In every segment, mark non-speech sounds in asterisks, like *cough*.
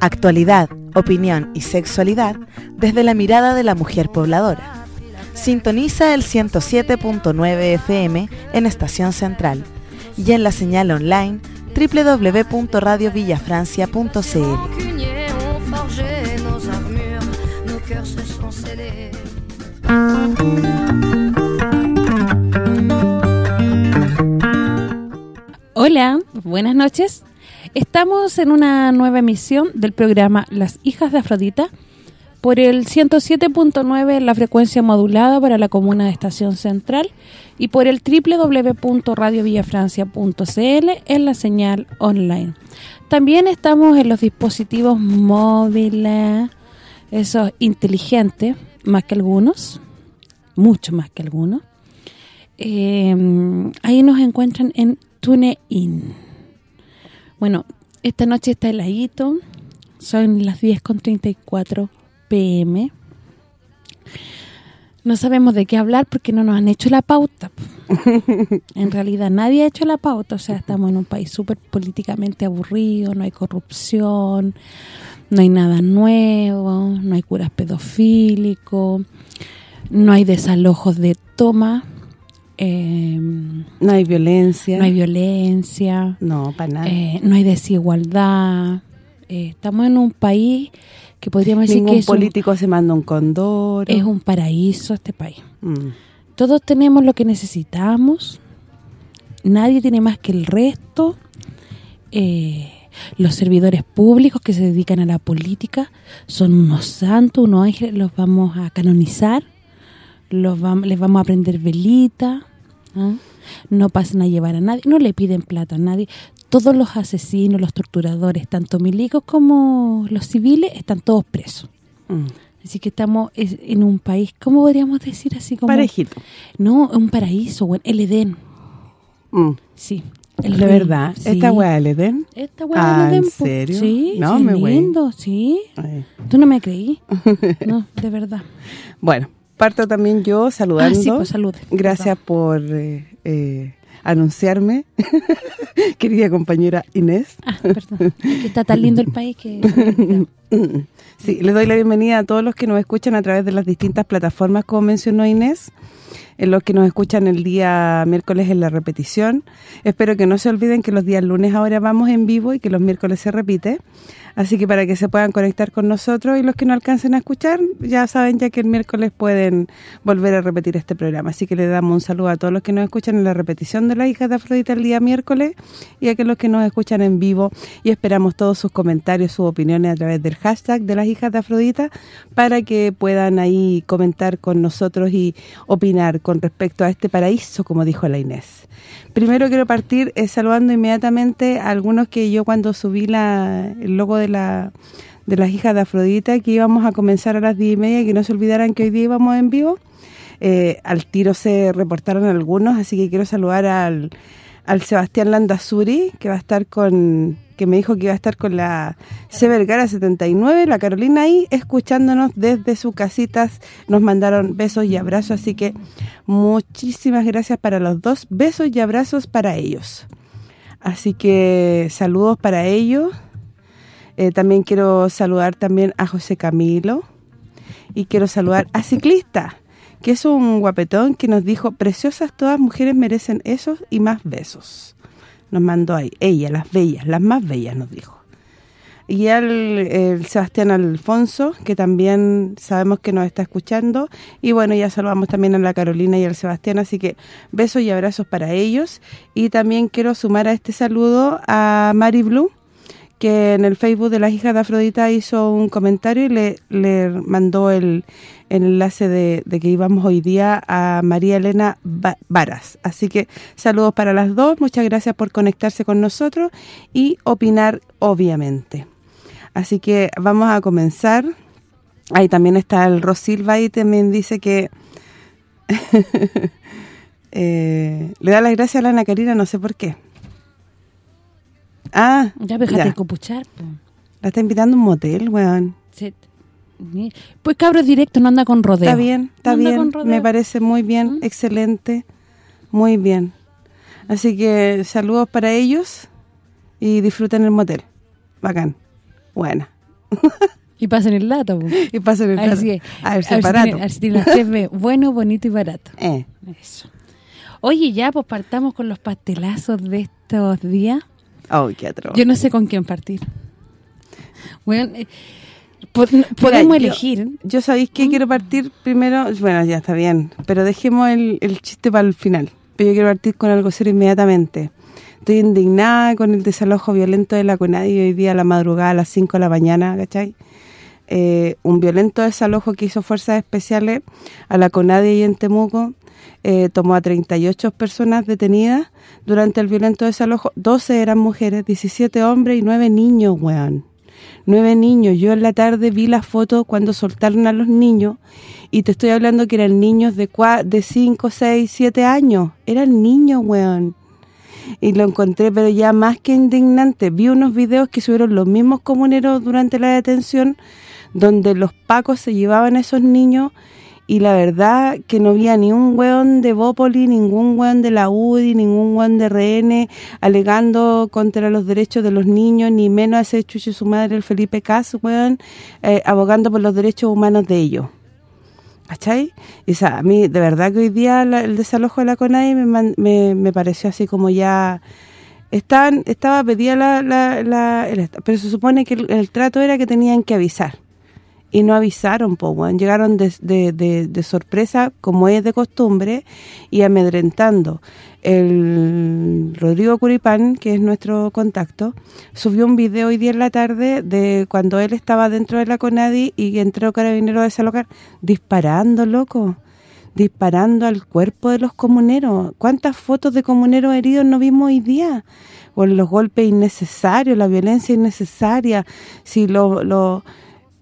Actualidad, opinión y sexualidad desde la mirada de la mujer pobladora. Sintoniza el 107.9 FM en Estación Central y en la señal online www.radiovillafrancia.cl. Hola, buenas noches. Estamos en una nueva emisión del programa Las Hijas de Afrodita por el 107.9 la frecuencia modulada para la comuna de Estación Central y por el www.radiovillafrancia.cl en la señal online. También estamos en los dispositivos móviles, esos inteligentes, más que algunos, mucho más que algunos. Eh, ahí nos encuentran en TuneIn. Bueno, esta noche está heladito, son las 10.34 pm. No sabemos de qué hablar porque no nos han hecho la pauta. *laughs* en realidad nadie ha hecho la pauta, o sea, estamos en un país súper políticamente aburrido, no hay corrupción, no hay nada nuevo, no hay curas pedofílicos, no hay desalojos de toma, eh, no hay violencia. No hay violencia. No, para nada. Eh, no hay desigualdad. Eh, estamos en un país que podríamos decir que es político se manda un condor. Es un paraíso este país. Mm. Todos tenemos lo que necesitamos. Nadie tiene más que el resto. los servidores públicos que se dedican a la política son unos santos, unos ángeles, los vamos a canonizar los les vamos a prender velita, ¿ah? no pasan a llevar a nadie, no le piden plata a nadie. Todos los asesinos, los torturadores, tanto milicos como los civiles, están todos presos. Mm. Así que estamos en un país, ¿cómo podríamos decir así? como Parejito. No, un paraíso, el Edén. Mm. Sí. El ¿De verdad? ¿Esta hueá del Edén? Esta hueá del ah, Edén. ¿en serio? Sí, no, me lindo, sí. ¿Tú no me creí? *laughs* no, de verdad. Bueno, parto también yo saludando. Ah, sí, pues salud. Gracias por eh, eh, anunciarme, *laughs* querida compañera Inés. Ah, perdón. que está tan lindo el país que... *laughs* sí, les doy la bienvenida a todos los que nos escuchan a través de las distintas plataformas, como mencionó Inés, en los que nos escuchan el día miércoles en la repetición. Espero que no se olviden que los días lunes ahora vamos en vivo y que los miércoles se repite. Así que para que se puedan conectar con nosotros y los que no alcancen a escuchar, ya saben ya que el miércoles pueden volver a repetir este programa. Así que le damos un saludo a todos los que nos escuchan en la repetición de la hija de Afrodita el día miércoles y a que los que nos escuchan en vivo y esperamos todos sus comentarios, sus opiniones a través del hashtag de las hijas de Afrodita para que puedan ahí comentar con nosotros y opinar con respecto a este paraíso, como dijo la Inés. Primero quiero partir eh, saludando inmediatamente a algunos que yo cuando subí la, el logo de la de las hijas de Afrodita, que íbamos a comenzar a las diez y media, que no se olvidaran que hoy día íbamos en vivo. Eh, al tiro se reportaron algunos, así que quiero saludar al, al Sebastián Landazuri, que va a estar con que me dijo que iba a estar con la C. Vergara 79, la Carolina ahí, escuchándonos desde sus casitas. Nos mandaron besos y abrazos, así que muchísimas gracias para los dos. Besos y abrazos para ellos. Así que saludos para ellos. Eh, también quiero saludar también a José Camilo. Y quiero saludar a Ciclista, que es un guapetón que nos dijo, preciosas todas mujeres merecen esos y más besos nos mandó ahí. Ella, las bellas, las más bellas nos dijo. Y al el Sebastián Alfonso, que también sabemos que nos está escuchando. Y bueno, ya saludamos también a la Carolina y al Sebastián, así que besos y abrazos para ellos. Y también quiero sumar a este saludo a Mari Blue, que en el Facebook de las hijas de Afrodita hizo un comentario y le, le mandó el, el enlace de, que íbamos hoy día a María Elena Varas. Así que saludos para las dos, muchas gracias por conectarse con nosotros y opinar, obviamente. Así que vamos a comenzar Ahí también está el Ros Silva y también dice que *laughs* eh, le da las gracias a la Ana Karina, no sé por qué. Ah, Ya déjate de copuchar, po. La está invitando a un motel, weón. Sí. Pues cabro directo, no anda con rodeo. Está bien, está No bien. Me parece muy bien, ¿Mm? excelente. Muy bien. Así que saludos para ellos y disfruten el motel. Bacán. Buena. *laughs* Y pasen el dato, po. Y pasen el A ver plato. si, A ver si a es si barato. tiene- si tiene *laughs* bueno, bonito y barato. Eh. Eso. Oye, ya, pues partamos con los pastelazos de estos días. Oh, qué atroz. Yo no sé con quién partir. Bueno, eh, podemos Mira, yo- elegir. Yo sabéis que quiero partir primero, bueno, ya está bien, pero dejemos el, el chiste para el final. Pero yo quiero partir con algo serio inmediatamente. Estoy indignada con el desalojo violento de la CONADI hoy día a la madrugada a las 5 de la mañana, ¿cachai? Eh, un violento desalojo que hizo Fuerzas Especiales a la CONADI y en Temuco. Eh, tomó a 38 personas detenidas durante el violento desalojo. 12 eran mujeres, 17 hombres y 9 niños, weón nueve niños. Yo en la tarde vi la foto cuando soltaron a los niños y te estoy hablando que eran niños de cua de 5, 6, 7 años. Eran niños, weón. Y lo encontré, pero ya más que indignante. Vi unos videos que subieron los mismos comuneros durante la detención donde los pacos se llevaban a esos niños y la verdad que no había ni un weón de Bópoli, ningún weón de la UDI, ningún weón de RN alegando contra los derechos de los niños, ni menos ese chucho su madre, el Felipe Cas, weón, eh, abogando por los derechos humanos de ellos. ¿Cachai? Y o sea, a mí, de verdad que hoy día la- el desalojo de la CONAI me, me, me pareció así como ya... Están, estaba pedida la, la, la- pero se supone que el trato era que tenían que avisar y no avisaron, po, weón. Llegaron de, de, de- de sorpresa, como es de costumbre, y amedrentando. El Rodrigo Curipán, que es nuestro contacto, subió un video hoy día en la tarde de cuando él estaba dentro de la CONADI y entró carabinero a desalojar, disparando, loco disparando al cuerpo de los comuneros. ¿Cuántas fotos de comuneros heridos no vimos hoy día? Por los golpes innecesarios, la violencia innecesaria. Si lo, lo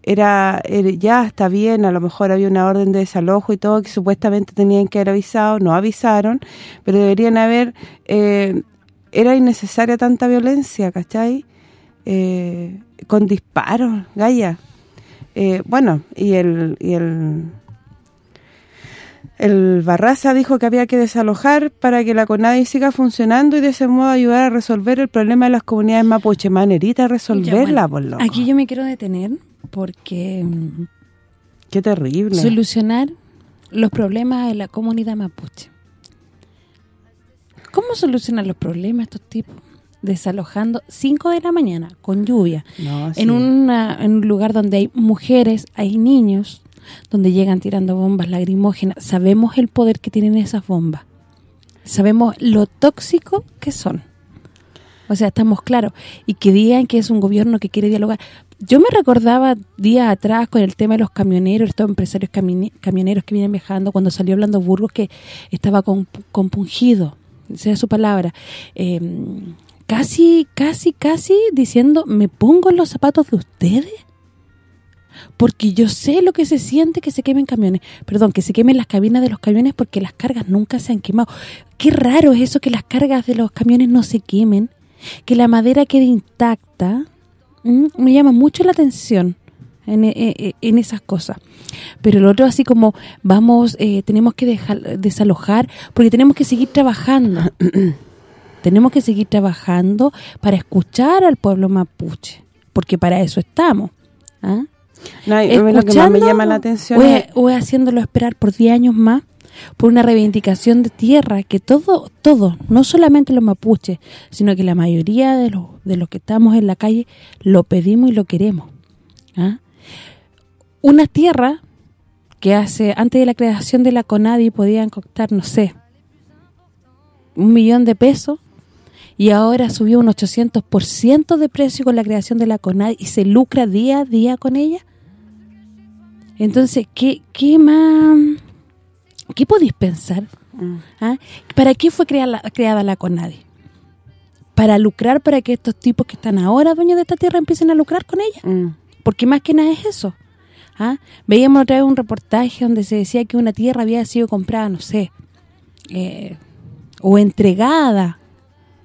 era, era- ya está bien, a lo mejor había una orden de desalojo y todo que supuestamente tenían que haber avisado, no avisaron, pero deberían haber eh, era innecesaria tanta violencia, ¿cachai? Eh, con disparos, Gaya. Eh, bueno, y el y el el Barraza dijo que había que desalojar para que la CONADI siga funcionando y de ese modo ayudar a resolver el problema de las comunidades mapuche. Manerita, resolverla, Ya, por bueno, loco. Aquí yo me quiero detener porque mm, Qué terrible. solucionar los problemas de la comunidad mapuche. ¿Cómo solucionar los problemas estos tipos? Desalojando 5 de la mañana, con lluvia, No, sí. en, una, en un lugar donde hay mujeres, hay niños, donde llegan tirando bombas lagrimógenas. Sabemos el poder que tienen esas bombas. Sabemos lo tóxico que son. O sea, estamos claros. Y que digan que es un gobierno que quiere dialogar. Yo me recordaba días atrás con el tema de los camioneros, estos empresarios camioneros que vienen viajando, cuando salió hablando Burgos que estaba comp- compungido, sea su palabra, eh, casi, casi, casi diciendo, ¿me pongo en los zapatos de ustedes? Porque yo sé lo que se siente que se quemen camiones. Perdón, que se quemen las cabinas de los camiones porque las cargas nunca se han quemado. Qué raro es eso que las cargas de los camiones no se quemen, que la madera quede intacta. Me llama mucho la atención en, en- en esas cosas. Pero el otro así como, vamos, eh, tenemos que dejar desalojar porque tenemos que seguir trabajando. *clears throat* tenemos que seguir trabajando para escuchar al pueblo mapuche, porque para eso estamos. ¿ah? No, lo que más me llama la atención o, es... o haciéndolo esperar por 10 años más por una reivindicación de tierra que todo, todo, no solamente los mapuches, sino que la mayoría de los de los que estamos en la calle lo pedimos y lo queremos. ¿ah? Una tierra que hace antes de la creación de la CONADI podían costar, no sé, un millón de pesos y ahora subió un 800% de precio con la creación de la CONADI y se lucra día a día con ella. Entonces, ¿qué, qué más qué podéis pensar? Mm. ¿Ah? ¿Para qué fue creada la, creada la? Para lucrar, para que estos tipos que están ahora dueños de esta tierra empiecen a lucrar con ella. Mm. Porque más que nada es eso. ¿Ah? Veíamos otra vez un reportaje donde se decía que una tierra había sido comprada, no sé, eh, o entregada,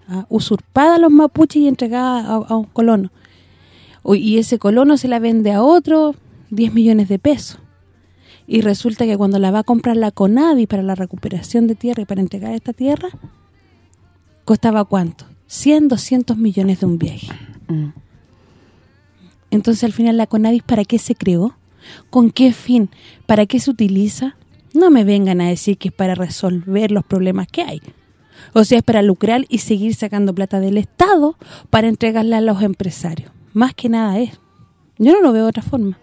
¿ah? usurpada a los mapuches y entregada a, un colono. y ese colono se la vende a otro 10 millones de pesos. Y resulta que cuando la va a comprar la CONAVI para la recuperación de tierra y para entregar esta tierra, costaba ¿cuánto? 100, 200 millones de un viaje. Mm. Entonces, al final, la CONAVI, ¿para qué se creó? ¿Con qué fin? ¿Para qué se utiliza? No me vengan a decir que es para resolver los problemas que hay. O sea, es para lucrar y seguir sacando plata del Estado para entregarla a los empresarios. Más que nada es. Yo no lo veo de otra forma.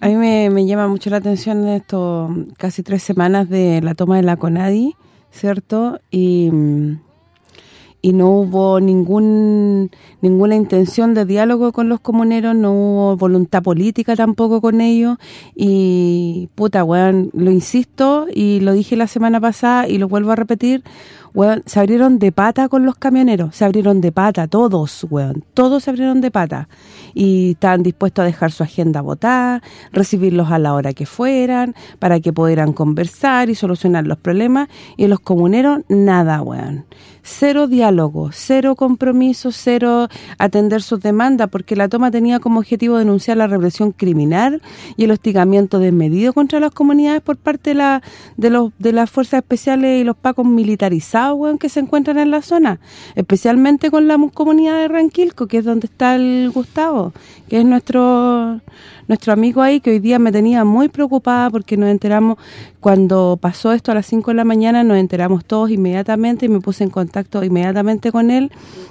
A mí me, llama mucho la atención esto casi tres semanas de la toma de la CONADI, ¿cierto? Y y no hubo ningún ninguna intención de diálogo con los comuneros, no hubo voluntad política tampoco con ellos y puta, weón, lo insisto y lo dije la semana pasada y lo vuelvo a repetir, weón, se abrieron de pata con los camioneros, se abrieron de pata todos, weón, todos se abrieron de pata. Y estaban dispuestos a dejar su agenda votar, recibirlos a la hora que fueran, para que pudieran conversar y solucionar los problemas. Y los comuneros nada, weón. Cero diálogo, cero compromiso, cero atender sus demandas, porque la toma tenía como objetivo denunciar la represión criminal y el hostigamiento desmedido contra las comunidades por parte de, la, de, los, de las fuerzas especiales y los pacos militarizados que se encuentran en la zona, especialmente con la comunidad de Ranquilco, que es donde está el Gustavo, que es nuestro nuestro amigo ahí, que hoy día me tenía muy preocupada porque nos enteramos, cuando pasó esto a las 5 de la mañana, nos enteramos todos inmediatamente y me puse en contacto inmediatamente con él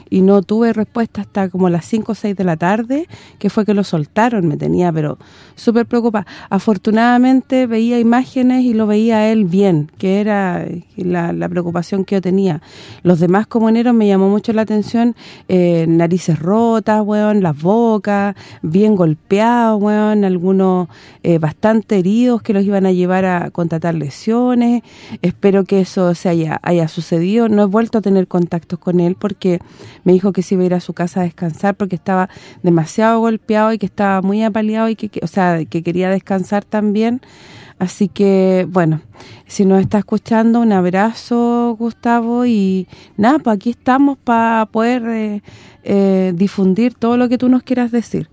y no tuve respuesta hasta como las 5 o 6 de la tarde, que fue que lo soltaron, me tenía pero súper preocupada. Afortunadamente veía imágenes y lo veía él bien, que era la, preocupación que yo tenía. Los demás comuneros me llamó mucho la atención, eh, narices rotas, weón, las bocas, bien golpeados, weón, algunos eh, bastante heridos que los iban a llevar a contratar lesiones. Espero que eso se haya, haya sucedido. No he vuelto a tener contactos con él porque me dijo que se iba a ir a su casa a descansar porque estaba demasiado golpeado y que estaba muy apaleado y que, o sea, que quería descansar también. Así que, bueno, si nos está escuchando, un abrazo, Gustavo, y nada, pues aquí estamos para poder eh, eh, difundir todo lo que tú nos quieras decir.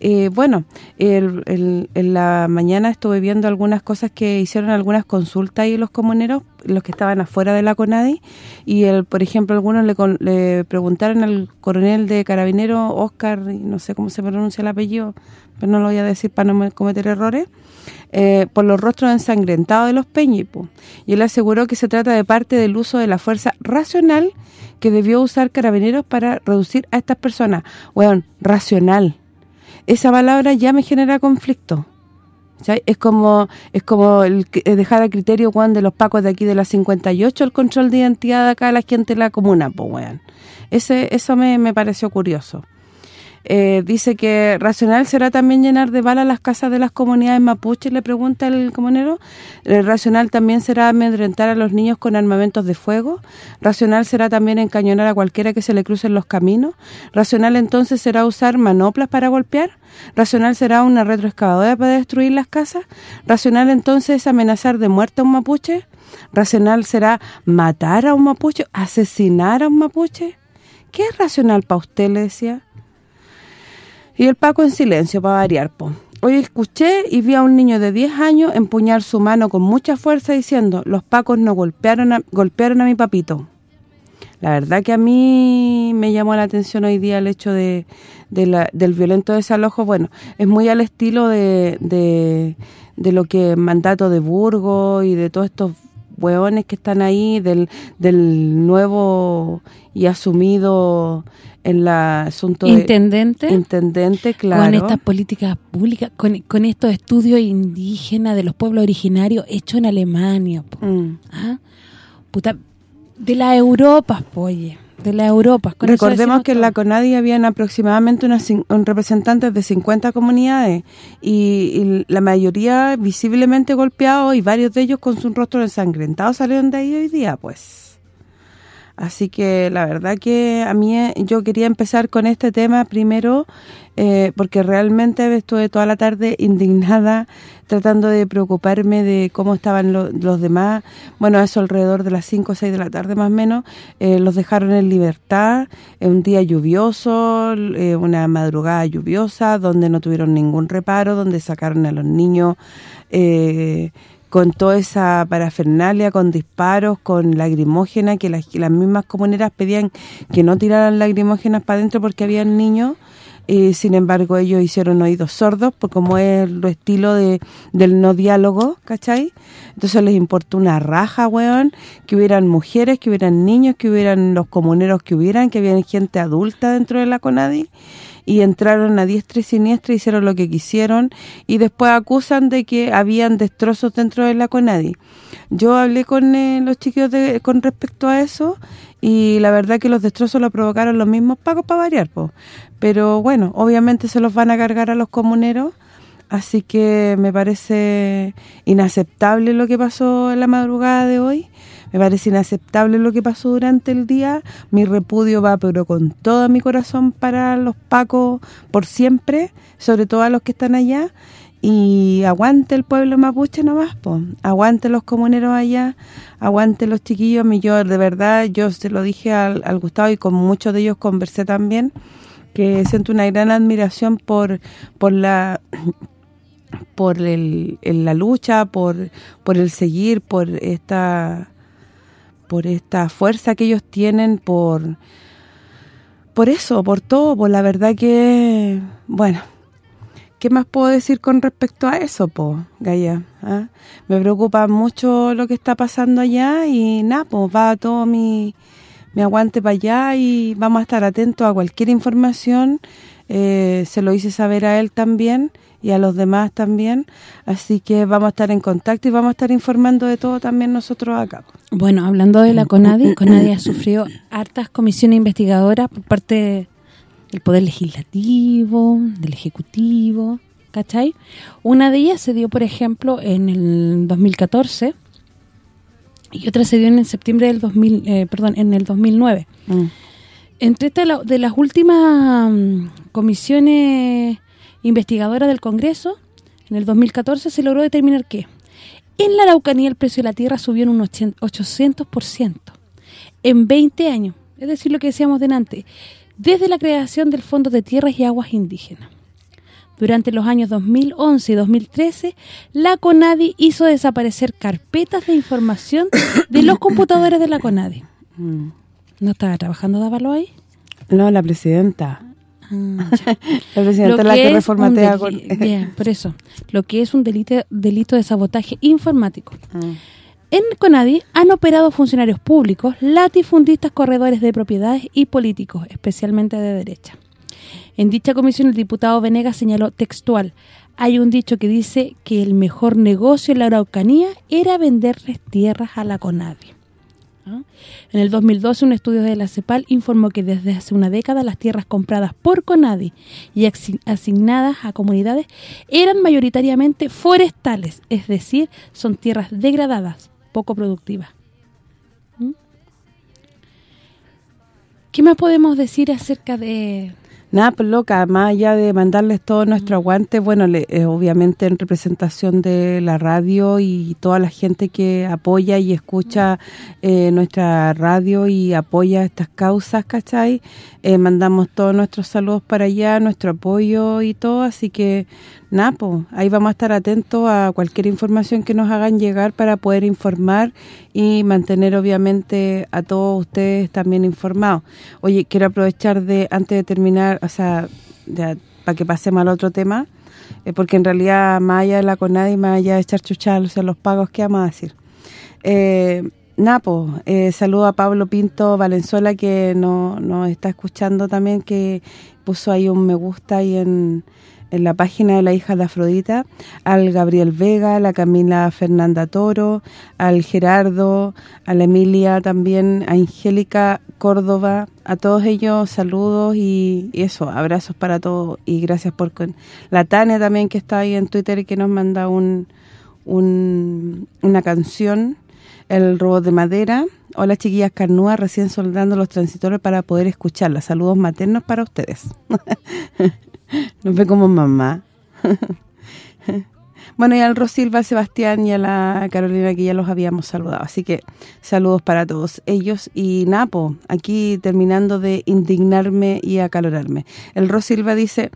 Eh, bueno, en la mañana estuve viendo algunas cosas que hicieron algunas consultas ahí los comuneros, los que estaban afuera de la CONADI, y el, por ejemplo, algunos le, preguntaron al coronel de carabinero, Oscar, no sé cómo se pronuncia el apellido, pero no lo voy a decir para no cometer errores, eh, por los rostros ensangrentados de los peñipos. Y él aseguró que se trata de parte del uso de la fuerza racional que debió usar carabineros para reducir a estas personas. Bueno, racional esa palabra ya me genera conflicto. Es como es como el dejar a criterio Juan de los pacos de aquí de la 58 el control de identidad de acá de la gente de la comuna, pues. Ese eso me, me pareció curioso. Eh, dice que racional será también llenar de balas las casas de las comunidades mapuches, le pregunta el comunero. Eh, racional también será amedrentar a los niños con armamentos de fuego. Racional será también encañonar a cualquiera que se le cruce en los caminos. Racional entonces será usar manoplas para golpear. Racional será una retroexcavadora para destruir las casas. Racional entonces es amenazar de muerte a un mapuche. Racional será matar a un mapuche, asesinar a un mapuche. ¿Qué es racional para usted, le decía? Y el Paco en silencio, para variar, po. Hoy escuché y vi a un niño de 10 años empuñar su mano con mucha fuerza diciendo, los Pacos no golpearon a, golpearon a mi papito. La verdad que a mí me llamó la atención hoy día el hecho de, del violento desalojo. Bueno, es muy al estilo de, de, de lo que mandato de Burgos y de todos estos hueones que están ahí, del, del nuevo y asumido en la asunto intendente intendente claro con estas políticas públicas con, con estos estudios indígenas de los pueblos originarios hechos en Alemania mm. ¿Ah? puta de la Europa oye de la Europa recordemos que en la CONADI habían aproximadamente unas un representantes de 50 comunidades y, la mayoría visiblemente golpeados y varios de ellos con su rostro ensangrentado salieron de ahí hoy día pues Así que la verdad que a mí eh, yo quería empezar con este tema primero eh, porque realmente estuve toda la tarde *laughs* indignada tratando de preocuparme de cómo estaban los demás. Bueno, eso alrededor de las 5 o 6 de la tarde más o menos, eh, los dejaron en libertad, en un día lluvioso, eh, una madrugada lluviosa, donde no tuvieron ningún reparo, donde sacaron a los niños con toda esa parafernalia, con disparos, con lagrimógenas, que las, mismas comuneras pedían que no tiraran lagrimógenas para adentro porque habían niños y sin embargo ellos hicieron oídos sordos, por como es el estilo de del no diálogo, ¿cachai? Entonces les importó una raja, weón, que hubieran mujeres, que hubieran niños, que hubieran los comuneros que hubieran, que había gente adulta dentro de la CONADI, y entraron a diestra y siniestra, hicieron lo que quisieron, y después acusan de que habían destrozos dentro de la CONADI. Yo hablé con eh, los chicos de, con respecto a eso, y la verdad que los destrozos lo provocaron los mismos pagos para variar, pues pero bueno, obviamente se los van a cargar a los comuneros, así que me parece inaceptable lo que pasó en la madrugada de hoy, me parece inaceptable lo que pasó durante el día, mi repudio va pero con todo mi corazón para los pacos por siempre, sobre todo a los que están allá, y aguante el pueblo mapuche nomás, po. aguante los comuneros allá, aguante los chiquillos, yo de verdad, yo se lo dije al, al Gustavo y con muchos de ellos conversé también, que siento una gran admiración por por la por el, la lucha, por por el seguir, por esta por esta fuerza que ellos tienen, por por eso, por todo, por la verdad que, bueno, ¿qué más puedo decir con respecto a eso, po, Gaya? ¿Ah? Me preocupa mucho lo que está pasando allá y nada, pues va todo mi me aguante para allá y vamos a estar atentos a cualquier información. Eh, se lo hice saber a él también y a los demás también. Así que vamos a estar en contacto y vamos a estar informando de todo también nosotros acá. Bueno, hablando de la CONADI, CONADI ha sufrido hartas comisiones investigadoras por parte del Poder Legislativo, del Ejecutivo, ¿cachai? Una de ellas se dio, por ejemplo, en el 2014 y otra se dio en septiembre del 2000, eh, perdón, en el 2009. Mm. Entre estas de las últimas mm, comisiones investigadoras del Congreso, en el 2014 se logró determinar que en la Araucanía el precio de la tierra subió en un 800% en 20 años, es decir, lo que decíamos delante, desde la creación del Fondo de Tierras y Aguas Indígenas. Durante los años 2011 y 2013, la CONADI hizo desaparecer carpetas de información de los computadores de la CONADI. Mm. ¿No estaba trabajando Dávalo ahí? No, la presidenta. *laughs* Ah, la presidenta es la que. Bien, por eso. Lo que es un delito, delito de sabotaje informático. Mm. En CONADI han operado funcionarios públicos, latifundistas, corredores de propiedades y políticos, especialmente de derecha. En dicha comisión el diputado Venegas señaló textual, hay un dicho que dice que el mejor negocio en la Araucanía era venderles tierras a la CONADI. ¿Ah? En el 2012 un estudio de la CEPAL informó que desde hace una década las tierras compradas por CONADI y asignadas a comunidades eran mayoritariamente forestales, es decir, son tierras degradadas, poco productivas. ¿Mm? ¿Qué más podemos decir acerca de, Nada, pues loca, más allá de mandarles todo nuestro aguante, bueno, le, eh, obviamente en representación de la radio y toda la gente que apoya y escucha eh, nuestra radio y apoya estas causas, ¿cachai? Eh, mandamos todos nuestros saludos para allá, nuestro apoyo y todo, así que pues, ahí vamos a estar atentos a cualquier información que nos hagan llegar para poder informar y mantener obviamente a todos ustedes también informados. Oye, quiero aprovechar de antes de terminar, o sea, para que pasemos al otro tema, eh, porque en realidad más allá de la CONADI, más allá de echar chuchal, o sea, los pagos, ¿qué vamos a decir? Eh, Napo, eh, saludo a Pablo Pinto Valenzuela que nos no está escuchando también, que puso ahí un me gusta ahí en, en la página de la hija de Afrodita, al Gabriel Vega, a la Camila Fernanda Toro, al Gerardo, a la Emilia también, a Angélica Córdoba, a todos ellos saludos y, eso, abrazos para todos y gracias por... La Tania también que está ahí en Twitter y que nos manda un, un una canción el robot de madera, Hola chiquillas carnúas, recién soldando los transitores para poder escucharla. Saludos maternos para ustedes. *laughs* *laughs* Nos ve como mamá. *laughs* bueno, y al Rosilva, Sebastián y a la Carolina que ya los habíamos saludado. Así que saludos para todos ellos. Y Napo, aquí terminando de indignarme y acalorarme. El Rosilva dice,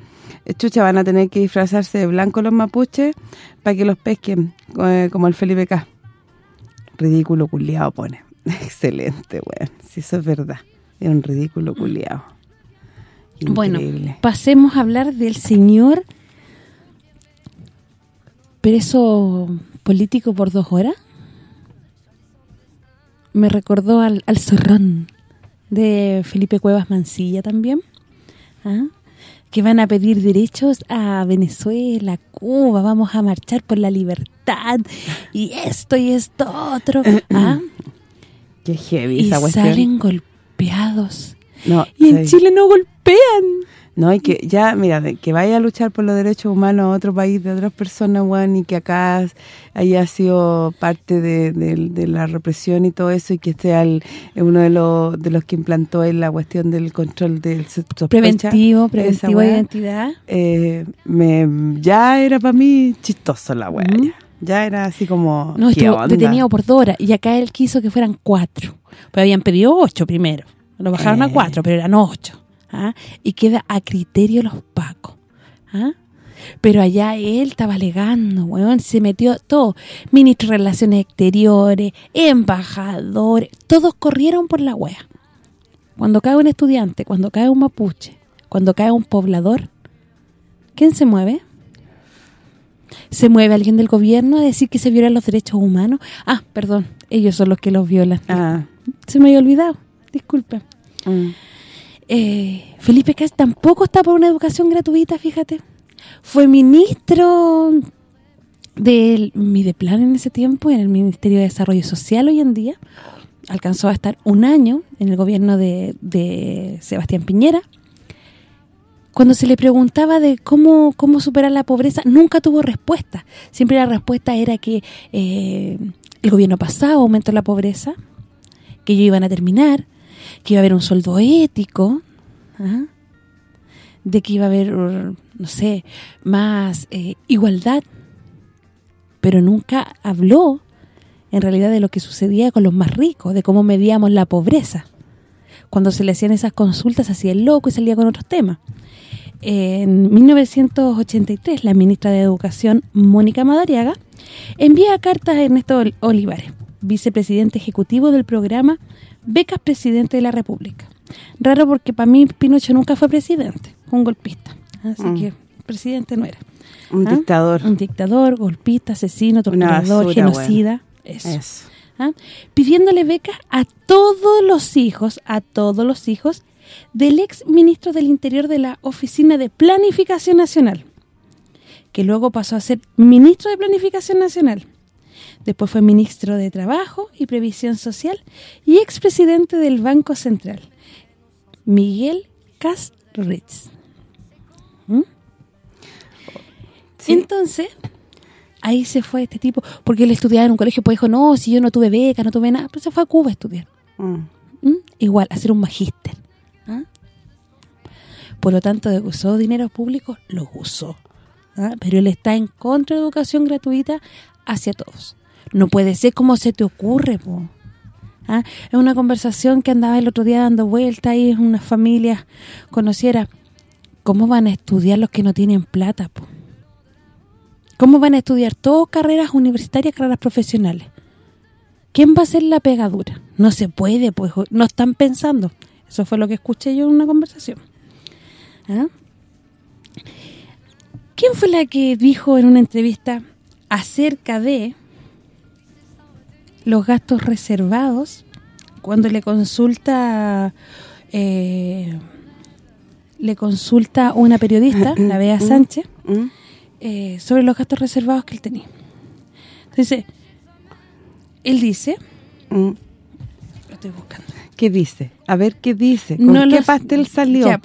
chucha, van a tener que disfrazarse de blanco los mapuches para que los pesquen, eh, como el Felipe K. Ridículo culiado pone. *laughs* Excelente, bueno, si eso es verdad. Es un ridículo Bueno, pasemos a hablar del señor preso político por dos horas. Me recordó al, al zorrón de Felipe Cuevas Mancilla también. ¿Ah? que van a pedir derechos a Venezuela, Cuba, vamos a marchar por la libertad y esto y esto otro. ¿ah? *clears throat* Qué heavy y esa cuestión. salen golpeados. No, y en sí. Chile no golpean. No, y que ya, mira, que vaya a luchar por los derechos humanos a otro país de otras personas, weón, y que acá haya sido parte de, de- de la represión y todo eso, y que sea el, uno de los de los que implantó en la cuestión del control del sospecha, Preventivo, preventivo de identidad. eh, me, ya era para mí chistoso la weá, ya. Ya era así como, No, ¿qué estuvo onda? detenido por dos horas. Y acá él quiso que fueran cuatro. Pero habían pedido ocho primero. Lo bajaron a Eh. cuatro, pero eran ocho. ¿ah? Y queda a criterio los pacos. ¿ah? Pero allá él estaba alegando, weón, se metió todo. Ministro de Relaciones Exteriores, embajadores, todos corrieron por la wea. Cuando cae un estudiante, cuando cae un mapuche, cuando cae un poblador, ¿quién se mueve? ¿Se mueve alguien del gobierno a decir que se violan los derechos humanos? Ah, perdón, ellos son los que los violan. Ah, Se me había olvidado, disculpe. mm. Eh, Felipe Cas tampoco está por una educación gratuita, fíjate. Fue ministro del Mideplan en ese tiempo, en el Ministerio de Desarrollo Social hoy en día. Alcanzó a estar un año en el gobierno de, de Sebastián Piñera. Cuando se le preguntaba de cómo, cómo superar la pobreza, nunca tuvo respuesta. Siempre la respuesta era que eh, el gobierno pasado aumentó la pobreza, que ellos iban a terminar, que iba a haber un sueldo ético, de que iba a haber, no sé, más eh, igualdad, pero nunca habló en realidad de lo que sucedía con los más ricos, de cómo medíamos la pobreza. Cuando se le hacían esas consultas hacía el loco y salía con otros temas. En 1983, la ministra de Educación, Mónica Madariaga, envía cartas a Ernesto Ol- Olivares, vicepresidente ejecutivo del programa Becas Presidente de la República. Raro porque para mí Pinochet nunca fue presidente, fue un golpista. Así Mm. que presidente no era. un ¿Ah? dictador. Un dictador, golpista, asesino, torturador, basura, genocida. Eso. Eso. ¿ah? Pidiéndole becas a todos los hijos, a todos los hijos del ex ministro del Interior de la Oficina de Planificación Nacional, que luego pasó a ser ministro de Planificación Nacional. Después fue ministro de Trabajo y Previsión Social y expresidente del Banco Central, Miguel Casritz. ¿Mm? Sí. Entonces, ahí se fue este tipo, porque él estudiaba en un colegio, pues dijo, no, si yo no tuve beca, no tuve nada, pero se fue a Cuba a estudiar. Mm. ¿Mm? Igual, a hacer un magíster. ¿ah? Por lo tanto, usó dinero público, lo usó. ¿ah? Pero él está en contra de educación gratuita hacia todos. No puede ser como se te ocurre, po. ¿Ah? Es una conversación que andaba el otro día dando vuelta en unas familias conociera. ¿Cómo van a estudiar los que no tienen plata, po? ¿Cómo van a estudiar todas carreras universitarias, carreras profesionales? ¿Quién va a hacer la pegadura? No se puede, pues no están pensando. Eso fue lo que escuché yo en una conversación. ¿Ah? ¿Quién fue la que dijo en una entrevista acerca de los gastos reservados cuando le consulta eh, le consulta una periodista, la Bea Sánchez, Mm. eh, sobre los gastos reservados que él tenía. Entonces, él dice, Mm. lo estoy buscando. ¿Qué dice? A ver, ¿qué dice? ¿Con No qué los- pastel salió? Ya,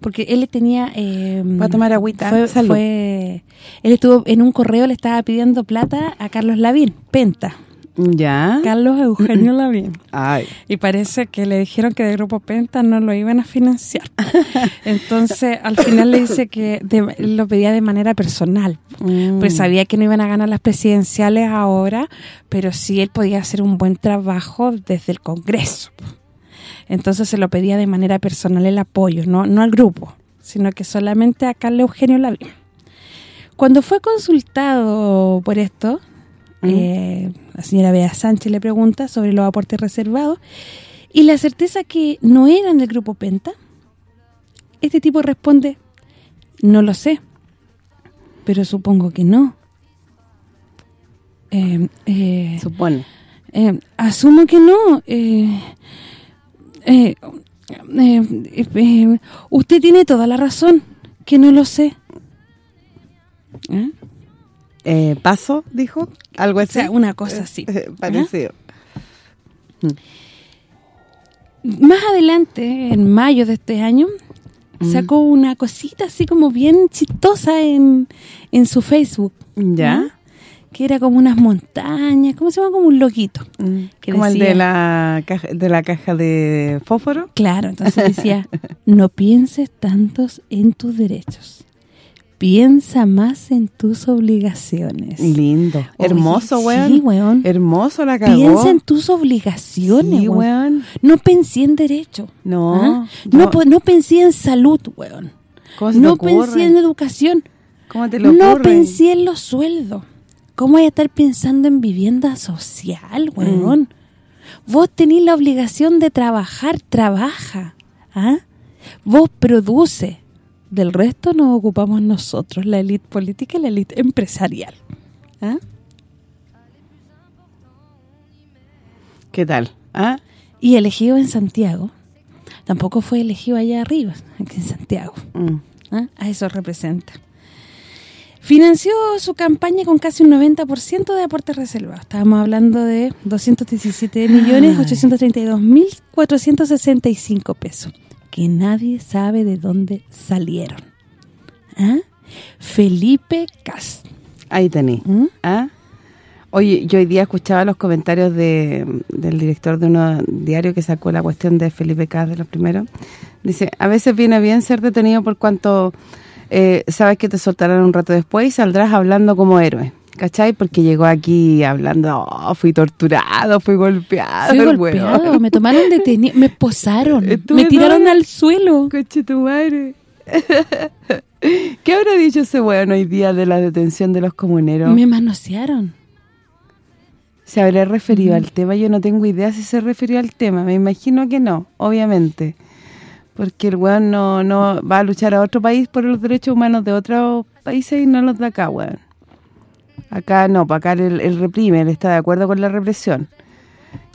porque él tenía... Eh, Va a tomar agüita. Fue, Salud. fue- él estuvo en un correo, le estaba pidiendo plata a Carlos Lavín, Penta, ¿Ya? Carlos Eugenio Lavín. Ay. Y parece que le dijeron que de Grupo Penta no lo iban a financiar. *laughs* Entonces, al final le dice que de- lo pedía de manera personal. Mm. Pues sabía que no iban a ganar las presidenciales ahora, pero sí él podía hacer un buen trabajo desde el Congreso. Entonces se lo pedía de manera personal el apoyo, no, no al grupo, sino que solamente a Carlos Eugenio Lavín. Cuando fue consultado por esto, eh, la señora Bea Sánchez le pregunta sobre los aportes reservados y la certeza que no eran del grupo Penta, este tipo responde, no lo sé, pero supongo que no. Eh, eh, Supone. eh, asumo que no. Eh, eh, eh, usted tiene toda la razón, que no lo sé. ¿Eh? Eh, ¿Paso, dijo? ¿Algo O así? sea, una cosa así. Eh, Parecido. Más adelante, en mayo de este año, sacó una cosita así como bien chistosa en, en su Facebook. ¿Ya? Que era como unas montañas, ¿cómo se llama? Como un loquito. Mm. Que Como el de la caja, de la caja de fósforo. Claro, entonces *laughs* decía, no pienses tantos en tus derechos. Piensa más en tus obligaciones. Lindo. Oye, Hermoso, sí, weón. weón. Hermoso la cagó. Piensa en tus obligaciones, Sí, weón. weón. No pensé en derecho. No, ¿ah? No, pensé en salud, weón. ¿Cómo se te No pensé en educación. ¿Cómo te lo No ocurre? pensé en los sueldos. ¿Cómo voy a estar pensando en vivienda social, weón? Mm. Vos tenés la obligación de trabajar, trabaja. ¿ah? Vos produce. Del resto nos ocupamos nosotros, la élite política y la élite empresarial. ¿ah? ¿Qué tal? ¿Ah? Y elegido en Santiago. Tampoco fue elegido allá arriba, aquí en Santiago. Mm. ¿ah? A eso representa. Financió su campaña con casi un 90% de aportes reservados. Estábamos hablando de 217.832.465 pesos, que nadie sabe de dónde salieron. ¿Ah? Felipe Cas. Ahí tení. ¿Mm? ¿Ah? Oye, yo hoy día escuchaba los comentarios de, del director de un diario que sacó la cuestión de Felipe Cas de los primeros. Dice, a veces viene bien ser detenido por cuanto eh, sabes que te soltarán un rato después y saldrás hablando como héroe. ¿Cachai? Porque llegó aquí hablando, "Oh, fui torturado, fui golpeado. Fui golpeado, weón". me tomaron detenido, me *laughs* posaron, Estuve me tiraron al suelo. Coche tu madre. *laughs* ¿Qué habrá dicho ese weón hoy día de la detención de los comuneros? Me manosearon. ¿Se habrá referido al tema? Yo no tengo idea si se refirió al tema. Me imagino que no, obviamente. Porque el weón no, no va a luchar a otro país por los derechos humanos de otros países y no los de acá, weón. Acá no, acá él, él reprime, él está de acuerdo con la represión.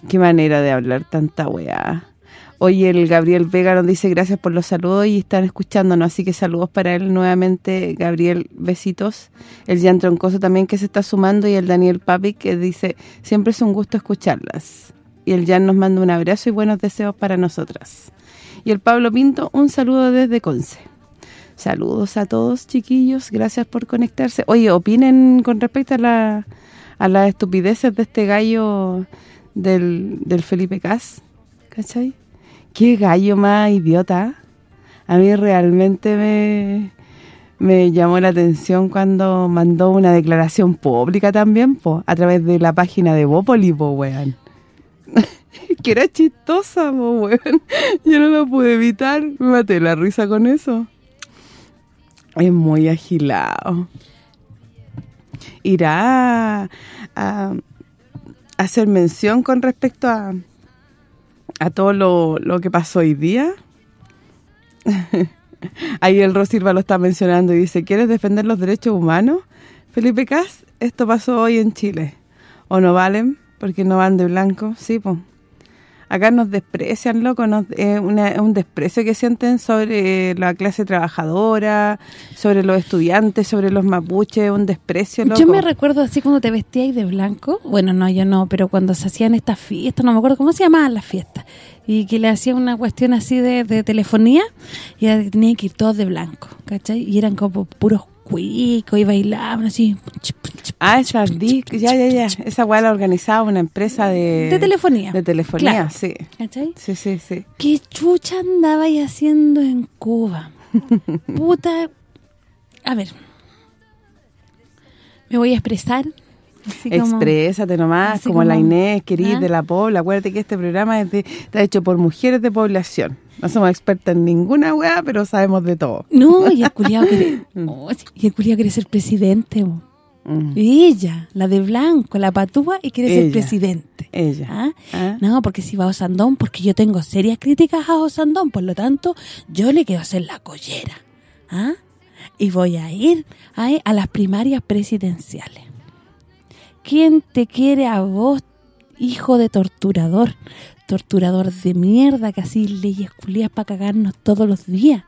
Qué manera de hablar tanta weá. Hoy el Gabriel Vega nos dice gracias por los saludos y están escuchándonos, así que saludos para él nuevamente, Gabriel, besitos. El Jan Troncoso también que se está sumando y el Daniel Papi que dice, siempre es un gusto escucharlas. Y el Jan nos manda un abrazo y buenos deseos para nosotras. Y el Pablo Pinto, un saludo desde Conce. Saludos a todos, chiquillos, gracias por conectarse. Oye, opinen con respecto a la a las estupideces de este gallo del, del Felipe Cas, ¿cachai? Qué gallo más idiota. A mí realmente me, me llamó la atención cuando mandó una declaración pública también, po, a través de la página de Bópoli, po, weón. *laughs* que era chistosa, po, weón. Yo no lo pude evitar, me maté la risa con eso. Es muy agilado. Irá a, hacer mención con respecto a, a todo lo, lo que pasó hoy día. *laughs* Ahí el Rosilva lo está mencionando y dice, ¿quieres defender los derechos humanos? Felipe Cas, esto pasó hoy en Chile. ¿O no valen? Porque no van de blanco. Sí, pues. Acá nos desprecian, loco, nos, una- es un desprecio que sienten sobre la clase trabajadora, sobre los estudiantes, sobre los mapuches, un desprecio, loco. Yo me recuerdo así cuando te vestías de blanco. Bueno, no, yo no, pero cuando se hacían estas fiestas, no me acuerdo cómo se llamaban las fiestas. Y que le hacían una cuestión así de, de telefonía y tenían que ir todos de blanco, ¿cachai? Y eran como puros cuicos y bailaban así. Ah, esas ya, ya, ya. Esa weá la organizaba una empresa de... De telefonía. De telefonía, Claro. sí. ¿Cachai? Sí, sí, sí. ¿Qué chucha andabais haciendo en Cuba? *laughs* Puta... A ver. Me voy a expresar. así como- Exprésate nomás, como, la Inés, querida ¿Ah? de la Pobla. Acuérdate que este programa es de- está hecho por mujeres de población. No somos expertas en ninguna weá, pero sabemos de todo. No, y el culiao quiere... *laughs* Oh, sí, y el culiao quiere ser presidente. bo. Mm. Ella, la de blanco, la patúa, y quiere ser presidente. Ella. ¿Ah? ¿Ah? No, porque si va a Osandón, porque yo tengo serias críticas a Osandón, por lo tanto, yo le quiero hacer la collera. ¿Ah? Y voy a ir a, a las primarias presidenciales. ¿Quién te quiere a vos, hijo de torturador? Torturador de mierda que así leyes culias para cagarnos todos los días.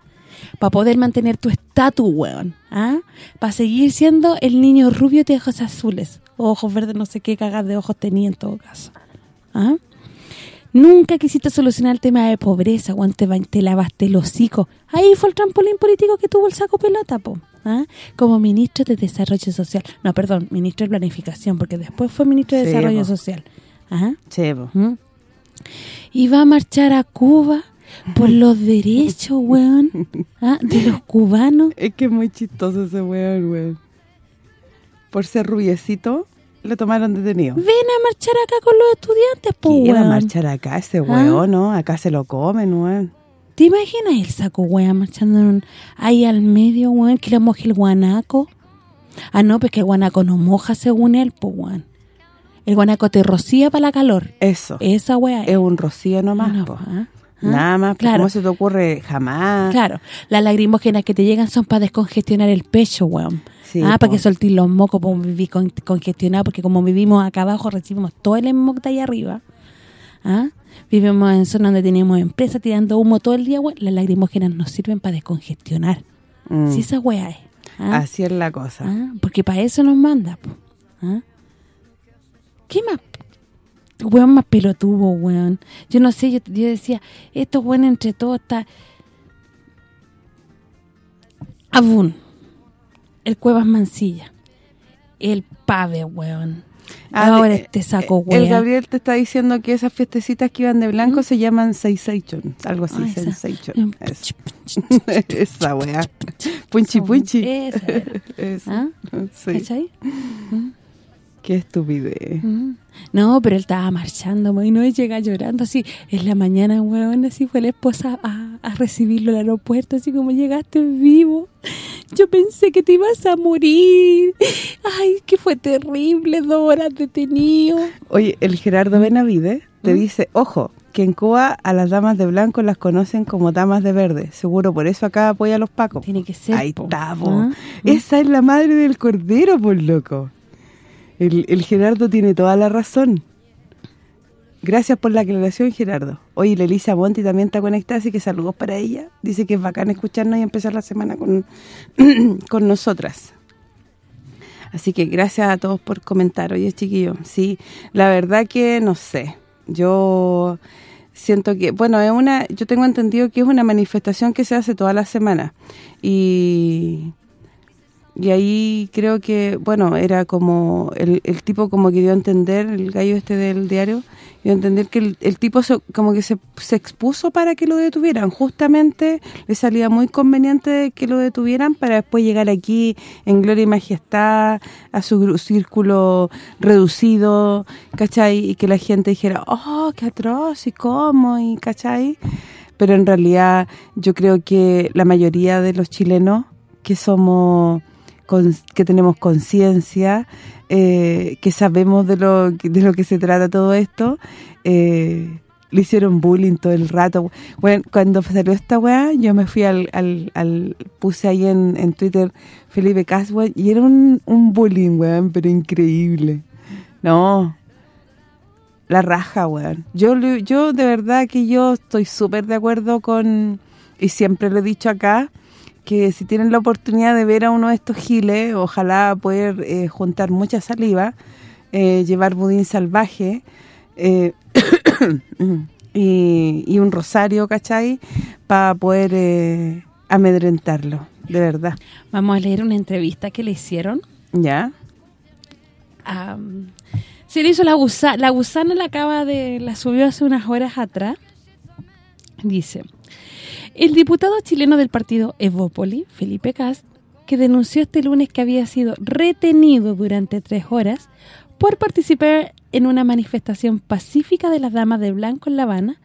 Para poder mantener tu estatus, weón. ¿Ah? Para seguir siendo el niño rubio de ojos azules. O ojos verdes, no sé qué cagas de ojos tenía en todo caso. ¿Ah? Nunca quisiste solucionar el tema de pobreza, weón, te, lavaste el hocico. Ahí fue el trampolín político que tuvo el saco pelota, po. ¿Ah? Como ministro de Desarrollo Social. No, perdón, ministro de Planificación, porque después fue ministro de Sí, Desarrollo. Social. Ajá. Chevo. ¿Mm? Y va a marchar a Cuba por los derechos, weón, *laughs* ¿ah? de los cubanos. Es que es muy chistoso ese weón, weón. Por ser rubiecito, lo tomaron detenido. Ven a marchar acá con los estudiantes, po, weón. marchar acá ese ¿Ah? weón, ¿no? Acá se lo comen, weón. ¿Te imaginas el saco, weón, marchando en un- ahí al medio, weón, que le moje el guanaco? Ah, no, pues que el guanaco no moja según él, pues, weón. El guanaco te rocía para la calor. Eso. Esa weá es un rocío nomás, No, po. ¿ah? ¿Ah? Nada más, pues, Claro. ¿cómo se te ocurre? Jamás. Claro, las lagrimógenas que te llegan son para descongestionar el pecho, weón. Sí, ah, po. para que soltís los mocos, para vivir con, congestionado, porque como vivimos acá abajo, recibimos todo el smog de ahí arriba. ¿Ah? Vivimos en zonas donde tenemos empresas tirando humo todo el día, weón. Las lagrimógenas nos sirven para descongestionar. Mm. Si esa weá es. ¿ah? Así es la cosa. ¿Ah? Porque para eso nos manda, po. ¿Ah? ¿Qué más? Weón más pelotudo, weón. Yo no sé, yo, yo decía, estos weón entre todos está... Abun, el Cuevas Mancilla, el Pave, weón. Ah, Ahora de- este saco, El weón. Gabriel te está diciendo que esas fiestecitas que iban de blanco se llaman Sensation, algo así, Ah, esa. Sensation. Eso. *laughs* Esa weá. Punchi punchi. Esa. ¿Ah? Sí. ¿Cachai? Qué estupidez. Mm. No, pero él estaba marchando, y no llega llorando así. En la mañana, weón, así fue la esposa a, a recibirlo al aeropuerto, así como llegaste vivo. Yo pensé que te ibas a morir. Ay, que fue terrible, dos horas detenido. Oye, el Gerardo ¿Mm? Benavide te dice, ojo, que en Cuba a las damas de blanco las conocen como damas de verde. Seguro por eso acá apoya a los pacos. Tiene que ser, Ahí po. está, po. ¿Ah? Esa es la madre del cordero, por loco. El, el Gerardo tiene toda la razón. Gracias por la aclaración, Gerardo. Oye, la Elisa Monti también está conectada, así que saludos para ella. Dice que es bacán escucharnos y empezar la semana con, *clears throat* con nosotras. Así que gracias a todos por comentar. Oye, chiquillos, sí, la verdad que no sé. Yo siento que, bueno, es una yo tengo entendido que es una manifestación que se hace toda la semana. Y y ahí creo que, bueno, era como el, el tipo como que dio a entender, el gallo este del diario, dio a entender que el, el tipo se- como que se, se expuso para que lo detuvieran. Justamente le salía muy conveniente que lo detuvieran para después llegar aquí en gloria y majestad, a su círculo reducido, ¿cachai? Y que la gente dijera, oh, qué atroz, y cómo, y ¿cachai? Pero en realidad yo creo que la mayoría de los chilenos que somos que tenemos conciencia, eh, que sabemos de lo de lo que se trata todo esto, eh, le hicieron bullying todo el rato. Bueno, cuando salió esta weá, yo me fui al, al, al- puse ahí en, en Twitter Felipe Caswell y era un, un bullying, weón, pero increíble. No, la raja, weón. Yo, yo de verdad que yo estoy súper de acuerdo con, y siempre lo he dicho acá, que si tienen la oportunidad de ver a uno de estos giles, ojalá poder eh, juntar mucha saliva, eh, llevar budín salvaje eh, *coughs* y, y un rosario, ¿cachai? Para poder amedrentarlo, de verdad. Vamos a leer una entrevista que le hicieron ¿Ya? se le hizo la gusana, la gusana la acaba de, la subió hace unas horas atrás. Dice, el diputado chileno del partido Evópoli, Felipe Cast, que denunció este lunes que había sido retenido durante tres horas por participar en una manifestación pacífica de las Damas de Blanco en La Habana,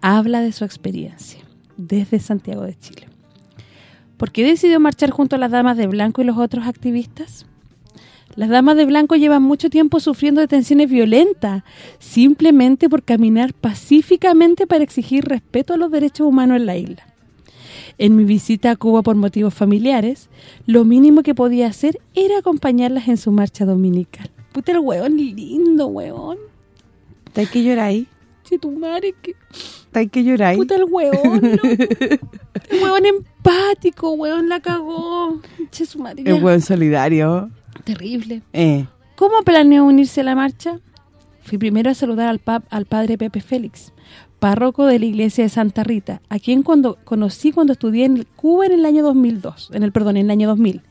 habla de su experiencia desde Santiago de Chile. ¿Por qué decidió marchar junto a las Damas de Blanco y los otros activistas? Las Damas de Blanco llevan mucho tiempo sufriendo detenciones violentas, simplemente por caminar pacíficamente para exigir respeto a los derechos humanos en la isla. En mi visita a Cuba por motivos familiares, lo mínimo que podía hacer era acompañarlas en su marcha dominical. Puta el hueón lindo, hueón. ¿Está que llorar ahí? Si tu madre que... ¿Está que llorar ahí? Puta el hueón, loco. El hueón empático, hueón la cagó. Che, su madre. El buen solidario. Terrible. Eh. ¿Cómo planeó unirse a la marcha? Fui primero a saludar al, pap- al padre Pepe Félix, párroco de la iglesia de Santa Rita, a quien cuando conocí cuando estudié en Cuba en el año 2002, en el perdón, en el año 2000.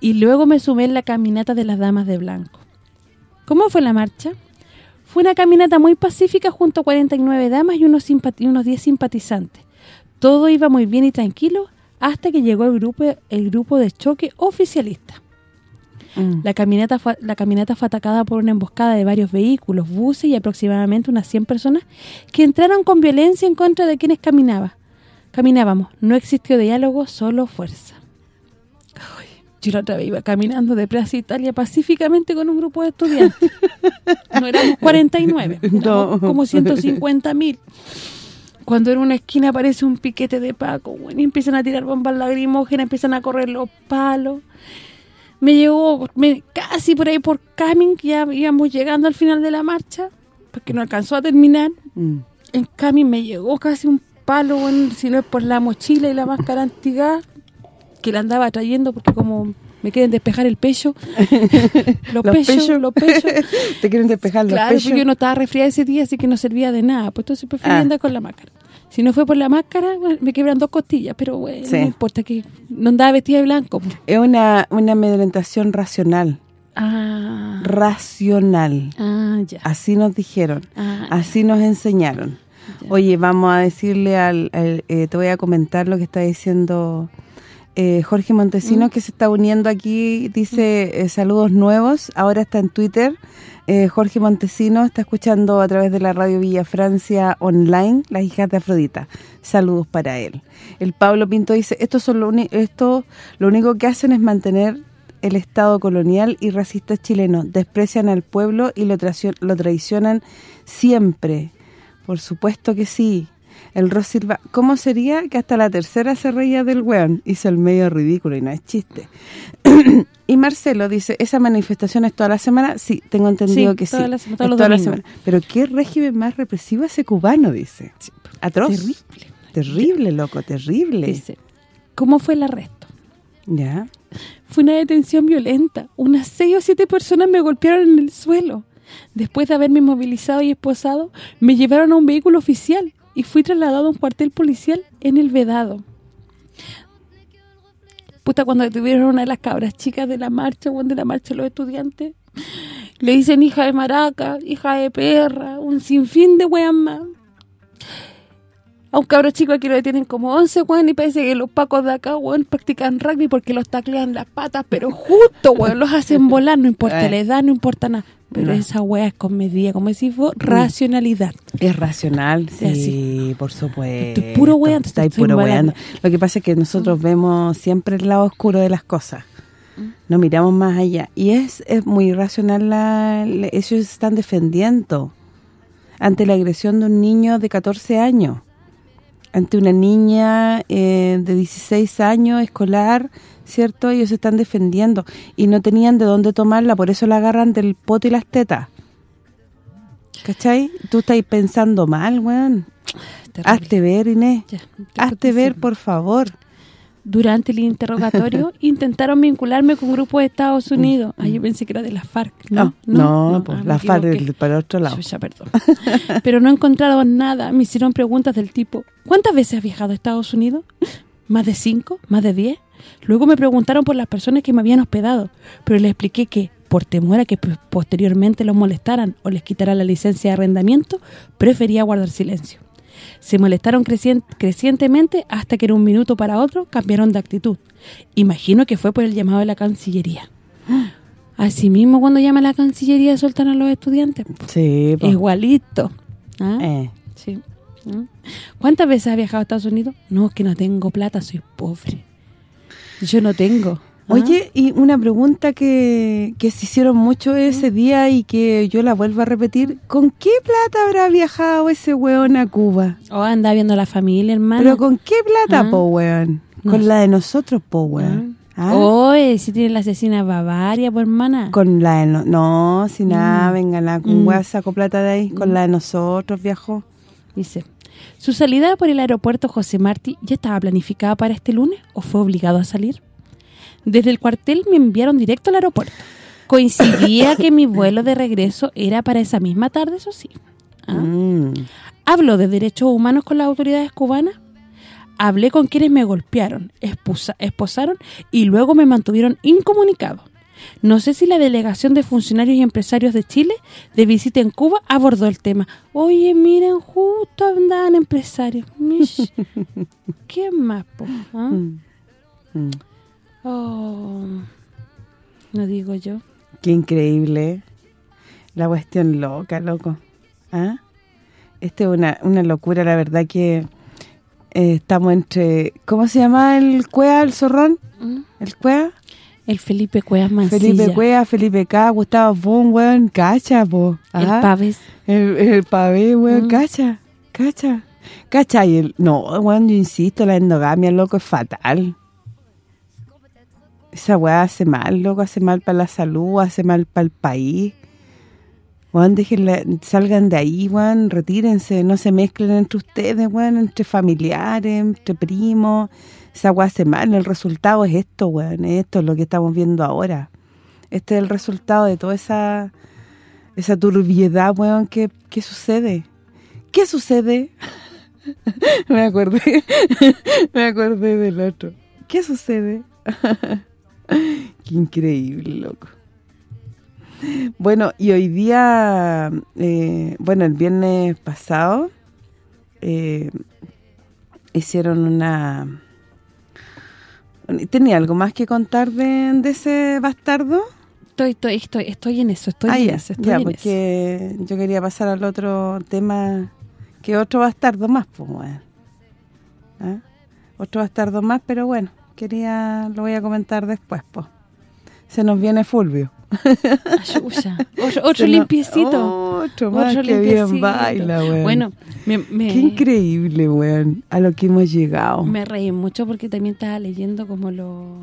Y luego me sumé en la caminata de las damas de blanco. ¿Cómo fue la marcha? Fue una caminata muy pacífica junto a 49 damas y unos, simpati- unos 10 simpatizantes. Todo iba muy bien y tranquilo hasta que llegó el grupo el grupo de choque oficialista. Mm. La caminata fue, la caminata fue atacada por una emboscada de varios vehículos, buses y aproximadamente unas 100 personas que entraron con violencia en contra de quienes caminaba. caminábamos. No existió diálogo, solo fuerza. Yo la otra vez iba caminando de Plaza Italia pacíficamente con un grupo de estudiantes. No éramos *laughs* 49, éramos No. como 150 mil. Cuando en una esquina aparece un piquete de Paco, bueno, y empiezan a tirar bombas lagrimógenas, empiezan a correr los palos. Me llegó me- casi por ahí por Camin, que ya íbamos llegando al final de la marcha, porque no alcanzó a terminar. Mm. En Camin me llegó casi un palo, bueno, si no es por la mochila y la máscara antigua que la andaba trayendo, porque como me quieren despejar el pecho, *laughs* los, Los pechos, los pechos. *laughs* Te quieren despejar los Claro, pechos. porque yo no estaba resfriada ese día, así que no servía de nada. Pues entonces preferí Ah. andar con la máscara. Si no fue por la máscara, bueno, me quebran dos costillas, pero bueno, Sí. no importa que no andaba vestida de blanco. Es una, una amedrentación racional. Ah, Racional. ah ya. Así nos dijeron. Ah, Así nos enseñaron. ya. Oye, vamos a decirle al... al- eh, te voy a comentar lo que está diciendo eh, Jorge Montesinos, Mm. que se está uniendo aquí. Dice, eh, saludos nuevos. Ahora está en Twitter. Eh, Jorge Montesinos está escuchando a través de la radio Villa Francia online, Las hijas de Afrodita. Saludos para él. El Pablo Pinto dice, esto, son lo, esto lo único que hacen es mantener el Estado colonial y racista chileno. Desprecian al pueblo y lo, lo traicionan siempre. Por supuesto que sí. El Ross Silva, ¿cómo sería que hasta la tercera se reía del weón? Hizo el medio ridículo y no es chiste. *clears throat* y Marcelo dice, ¿esa manifestación es toda la semana? Sí, tengo entendido Sí, que toda sí. la todos toda la semana. Pero qué régimen más represivo ese cubano, dice. Atroz. Terrible. Terrible, loco, terrible. Dice, ¿cómo fue el arresto? Ya. Fue una detención violenta. Unas seis o siete personas me golpearon en el suelo. Después de haberme movilizado y esposado, me llevaron a un vehículo oficial y fui trasladado a un cuartel policial en el Vedado. Puta, cuando detuvieron una de las cabras chicas de la marcha, o de la marcha los estudiantes, le dicen hija de maraca, hija de perra, un sinfín de weas más. A un cabro chico aquí lo detienen como 11, weón, y parece que los pacos de acá, weón, practican rugby porque los taclean las patas, pero justo, weón, los hacen volar, no importa *laughs* Eh. la edad, no importa nada. Pero No. esa wea es con medida, como decís vos, racionalidad. Es racional, sí, así. por supuesto. Estoy puro weando, Está estoy puro weando. Lo que pasa es que nosotros vemos siempre el lado oscuro de las cosas. No miramos más allá. Y es, es muy irracional, la, la- ellos están defendiendo ante la agresión de un niño de 14 años. Ante una niña eh, de 16 años, escolar, ¿cierto? Ellos se están defendiendo. Y no tenían de dónde tomarla, por eso la agarran del poto y las tetas. ¿Cachai? Tú estás pensando mal, weón. Terrible. Hazte ver, Inés. Ya, Hazte ver, por favor. Durante el interrogatorio *laughs* intentaron vincularme con un grupo de Estados Unidos. Ah, yo pensé que era de la FARC. No, no, pues, ah, la FARC del- para el otro lado. Chucha, perdón. *laughs* Pero no encontraron nada. Me hicieron preguntas del tipo, ¿cuántas veces has viajado a Estados Unidos? *laughs* ¿Más de cinco? ¿Más de diez? Luego me preguntaron por las personas que me habían hospedado, pero les expliqué que por temor a que posteriormente los molestaran o les quitaran la licencia de arrendamiento, prefería guardar silencio. Se molestaron crecientemente hasta que en un minuto para otro cambiaron de actitud. Imagino que fue por el llamado de la Cancillería. Asimismo, cuando llama a la Cancillería sueltan a los estudiantes. Sí, Igualito. ¿Ah? Eh. Sí. ¿Mm? ¿Cuántas veces has viajado a Estados Unidos? No, es que no tengo plata, soy pobre. Yo no tengo. ¿Ah? Oye, y una pregunta que, que se hicieron mucho ese día y que yo la vuelvo a repetir. ¿Con qué plata habrá viajado ese weón a Cuba? O oh, anda viendo a la familia, hermano. ¿Pero con qué plata, ¿Ah? po, weón? Con la de nosotros, po, weón. ¿Ah? Oye, si tiene la asesina Bavaria, po, hermana. Con la de... No, no si nada, mm. venga, nada, con mm. saco plata de ahí. Con mm. la de nosotros viajó. Dice... ¿Su salida por el aeropuerto José Martí ya estaba planificada para este lunes o fue obligado a salir? Desde el cuartel me enviaron directo al aeropuerto. Coincidía que mi vuelo de regreso era para esa misma tarde, eso sí. ¿Ah? Mm. Hablo de derechos humanos con las autoridades cubanas. Hablé con quienes me golpearon, esposaron y luego me mantuvieron incomunicado. No sé si la delegación de funcionarios y empresarios de Chile de visita en Cuba abordó el tema. Oye, miren, justo andaban empresarios. *laughs* ¿Qué más, ¿Ah? Mm. Mm. Oh, no digo yo. Qué increíble. La cuestión loca, loco. ¿Ah? Este es una, una locura, la verdad que eh, estamos entre... ¿Cómo se llama el Cuea, el zorrón? ¿Mm? ¿El Cuea? El Felipe Cuevas Mancilla. Felipe Cuevas, Felipe K, Gustavo Fun, weón, cacha, po. El Paves. El, el Pave, weón, mm. cacha, cacha. Cacha, y el... No, weón, yo insisto, la endogamia, loco, es fatal. Esa weá hace mal, loco, hace mal para la salud, hace mal para el país. Weón, déjenla, salgan de ahí, weón, retírense, no se mezclen entre ustedes, weón, entre familiares, entre primos esa weá hace mal, el resultado es esto, weón, esto es lo que estamos viendo ahora. Este es el resultado de toda esa esa turbiedad, weón, que, ¿qué sucede? ¿Qué sucede? *laughs* me acordé, *laughs* me acordé del otro. ¿Qué sucede? *laughs* *laughs* Qué increíble, loco. Bueno, y hoy día, eh, bueno, el viernes pasado, eh, hicieron una ¿Tenía algo más que contar de, ese bastardo? Estoy, estoy, estoy, estoy en eso, estoy ah, en eso, ya, porque yo quería pasar al otro tema, que otro bastardo más, pues, bueno. ¿Ah? Otro bastardo más, pero bueno, quería, lo voy a comentar después, pues. Se nos viene Fulvio. *laughs* otro, otro limpiecito. Otro más que bien baila, weón. Bueno, Qué increíble, weón, a lo que hemos llegado. Me reí mucho porque también estaba leyendo como lo...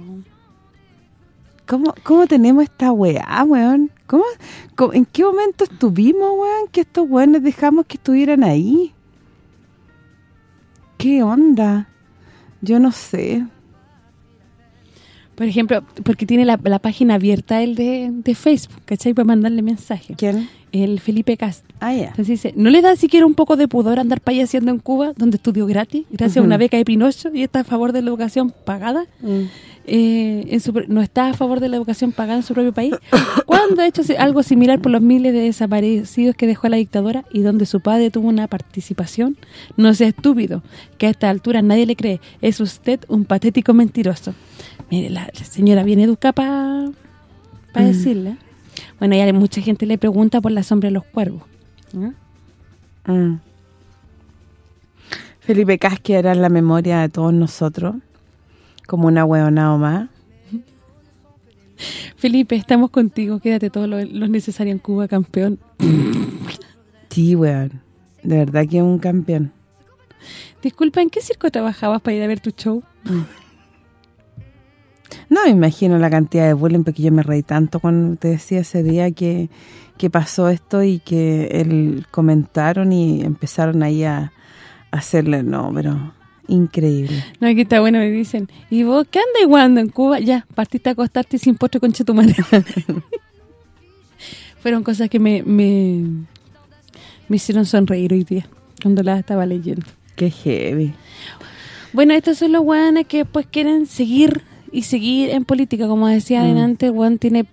¿Cómo, cómo tenemos esta weá, weón? ¿Cómo, ¿En qué momento estuvimos, weón, que estos weones dejamos que estuvieran ahí? ¿Qué onda? Yo no sé. Por ejemplo, porque tiene la, página abierta el de, de, Facebook, ¿cachai? Para mandarle mensaje. ¿Quién? El Felipe Cast. Ah, ya. Entonces dice, ¿no le da siquiera un poco de pudor andar haciendo en Cuba, donde estudió gratis, gracias a una beca de Pinocho, y está a favor de la educación pagada? Mm. Eh, en su, no está a favor de la educación pagada en su propio país. ¿Cuándo ha hecho algo similar por los miles de desaparecidos que dejó la dictadura y donde su padre tuvo una participación? No sea estúpido, que a esta altura nadie le cree. Es usted un patético mentiroso. Mire, la, señora viene educada para mm. decirle. Bueno, ya mucha gente le pregunta por la sombra de los cuervos. Mm. Felipe Casque era en la memoria de todos nosotros, como una hueonada más. *laughs* Felipe, estamos contigo, quédate todo lo, necesario en Cuba, campeón. *laughs* sí, weón, de verdad que es un campeón. Disculpa, ¿en qué circo trabajabas para ir a ver tu show? Mm. No me imagino la cantidad de bullying porque yo me reí tanto cuando te decía ese día que, pasó esto y que él comentaron y empezaron ahí a, hacerle, no, pero increíble. No, aquí está bueno, me dicen, ¿y vos qué andas igualando en Cuba? Ya, partiste a acostarte sin postre con chetumare. *laughs* Fueron cosas que me, me, me hicieron sonreír hoy día, cuando la estaba leyendo. Qué heavy. Bueno, estos son los guanes que pues quieren seguir y seguir en política, como decía mm. adelante, Juan tiene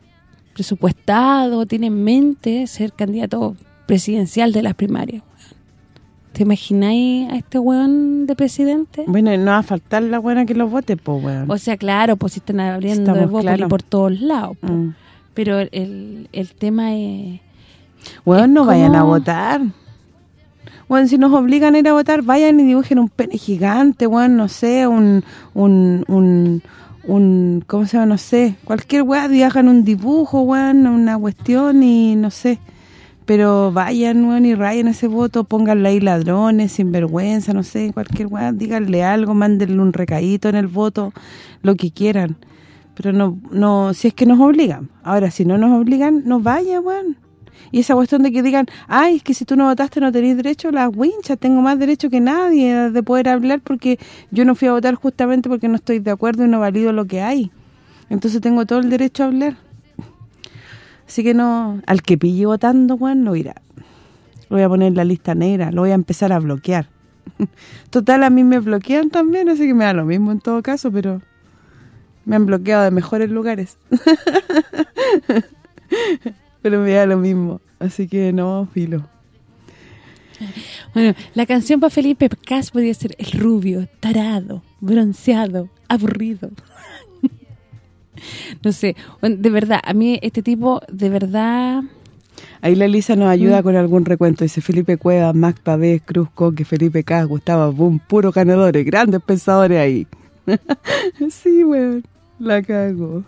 presupuestado, tiene en mente ser candidato presidencial de las primarias. ¿Te imagináis a este weón de presidente? Bueno, y no va a faltar la buena que los vote, pues, weón. O sea, claro, pues si están abriendo Estamos claros. por todos lados. po. Mm. Pero el, el tema es... Weón, Es no vayan a votar. Weón, si nos obligan a ir a votar, vayan y dibujen un pene gigante, weón, no sé, un... un, un un, ¿cómo se llama? No sé, cualquier y hagan un dibujo, weón, una cuestión y no sé. Pero vayan, weón, y rayen ese voto, pónganle ahí ladrones, sinvergüenza, no sé, cualquier weón, díganle algo, mándenle un recadito en el voto, lo que quieran. Pero no, no si es que nos obligan. Ahora, si no nos obligan, no vayan, weón. Y esa cuestión de que digan, ay, es que si tú no votaste no tenés derecho, las winchas, tengo más derecho que nadie de poder hablar porque yo no fui a votar justamente porque no estoy de acuerdo y no valido lo que hay. Entonces tengo todo el derecho a hablar. Así que no, al que pille votando, weón, lo irá. Lo voy a poner en la lista negra, lo voy a empezar a bloquear. *laughs* Total, a mí me bloquean también, así que me da lo mismo en todo caso, pero me han bloqueado de mejores lugares. *laughs* pero me da lo mismo, así que no, filo. Bueno, la canción para Felipe Cas podría ser el rubio, tarado, bronceado, aburrido. *laughs* no sé, bueno, de verdad, a mí este tipo, de verdad... Ahí la Elisa nos ayuda con algún recuento. Dice Felipe Cueva, Max Pavés, Cruz Coque, Felipe Cas, Gustavo Boom, puros ganadores, grandes pensadores ahí. *laughs* sí, weón, la cago.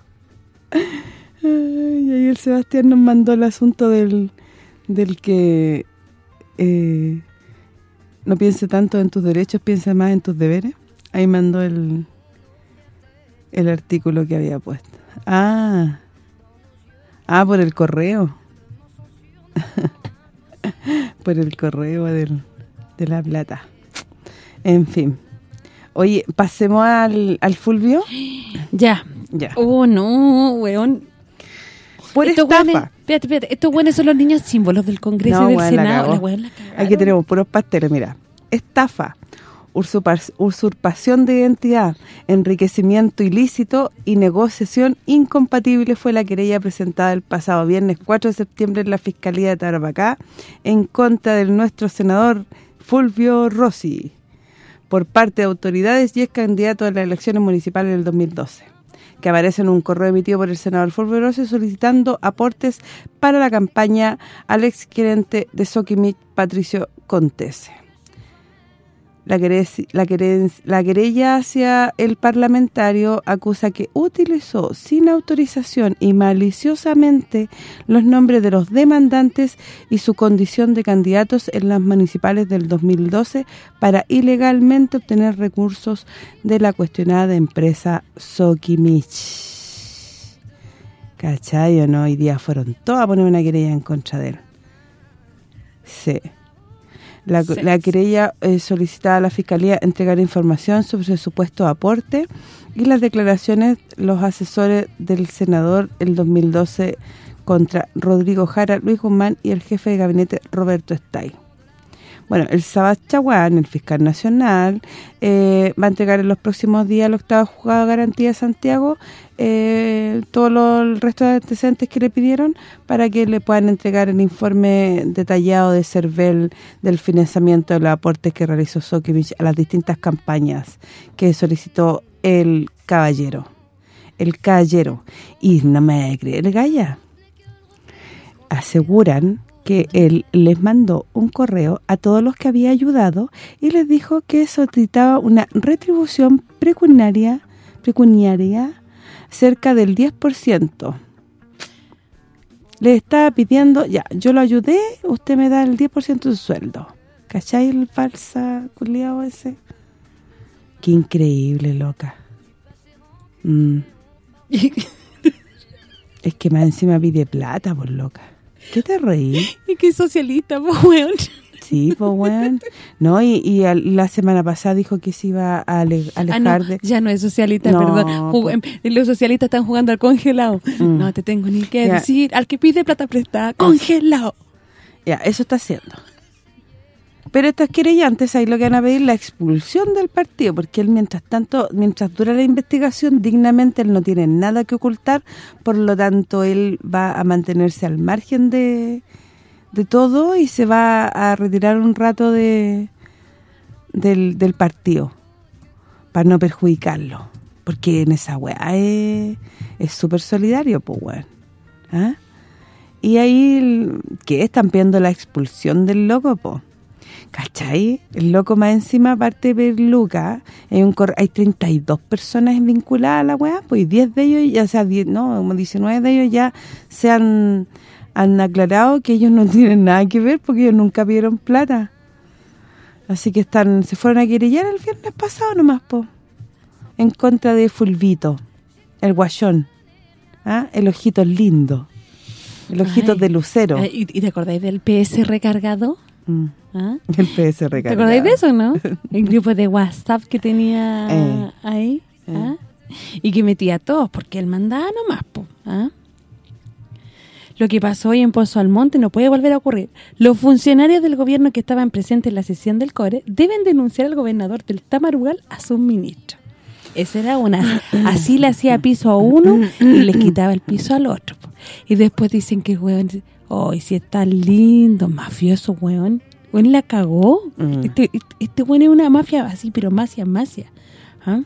Ay, ahí el Sebastián nos mandó el asunto del, del que eh, no piense tanto en tus derechos, piensa más en tus deberes. Ahí mandó el, el artículo que había puesto. Ah, ah, por el correo. *laughs* por el correo del, de la plata. En fin. Oye, pasemos al, al Fulvio. *gasps* Ya. Ya. Oh, no, weón. Por Estos estafa. espérate, espérate. Estos buenos son los niños símbolos del Congreso No, y del Senado. La la. Aquí tenemos puros pasteles, mira. Estafa, usurpa- usurpación de identidad, enriquecimiento ilícito y negociación incompatible fue la querella presentada el pasado viernes 4 de septiembre en la Fiscalía de Tarapacá en contra del nuestro senador Fulvio Rossi por parte de autoridades y es candidato a las elecciones municipales del 2012 que aparece en un correo emitido por el senador Fulvio Rossi solicitando aportes para la campaña al exgerente de Soquimich, Patricio Contese. La, quere- la, quere- la querella hacia el parlamentario acusa que utilizó sin autorización y maliciosamente los nombres de los demandantes y su condición de candidatos en las municipales del 2012 para ilegalmente obtener recursos de la cuestionada empresa Soquimich. ¿Cachai o no? Hoy día fueron todos a poner una querella en contra de él. Sí. La, Sí. la querella eh, solicitaba a la Fiscalía entregar información sobre su supuesto aporte y las declaraciones los asesores del senador el 2012 contra Rodrigo Jara, Luis Guzmán y el jefe de gabinete Roberto Stay. Bueno, el Sabas Chaguán, el fiscal nacional, eh, va a entregar en los próximos días al octavo juzgado de garantía de Santiago eh, todo lo- el resto de antecedentes que le pidieron para que le puedan entregar el informe detallado de CERVEL del financiamiento de los aportes que realizó Sokimich a las distintas campañas que solicitó el caballero. El caballero. Y no me creer, Gaya. Aseguran que él les mandó un correo a todos los que había ayudado y les dijo que solicitaba una retribución pecuniaria, pecuniaria cerca del 10%. Le estaba pidiendo, ya, yo lo ayudé, usted me da el 10% de su sueldo. ¿Cachai el falsa culiao ese? Qué increíble, loca. Mm. *laughs* Es que más encima pide plata, por loca. ¿Qué te reí? *laughs* Y qué socialista, po, weón. Sí, pues, weón. No, y, y la semana pasada dijo que se iba a ale- Ah, alejar no, de... ya no es socialista, No, perdón. Jug- po. em, los socialistas están jugando al congelado. Mm. No te tengo ni que Ya. decir. Al que pide plata prestada, congelado. Ya, eso está haciendo. Pero estos querellantes ahí lo que van a pedir la expulsión del partido, porque él mientras tanto, mientras dura la investigación, dignamente él no tiene nada que ocultar, por lo tanto él va a mantenerse al margen de, de todo y se va a retirar un rato de del, partido para no perjudicarlo. Porque en esa weá es súper solidario, pues weón. ¿Ah? Y ahí, ¿qué? Están pidiendo la expulsión del loco, pues. ¿Cachai? El loco más encima, aparte de Luca, hay un hay 32 personas vinculadas a la weá, pues 10 de ellos, ya sea 10, no, como 19 de ellos ya se han, han aclarado que ellos no *laughs* tienen nada que ver porque ellos nunca pidieron plata. Así que están se fueron a querellar el viernes pasado nomás, po. En contra de Fulvito, el guayón. ¿Ah? El ojito lindo. El ojito Ay. de lucero. Eh, ¿Y, y te acordáis del PS recargado? Mm. ¿Ah? *laughs* El PS recargado. ¿Te acordáis de eso, no? *laughs* El grupo de WhatsApp que tenía Eh. ahí. ¿ah? Y que metía a todos, porque él mandaba nomás, po, ¿ah? Lo que pasó hoy en Pozo Almonte no puede volver a ocurrir. Los funcionarios del gobierno que estaban presentes en la sesión del CORE deben denunciar al gobernador del Tamarugal a sus ministros. Esa era una... *laughs* Así le hacía piso a uno y les quitaba el piso al otro. po. Y después dicen que, weón, ¡ay, si está lindo, mafioso, weón! Weón la cagó. Mm. Este, este weón es una mafia así, pero masia, masia. ¿Ah?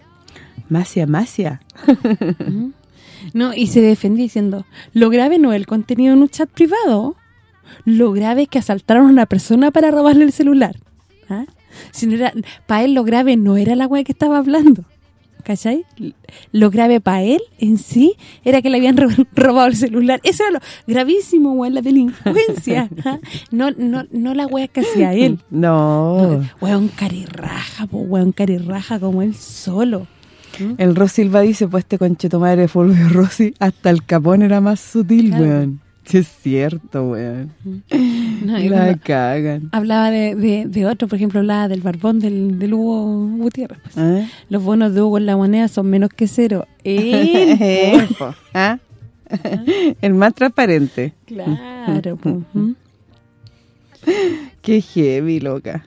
Masia, masia. No, y se defendía diciendo, lo grave no es el contenido en un chat privado, lo grave es que asaltaron a una persona para robarle el celular. ¿Ah? Si no era, para él lo grave no era la weá que estaba hablando. ¿Cachai? Lo grave para él en sí era que le habían ro- *laughs* robado el celular. Eso era lo gravísimo, weón, la delincuencia. *laughs* ¿ah? No no no la weá que hacía él. No. Weón carirraja, po, weón carirraja como él solo. El Rosy Silva dice, pues este concheto madre Fulvio Rossi, hasta el capón era más sutil, Claro. weón. Sí es cierto, weón. *laughs* No, La cagan. hablaba de, de, de otro, por ejemplo, hablaba del barbón del, del Hugo Gutiérrez. pues. ¿Ah? Los bonos de Hugo en la moneda son menos que cero. *laughs* Eh. ¿Ah? El más transparente. claro. pues. *laughs* Qué heavy, loca.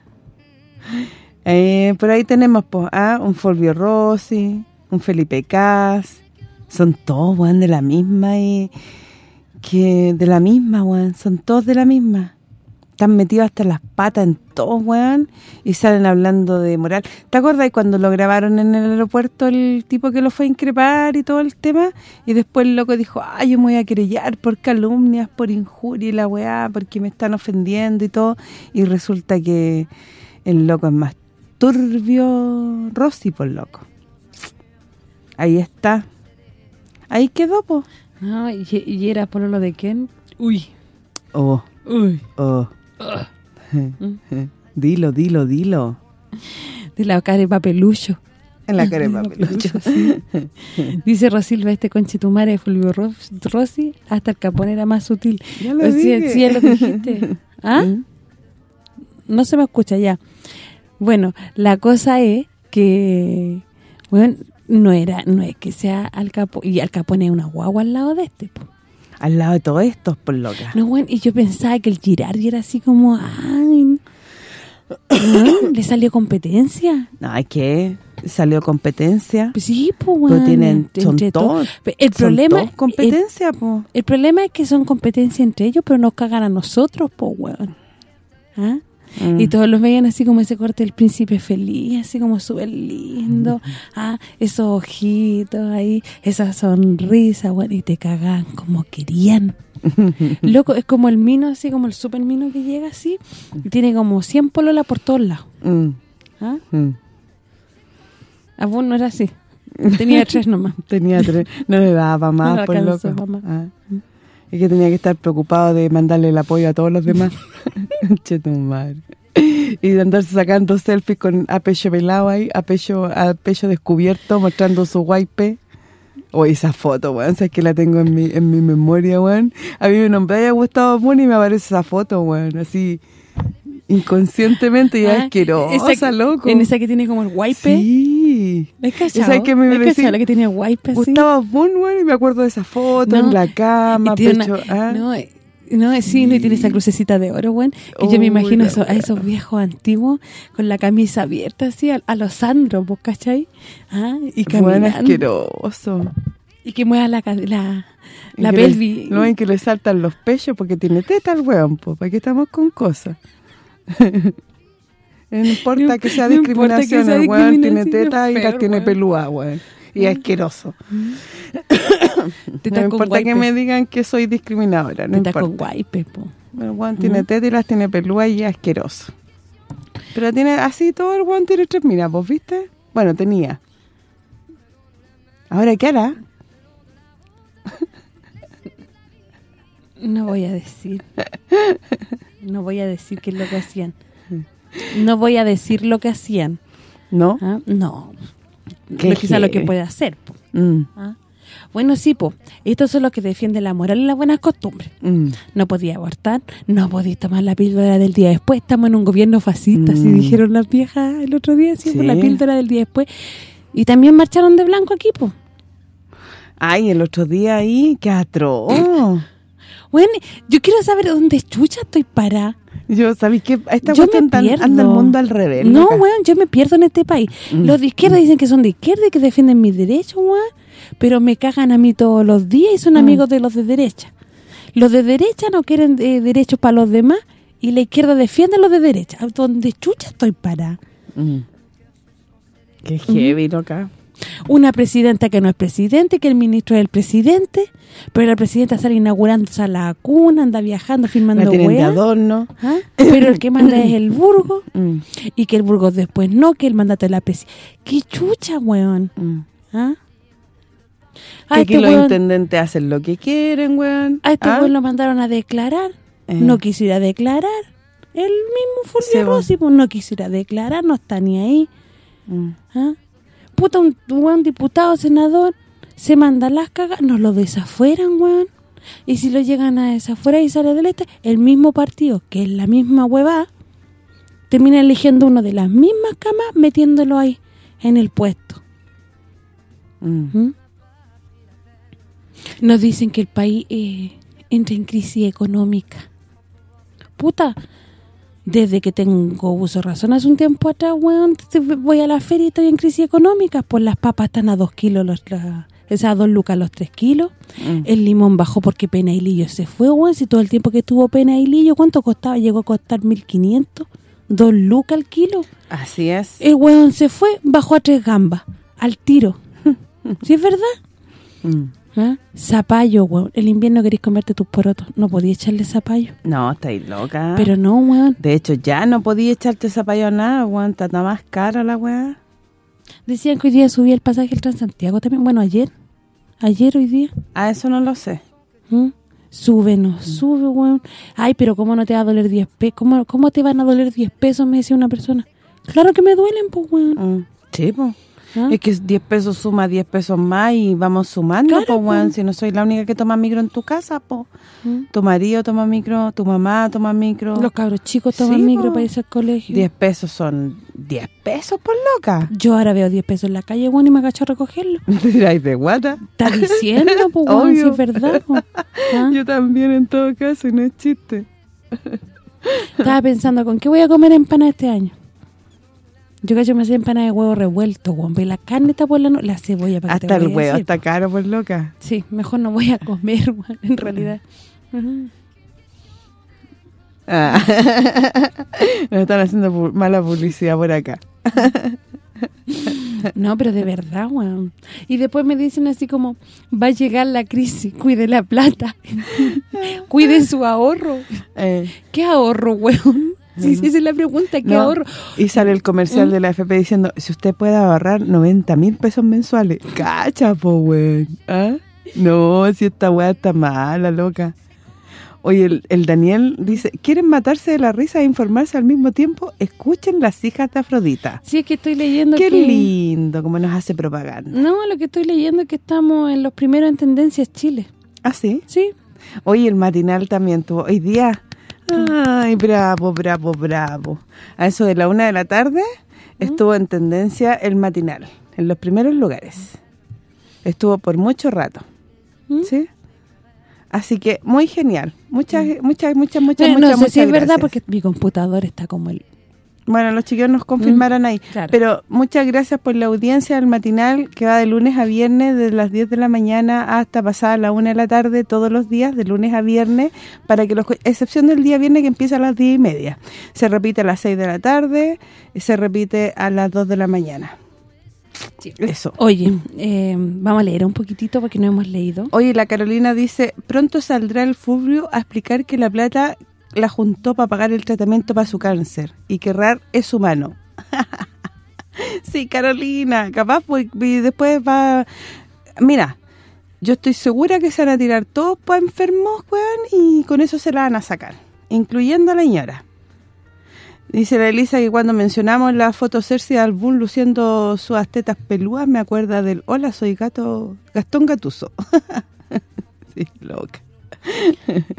Eh, por ahí tenemos, pues, ah, un Fulvio Rossi, un Felipe Cas. Son todos, weón, de la misma y... que De la misma, weón. Son todos de la misma. Están metidos hasta las patas en todos, weón. Y salen hablando de moral. ¿Te acuerdas cuando lo grabaron en el aeropuerto el tipo que lo fue a increpar y todo el tema? Y después el loco dijo, ay, yo me voy a querellar por calumnias, por injuria y la weá, porque me están ofendiendo y todo. Y resulta que el loco es más turbio Rossi, por loco. Ahí está. Ahí quedó, po. No, y, y era por lo de quién? Uy, Oh, uy. oh. *laughs* dilo, dilo, dilo. De la cara de papelucho. En la cara de papelucho. *laughs* *laughs* Dice Rosilva, este conchetumare de Fulvio Ros- Rossi, hasta el capón era más sutil. Ya lo O sea, dije. sí, ya lo dijiste. ¿Ah? No se me escucha ya. Bueno, la cosa es que, bueno, no era, no es que sea Al Capone, y Al Capone es una guagua al lado de este, po. Al lado de todos estos, por loca. No, bueno, y yo pensaba que el Girardi era así como, ay. ¿le salió competencia? No, es que salió competencia. Pues sí, pues, bueno, tienen, son todos. El son problema, todos competencia, po. el, el problema es que son competencia entre ellos, pero nos cagan a nosotros, pues, weón. ¿Ah? Mm. Y todos los veían así como ese corte del príncipe feliz, así como súper lindo. Ah, esos ojitos ahí, esa sonrisa, bueno, y te cagan como querían. *laughs* Loco, es como el mino, así como el super mino que llega así, y tiene como 100 pololas por todos lados. Mm, ¿Ah? mm. A vos no era así. Tenía tres nomás. *laughs* Tenía tres, no le daba *laughs* No más, le por alcanzó loco. Ah. Y que tenía que estar preocupado de mandarle el apoyo a todos los demás. *laughs* che tu madre. Y de andarse sacando selfies con a pecho pelado ahí, a pecho, a pecho descubierto, mostrando su guaype. O esa foto, weón, sabes que la tengo en mi en mi memoria, weón. A mí me nombré haya gustado Moon y me aparece esa foto, weón, así inconscientemente y es Ah, asquerosa, esa- loco. En esa que tiene como el wipe. Sí. ¿Es cachado? Esa que me ¿Es la que tiene wipe así? Gustavo weón, y me acuerdo de esa foto No, en la cama, pecho, una- ah. no, eh, No, sí, no, y tiene esa crucecita de oro, weón. Que yo me imagino eso- a esos viejos antiguos con la camisa abierta así, a, a los Sandro, ¿vos cachai? Ah, y caminando. asqueroso. y que mueva la, la, la pelvis. no, y que le saltan los pechos porque tiene teta el weón, pues, ¿para qué estamos con cosas? No importa que sea discriminación, el weón tiene teta y las tiene pelúa, weón. Y es asqueroso. No importa que me digan que soy discriminadora, no con importa. guaype, po. El weón tiene teta y las tiene pelúa y es asqueroso. Pero tiene así todo el weón tiene tres miras, ¿vos viste? Bueno, tenía. ¿Ahora qué hará? No voy a decir. *laughs* No voy a decir qué es lo que hacían. No voy a decir lo que hacían. ¿No? ¿ah? No. Qué Lo quizá lo que puede hacer. Mm, ¿ah? Bueno, sí, po. Estos son los que defienden la moral y las buenas costumbres. mm. No podía abortar, no podía tomar la píldora del día después. Estamos en un gobierno fascista, así Mm. dijeron las viejas el otro día, sí, Sí. por la píldora del día después. Y también marcharon de blanco aquí, po. Ay, el otro día ahí, qué atroz. *coughs* Bueno, yo quiero saber dónde chucha estoy parada. Yo, ¿sabéis qué? A esta Yo me tan- anda el mundo al revés. No, weón, yo me pierdo en este país. Mm. Los de izquierda dicen que son de izquierda y que defienden mis derechos, weón. Pero me cagan a mí todos los días y son Mm. amigos de los de derecha. Los de derecha no quieren eh, derechos para los demás y la izquierda defiende a los de derecha. ¿Dónde chucha estoy para? Mm. Qué heavy, loca. Una presidenta que no es presidente, que el ministro es el presidente, pero la presidenta sale inaugurando la cuna, anda viajando, de weas. adorno. ¿ah? Pero el que manda es el Burgo. *laughs* Mm, y que el Burgos después no, que el mandato de la presidencia. ¡Qué chucha, weón! mm. ¿Ah? Que A aquí este los weón, intendentes hacen lo que quieren, weón. a este ¿Ah? weón lo mandaron a declarar. Eh. No quiso ir a declarar. El mismo Fulvio. Rossi, pues no quiso ir a declarar, no está ni ahí. Mm. ¿Ah? Puta, un weón diputado, senador, se manda las cagas, nos lo desafueran, weón. Y si lo llegan a desafuera y sale del este, el mismo partido, que es la misma huevada, termina eligiendo uno de las mismas camas, metiéndolo ahí, en el puesto. Mm. ¿Mm? Nos dicen que el país eh, entra en crisis económica. Puta, desde que tengo uso razón hace un tiempo atrás, weón, voy a la feria y estoy en crisis económica. Pues las papas están a dos kilos, los, la- esas a dos lucas los tres kilos. Mm. El limón bajó porque Pena y Lillo se fue, weón. Si todo el tiempo que estuvo Pena y Lillo, ¿cuánto costaba? Llegó a costar 1.500, dos lucas al kilo. Así es. El weón se fue, bajó a tres gambas, al tiro. *laughs* ¿Sí es verdad? Mm. ¿Ah? Zapallo, weón. El invierno querés comerte tus porotos. No podía echarle zapallo. No, estáis loca. Pero no, weón. De hecho, ya no podía echarte zapallo a nada, weón. Está más cara la weá. Decían que hoy día subía el pasaje el Transantiago también. Bueno, ayer. Ayer, hoy día. Ah, eso no lo sé. ¿Mm? Sube, no sube, weón. Ay, pero ¿cómo no te va a doler 10 pesos? ¿Cómo, ¿Cómo te van a doler 10 pesos? Me decía una persona. Claro que me duelen, pues, weón. Mm. Sí, pues. ¿Ah? Es que 10 pesos suma 10 pesos más y vamos sumando, Claro, pues, po. Si no soy la única que toma micro en tu casa, pues. ¿Mm? Tu marido toma micro, tu mamá toma micro. Los cabros chicos toman Sí, micro po. para irse al colegio. 10 pesos son 10 pesos por loca. Yo ahora veo 10 pesos en la calle, weón, y me agacho a recogerlo. *laughs* ¿Te tiráis de guata? Está diciendo, pues, weón, si es verdad, po. *laughs* ¿Ah? Yo también en todo caso y no es chiste. Estaba pensando, ¿con qué voy a comer empanada este año? Yo cacho me hacía empanada de huevo revuelto, weón. La carne está por la no la cebolla para que te Hasta el huevo está caro por loca. Sí, mejor no voy a comer, *laughs* weón, en realidad. Ujú. Ah. *laughs* Nos están haciendo pu- mala publicidad por acá. *laughs* No, pero de verdad, weón. Y después me dicen así como, va a llegar la crisis, cuide la plata, cuide su ahorro. Eh, ¿Qué ahorro, weón? Sí, sí, esa es la pregunta, ¿qué no, ahorro? Y sale el comercial de la FP diciendo, si usted puede ahorrar 90 mil pesos mensuales. ¡Cacha, po! ¿Ah? No, si esta weá está mala, loca. Oye, el, el Daniel dice, ¿quieren matarse de la risa e informarse al mismo tiempo? Escuchen Las hijas de Afrodita. Sí, es que estoy leyendo Qué que... lindo, como nos hace propaganda. No, lo que estoy leyendo es que estamos en los primeros en tendencias Chile. ¿Ah, sí? Sí, Oye, el matinal también tuvo hoy día. Ay, bravo, bravo, bravo. A eso de la una de la tarde estuvo en tendencia el matinal, en los primeros lugares. Estuvo por mucho rato. ¿Mm? ¿Sí? Así que muy genial. Muchas, muchas, muchas, muchas, Bueno, muchas, no sé si muchas es verdad porque mi computador está como el... Bueno, los chiquillos nos confirmaron ahí. claro. Pero muchas gracias por la audiencia del matinal que va de lunes a viernes, desde las 10 de la mañana hasta pasada la 1 de la tarde, todos los días, de lunes a viernes, para que los excepción del día viernes que empieza a las 10 y media. Se repite a las 6 de la tarde, y se repite a las 2 de la mañana. Eso. Oye, eh, vamos a leer un poquitito porque no hemos leído. Oye, la Carolina dice, pronto saldrá el Fulvio a explicar que la plata la juntó para pagar el tratamiento para su cáncer y que RAR es humano. *laughs* sí, Carolina, capaz pues, después va... Mira, yo estoy segura que se van a tirar todos para enfermos, weón, y con eso se la van a sacar, incluyendo a la señora. Dice la Elisa que cuando mencionamos la foto Cersei Albún luciendo sus tetas pelúas, me acuerda del Hola, soy gato Gastón Gatuso. *laughs* sí, loca.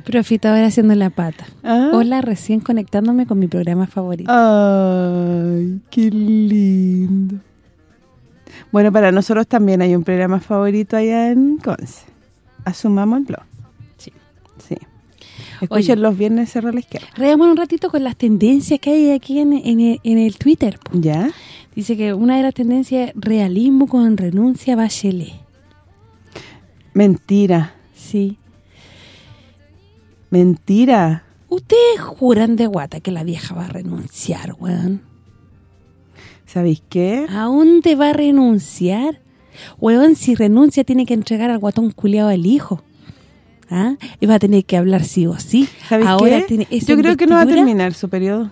Profita ahora haciendo la pata. Ah. Hola, recién conectándome con mi programa favorito. Ay, qué lindo. Bueno, para nosotros también hay un programa favorito allá en Conce. Asumámoslo. Sí. Sí. Escuchen Oye. los viernes Cerro a la Izquierda. Reamos un ratito con las tendencias que hay aquí en, en el, en el Twitter. po. ¿Ya? Dice que una de las tendencias es realismo con renuncia a Bachelet. Mentira. Sí. Mentira. Ustedes juran de guata que la vieja va a renunciar, weón. ¿Sabéis qué? ¿A dónde va a renunciar? Weón, si renuncia tiene que entregar al guatón culiado al hijo. ¿Ah? Y va a tener que hablar sí o sí. ¿Sabéis Ahora qué? tiene Yo creo que no va a terminar su periodo.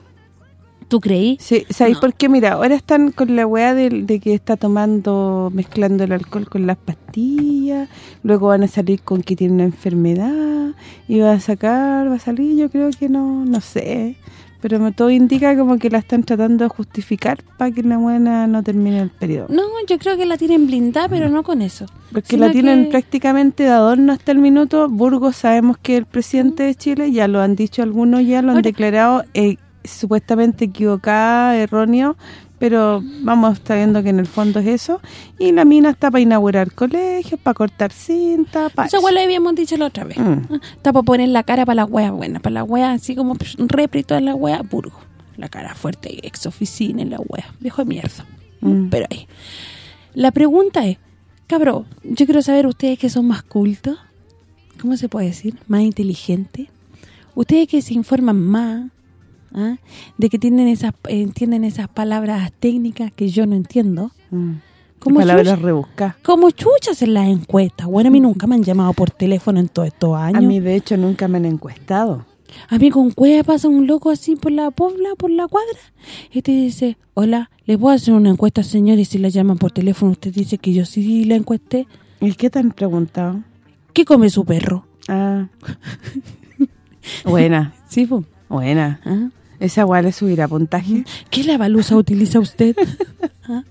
¿Tú creí? Sí, ¿sabéis No. por qué? Mira, ahora están con la weá de, de que está tomando, mezclando el alcohol con las pastillas, luego van a salir con que tiene una enfermedad, y va a sacar, va a salir, yo creo que no, no sé, pero todo indica como que la están tratando de justificar para que la buena no termine el periodo. No, yo creo que la tienen blindada, pero no con eso. Porque la tienen que- prácticamente de adorno hasta el minuto. Burgos sabemos que es el presidente de Chile, ya lo han dicho algunos, ya lo han Ahora- declarado eh, supuestamente equivocada, erróneo, pero vamos, está viendo que en el fondo es eso. Y la mina está para inaugurar colegios, para cortar cinta, para Eso igual lo habíamos dicho la otra vez. Mm. Ah, Está para poner la cara para la wea buena, para la wea así como psh, repri toda la wea, burgo. La cara fuerte, ex oficina en la wea. Viejo de mierda. Mm. Pero ahí. La pregunta es, cabrón, yo quiero saber ustedes que son más cultos, ¿cómo se puede decir? Más inteligentes. Ustedes que se informan más, ¿ah? de que tienen esas entienden esas palabras técnicas que yo no entiendo. Mm. ¿Cómo palabras rebuscadas. Como chuchas en las encuestas. Bueno, a mí nunca me han llamado por teléfono en todos estos A años. mí, de hecho, nunca me han encuestado. A mí con cueva pasa un loco así por la pobla, por la cuadra, y te dice, hola, ¿le puedo hacer una encuesta, señor? Y si la llaman por teléfono, usted dice que yo sí la encuesté. ¿Y qué te han preguntado? ¿Qué come su perro? Ah. *laughs* buena, Sí, po. buena. ¿Ah? ¿Esa igual le subirá puntaje? ¿Qué lavalusa utiliza usted? *laughs* ¿Ah?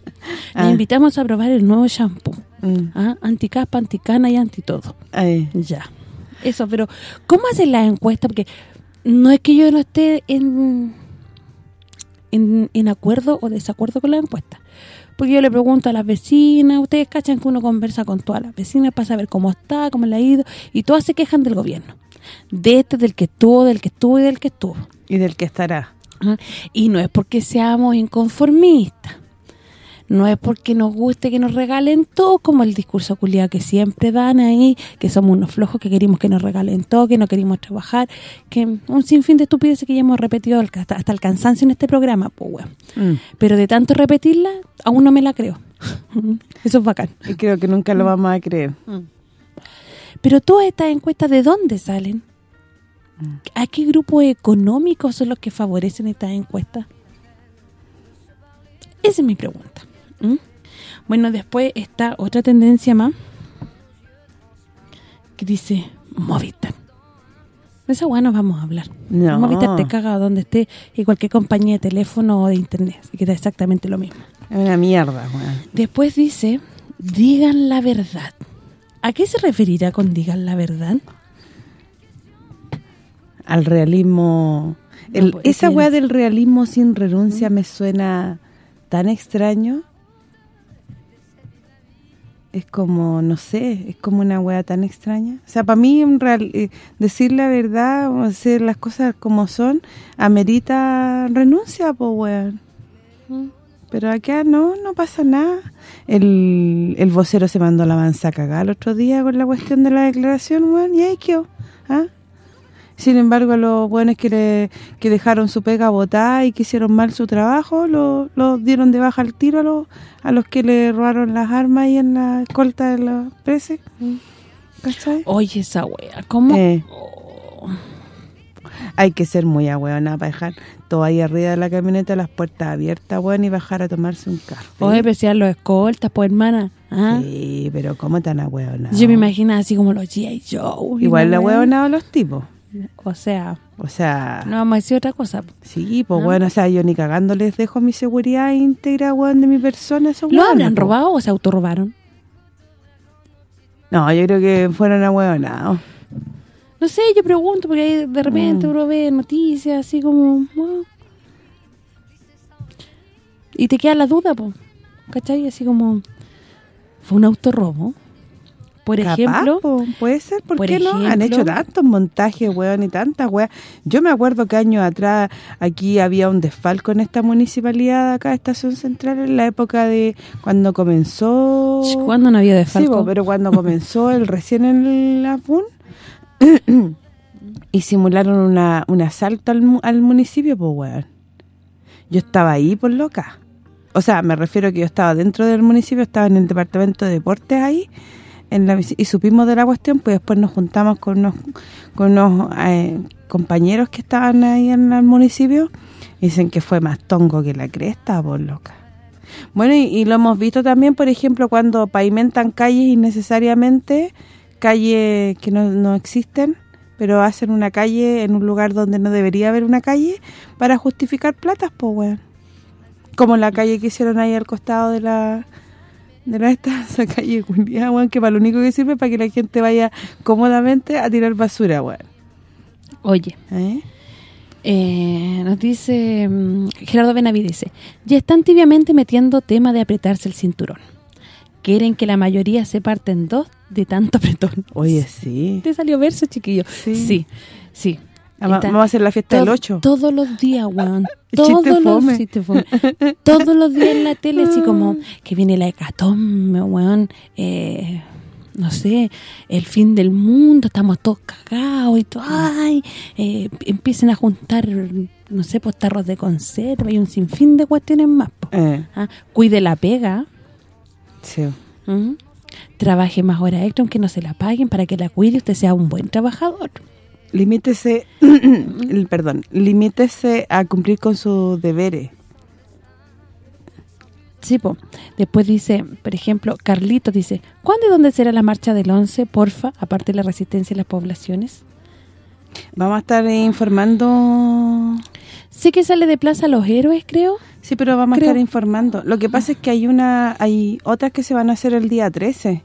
Le Ah. invitamos a probar el nuevo shampoo. Mm. ¿Ah? Anticaspa, anticana y antitodo. Ay. Ya. Eso, pero ¿cómo hacen las encuestas? Porque no es que yo no esté en, en, en acuerdo o desacuerdo con la encuesta. Porque yo le pregunto a las vecinas, ustedes cachan que uno conversa con todas las vecinas para saber cómo está, cómo le ha ido, y todas se quejan del gobierno. De este, del que estuvo, del que estuvo y del que estuvo. Y del que estará. ¿ah? Y no es porque seamos inconformistas. No es porque nos guste que nos regalen todo, como el discurso culiado que siempre dan ahí, que somos unos flojos, que queremos que nos regalen todo, que no queremos trabajar, que un sinfín de estupideces que ya hemos repetido hasta, hasta el cansancio en este programa, pues bueno. Mm. Pero de tanto repetirla, aún no me la creo. *laughs* Eso es bacán. Y creo que nunca lo vamos a creer. Pero todas estas encuestas, ¿de dónde salen? ¿A qué grupos económicos son los que favorecen estas encuestas? Esa es mi pregunta. ¿Mm? Bueno, después está otra tendencia más que dice Movistar. De esa weá no vamos a hablar. No. Movistar te caga donde esté y cualquier compañía de teléfono o de internet. Así que da exactamente lo mismo. Es una mierda, weón. Después dice, digan la verdad. ¿A qué se referirá con digan la verdad? Al realismo... El, pues, esa weá del realismo sin renuncia me suena tan extraño. es como, no sé, es como una wea tan extraña. O sea, para mí, en real, eh, decir la verdad, o hacer las cosas como son, amerita renuncia, pues weón. Mm. Pero acá no, no pasa nada. El, el vocero se mandó la mansa a cagar el otro día con la cuestión de la declaración, weón, y ahí quedó. ¿ah? Sin embargo, los buenos que, le, que dejaron su pega votar y que hicieron mal su trabajo, lo, lo dieron de baja al tiro a los, a los que le robaron las armas ahí en la escolta de los presos. ¿Cachai? Oye, esa wea, ¿cómo? Eh. Oh. Hay que ser muy ahueonada para dejar todo ahí arriba de la camioneta, las puertas abiertas, weón, y bajar a tomarse un café. Oye, eran los escoltas, pues, hermana. ¿ah? Sí, pero ¿cómo tan ahueonada? Yo me imagino así como los G.I. Joe. Igual la ahueonada los tipos. O sea, O sea, no vamos a decir otra cosa. sí, pues ¿no? bueno, o sea, yo ni cagando les dejo mi seguridad íntegra, weón, de mi persona, esos ¿Lo weones, habrán robado o se autorrobaron? No, yo creo que fueron ahueonados. No sé, yo pregunto, porque ahí de repente Mm. uno ve noticias así como... Y te queda la duda, po, ¿cachai? Así como... ¿Fue un autorrobo? Por Capaz, ejemplo... po, puede ser, ¿por, por qué no? Han hecho tantos montajes, weón, y tantas weas. Yo me acuerdo que años atrás aquí había un desfalco en esta municipalidad de acá, Estación Central, en la época de cuando comenzó... ¿Cuándo no había Sí, desfalco? po, pero cuando comenzó el recién en el APUN *clears throat* y simularon una, un asalto al, al municipio, pues weón. Yo estaba ahí por loca. O sea, me refiero que yo estaba dentro del municipio, estaba en el departamento de deportes ahí, en la y supimos de la cuestión, pues después nos juntamos con unos, con unos eh, compañeros que estaban ahí en el municipio, dicen que fue más tongo que la cresta, por loca. Bueno, y lo hemos visto también, por ejemplo, cuando pavimentan calles innecesariamente, calles que no, no existen, pero hacen una calle en un lugar donde no debería haber una calle para justificar platas, pues, weón. Como la calle que hicieron ahí al costado de la de la esta, *laughs* esa calle culiada, weón, que para lo único que sirve es para que la gente vaya cómodamente a tirar basura, weón. Oye, ¿Eh? eh, nos dice... mm, Gerardo Benavides dice... Ya están tibiamente metiendo tema de apretarse el cinturón. Quieren que la mayoría se parte en dos de tanto *laughs* apretón. Oye, sí. ¿Te salió verso, chiquillo? Sí. Sí, sí. Vamos Está- vamos a hacer la fiesta del Todo- 8. Todos los días, weón. *laughs* Todos los, fome. Todos los días en la tele, así como que viene la hecatombe, weón. Eh, no sé, el fin del mundo, estamos todos cagados y todo. Ay, eh, empiecen a juntar, no sé, pues tarros de conserva y un sinfín de cuestiones más. Eh, Ah, Cuide la pega. Sí. ¿Mm? Trabaje más horas extra aunque no se la paguen para que la cuide usted sea un buen trabajador. Limítese, *coughs* perdón, limítese a cumplir con sus deberes. Sí, po. Después dice, por ejemplo, Carlito dice, ¿cuándo y dónde será la marcha del 11, porfa, aparte de la resistencia y las poblaciones? Vamos a estar informando... Sé que sale de Plaza Los Héroes, creo. Sí, pero vamos Creo. a estar informando. Lo que pasa es que hay una hay otras que se van a hacer el día 13,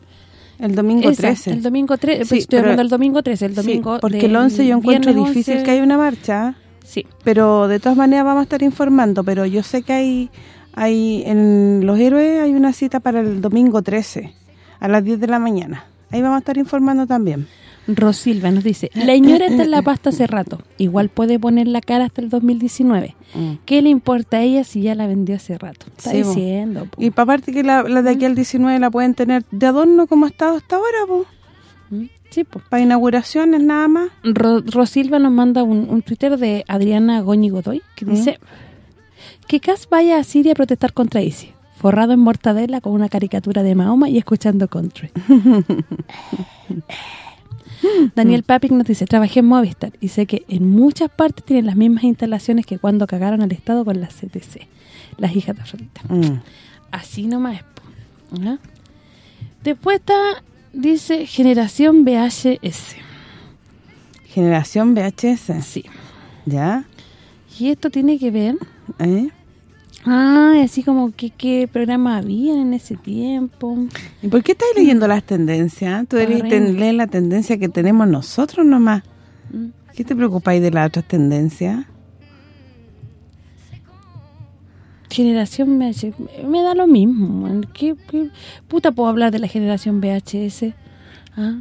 el domingo Esa, 13. el domingo 13, Sí, estoy pero- hablando del domingo 13, el Sí, domingo porque del el 11 yo encuentro difícil 11. que haya una marcha, Sí, pero de todas maneras vamos a estar informando, pero yo sé que hay hay en Los Héroes hay una cita para el domingo 13 a las 10 de la mañana. Ahí vamos a estar informando también. Rosilva nos dice, la señora está en la pasta hace rato, igual puede poner la cara hasta el 2019. ¿Qué le importa a ella si ya la vendió hace rato? Está Sí, diciendo, po. Y para aparte que la, la de aquí al 19 la pueden tener de adorno como ha estado hasta ahora, po. ¿Mm? Sí, po. para inauguraciones nada más. Ro- Rosilva nos manda un, un Twitter de Adriana Goñi Godoy que ¿Mm? dice que Cas vaya a Siria a protestar contra ISIS, forrado en mortadela con una caricatura de Mahoma y escuchando country. *laughs* Daniel Papic nos dice, trabajé en Movistar y sé que en muchas partes tienen las mismas instalaciones que cuando cagaron al Estado con las CTC, las hijas de Afrodita. Mm. Así nomás. ¿Ya? Después está, dice, generación VHS. Generación VHS, Sí. ¿ya? Y esto tiene que ver... ¿Eh? Ah, así como que qué programas habían en ese tiempo. ¿Y por qué estás leyendo las tendencias? Tú Horrendo. ten- la tendencia que tenemos nosotros nomás. Mm. ¿Qué te preocupáis de las otras tendencias? generación VHS, me da lo mismo. ¿Qué, qué puta puedo hablar de la generación VHS? ¿Ah?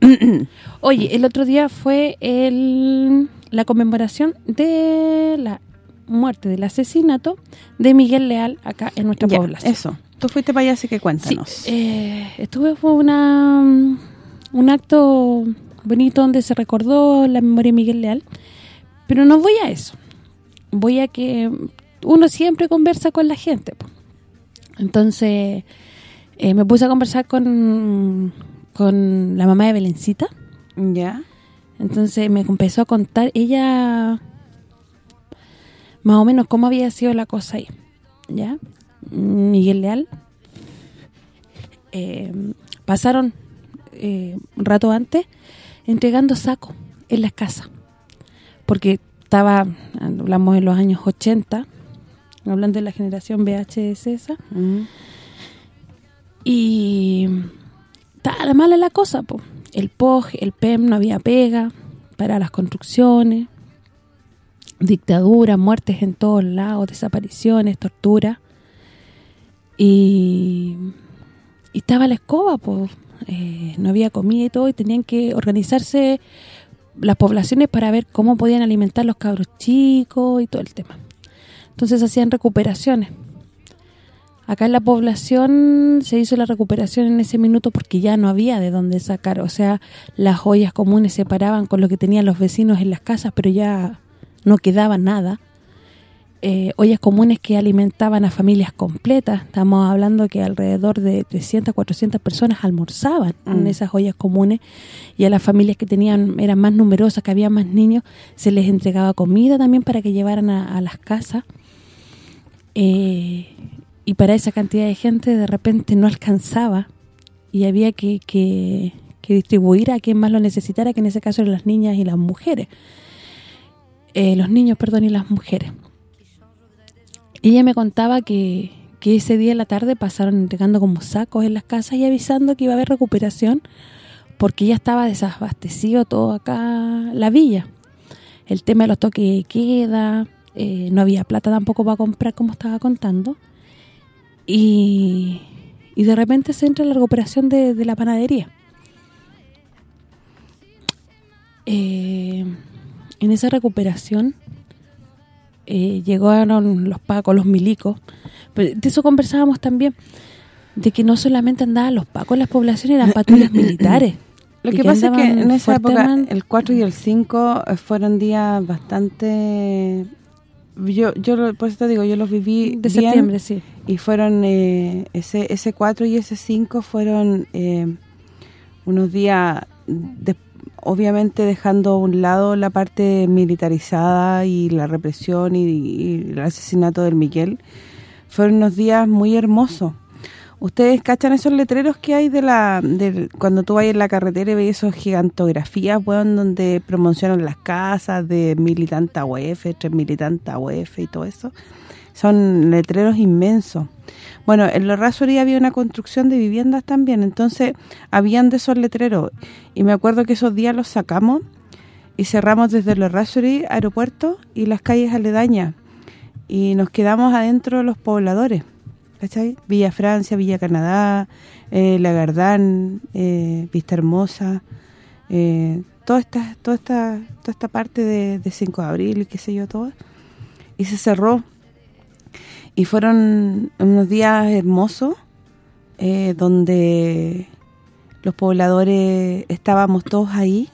*clears throat* Oye, el otro día fue el la conmemoración de la muerte, del asesinato de Miguel Leal acá en nuestra Ya, población. Eso. Tú fuiste para allá, así que Sí, cuéntanos. eh, estuve fue una un acto bonito donde se recordó la memoria de Miguel Leal, pero no voy a eso. Voy a que uno siempre conversa con la gente. Entonces, eh, me puse a conversar con, con la mamá de Belencita. ¿Ya? Entonces me empezó a contar ella más o menos cómo había sido la cosa ahí. ¿Ya? Miguel Leal. eh, pasaron eh, un rato antes entregando sacos en las casas. Porque estaba, hablamos en los años 80, hablando de la generación VHS esa, Mm. y estaba mala la cosa, po. El POG, el PEM, no había pega para las construcciones, dictadura, muertes en todos lados, desapariciones, tortura. Y, estaba la escoba, pues no había comida y todo, y tenían que organizarse las poblaciones para ver cómo podían alimentar los cabros chicos y todo el tema. Entonces hacían recuperaciones. Acá en la población se hizo la recuperación en ese minuto porque ya no había de dónde sacar. O sea, las ollas comunes se paraban con lo que tenían los vecinos en las casas, pero ya no quedaba nada. Eh, ollas comunes que alimentaban a familias completas. Estamos hablando que alrededor de 300, 400 personas almorzaban en Mm. esas ollas comunes y a las familias que tenían eran más numerosas, que había más niños, se les entregaba comida también para que llevaran a, a las casas. Eh, y para esa cantidad de gente de repente no alcanzaba y había que, que, que distribuir a quien más lo necesitara, que en ese caso eran las niñas y las mujeres. Eh, los niños, perdón, y las mujeres. Ella me contaba que, que ese día en la tarde pasaron entregando como sacos en las casas y avisando que iba a haber recuperación porque ya estaba desabastecido todo acá la villa. El tema de los toques de queda, eh, no había plata tampoco para comprar como estaba contando. Y, y de repente se entra la recuperación de, de la panadería. Eh, en esa recuperación eh, llegaron los pacos, los milicos. Pero de eso conversábamos también, de que no solamente andaban los pacos las poblaciones, eran *coughs* patrullas militares. Lo que pasa es que en esa época, el 4 y el 5 eh, fueron días bastante... Yo yo por eso te digo, yo los viví de bien septiembre, sí. y fueron eh, ese ese 4 y ese 5 fueron eh, unos días de- obviamente dejando a un lado la parte militarizada y la represión y, el asesinato del Miguel fueron unos días muy hermosos ¿Ustedes cachan esos letreros que hay de la cuando tú vas en la carretera y ves esas gigantografías, donde promocionan las casas de militanta UEF, tres militanta UEF y todo eso? Son letreros inmensos. Bueno, en Los Rasurí había una construcción de viviendas también, entonces habían de esos letreros. Y me acuerdo que esos días los sacamos y cerramos desde Los Rasurí, aeropuerto y las calles aledañas. Y nos quedamos adentro los pobladores. ¿cachai? Villa Francia, Villa Canadá, eh, La Gardán, eh, Vista Hermosa, eh, toda esta toda esta toda esta parte de, de 5 de abril y qué sé yo, todo. Y se cerró. Y fueron unos días hermosos eh, donde los pobladores estábamos todos ahí,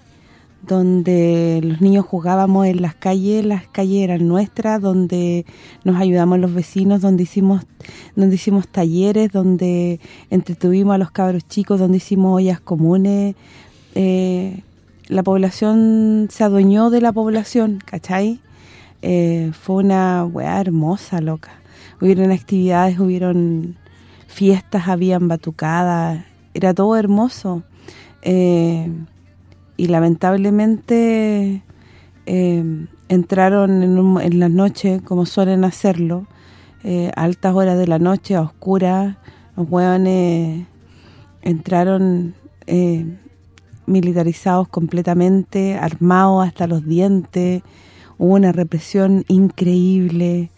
donde los niños jugábamos en las calles, las calles eran nuestras, donde nos ayudamos los vecinos, donde hicimos donde hicimos talleres, donde entretuvimos a los cabros chicos, donde hicimos ollas comunes. Eh, la población se adueñó de la población, ¿cachai? Eh, fue una weá hermosa, loca. Hubieron actividades, hubieron fiestas, habían batucadas, era todo hermoso. Eh, y lamentablemente eh, entraron en, un- en la noche, como suelen hacerlo, eh, a altas horas de la noche, a oscuras, los hueones entraron eh, militarizados completamente, armados hasta los dientes, hubo una represión increíble,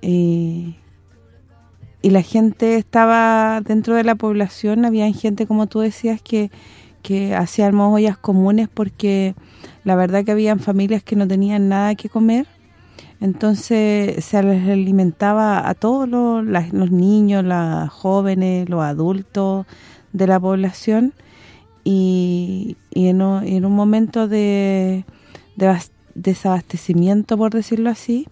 y, y la gente estaba dentro de la población, había gente, como tú decías, que, que hacíamos ollas comunes porque la verdad que habían familias que no tenían nada que comer, entonces se les alimentaba a todos los, los niños, los jóvenes, los adultos de la población. Y, en, un, momento de, desabastecimiento, por decirlo así,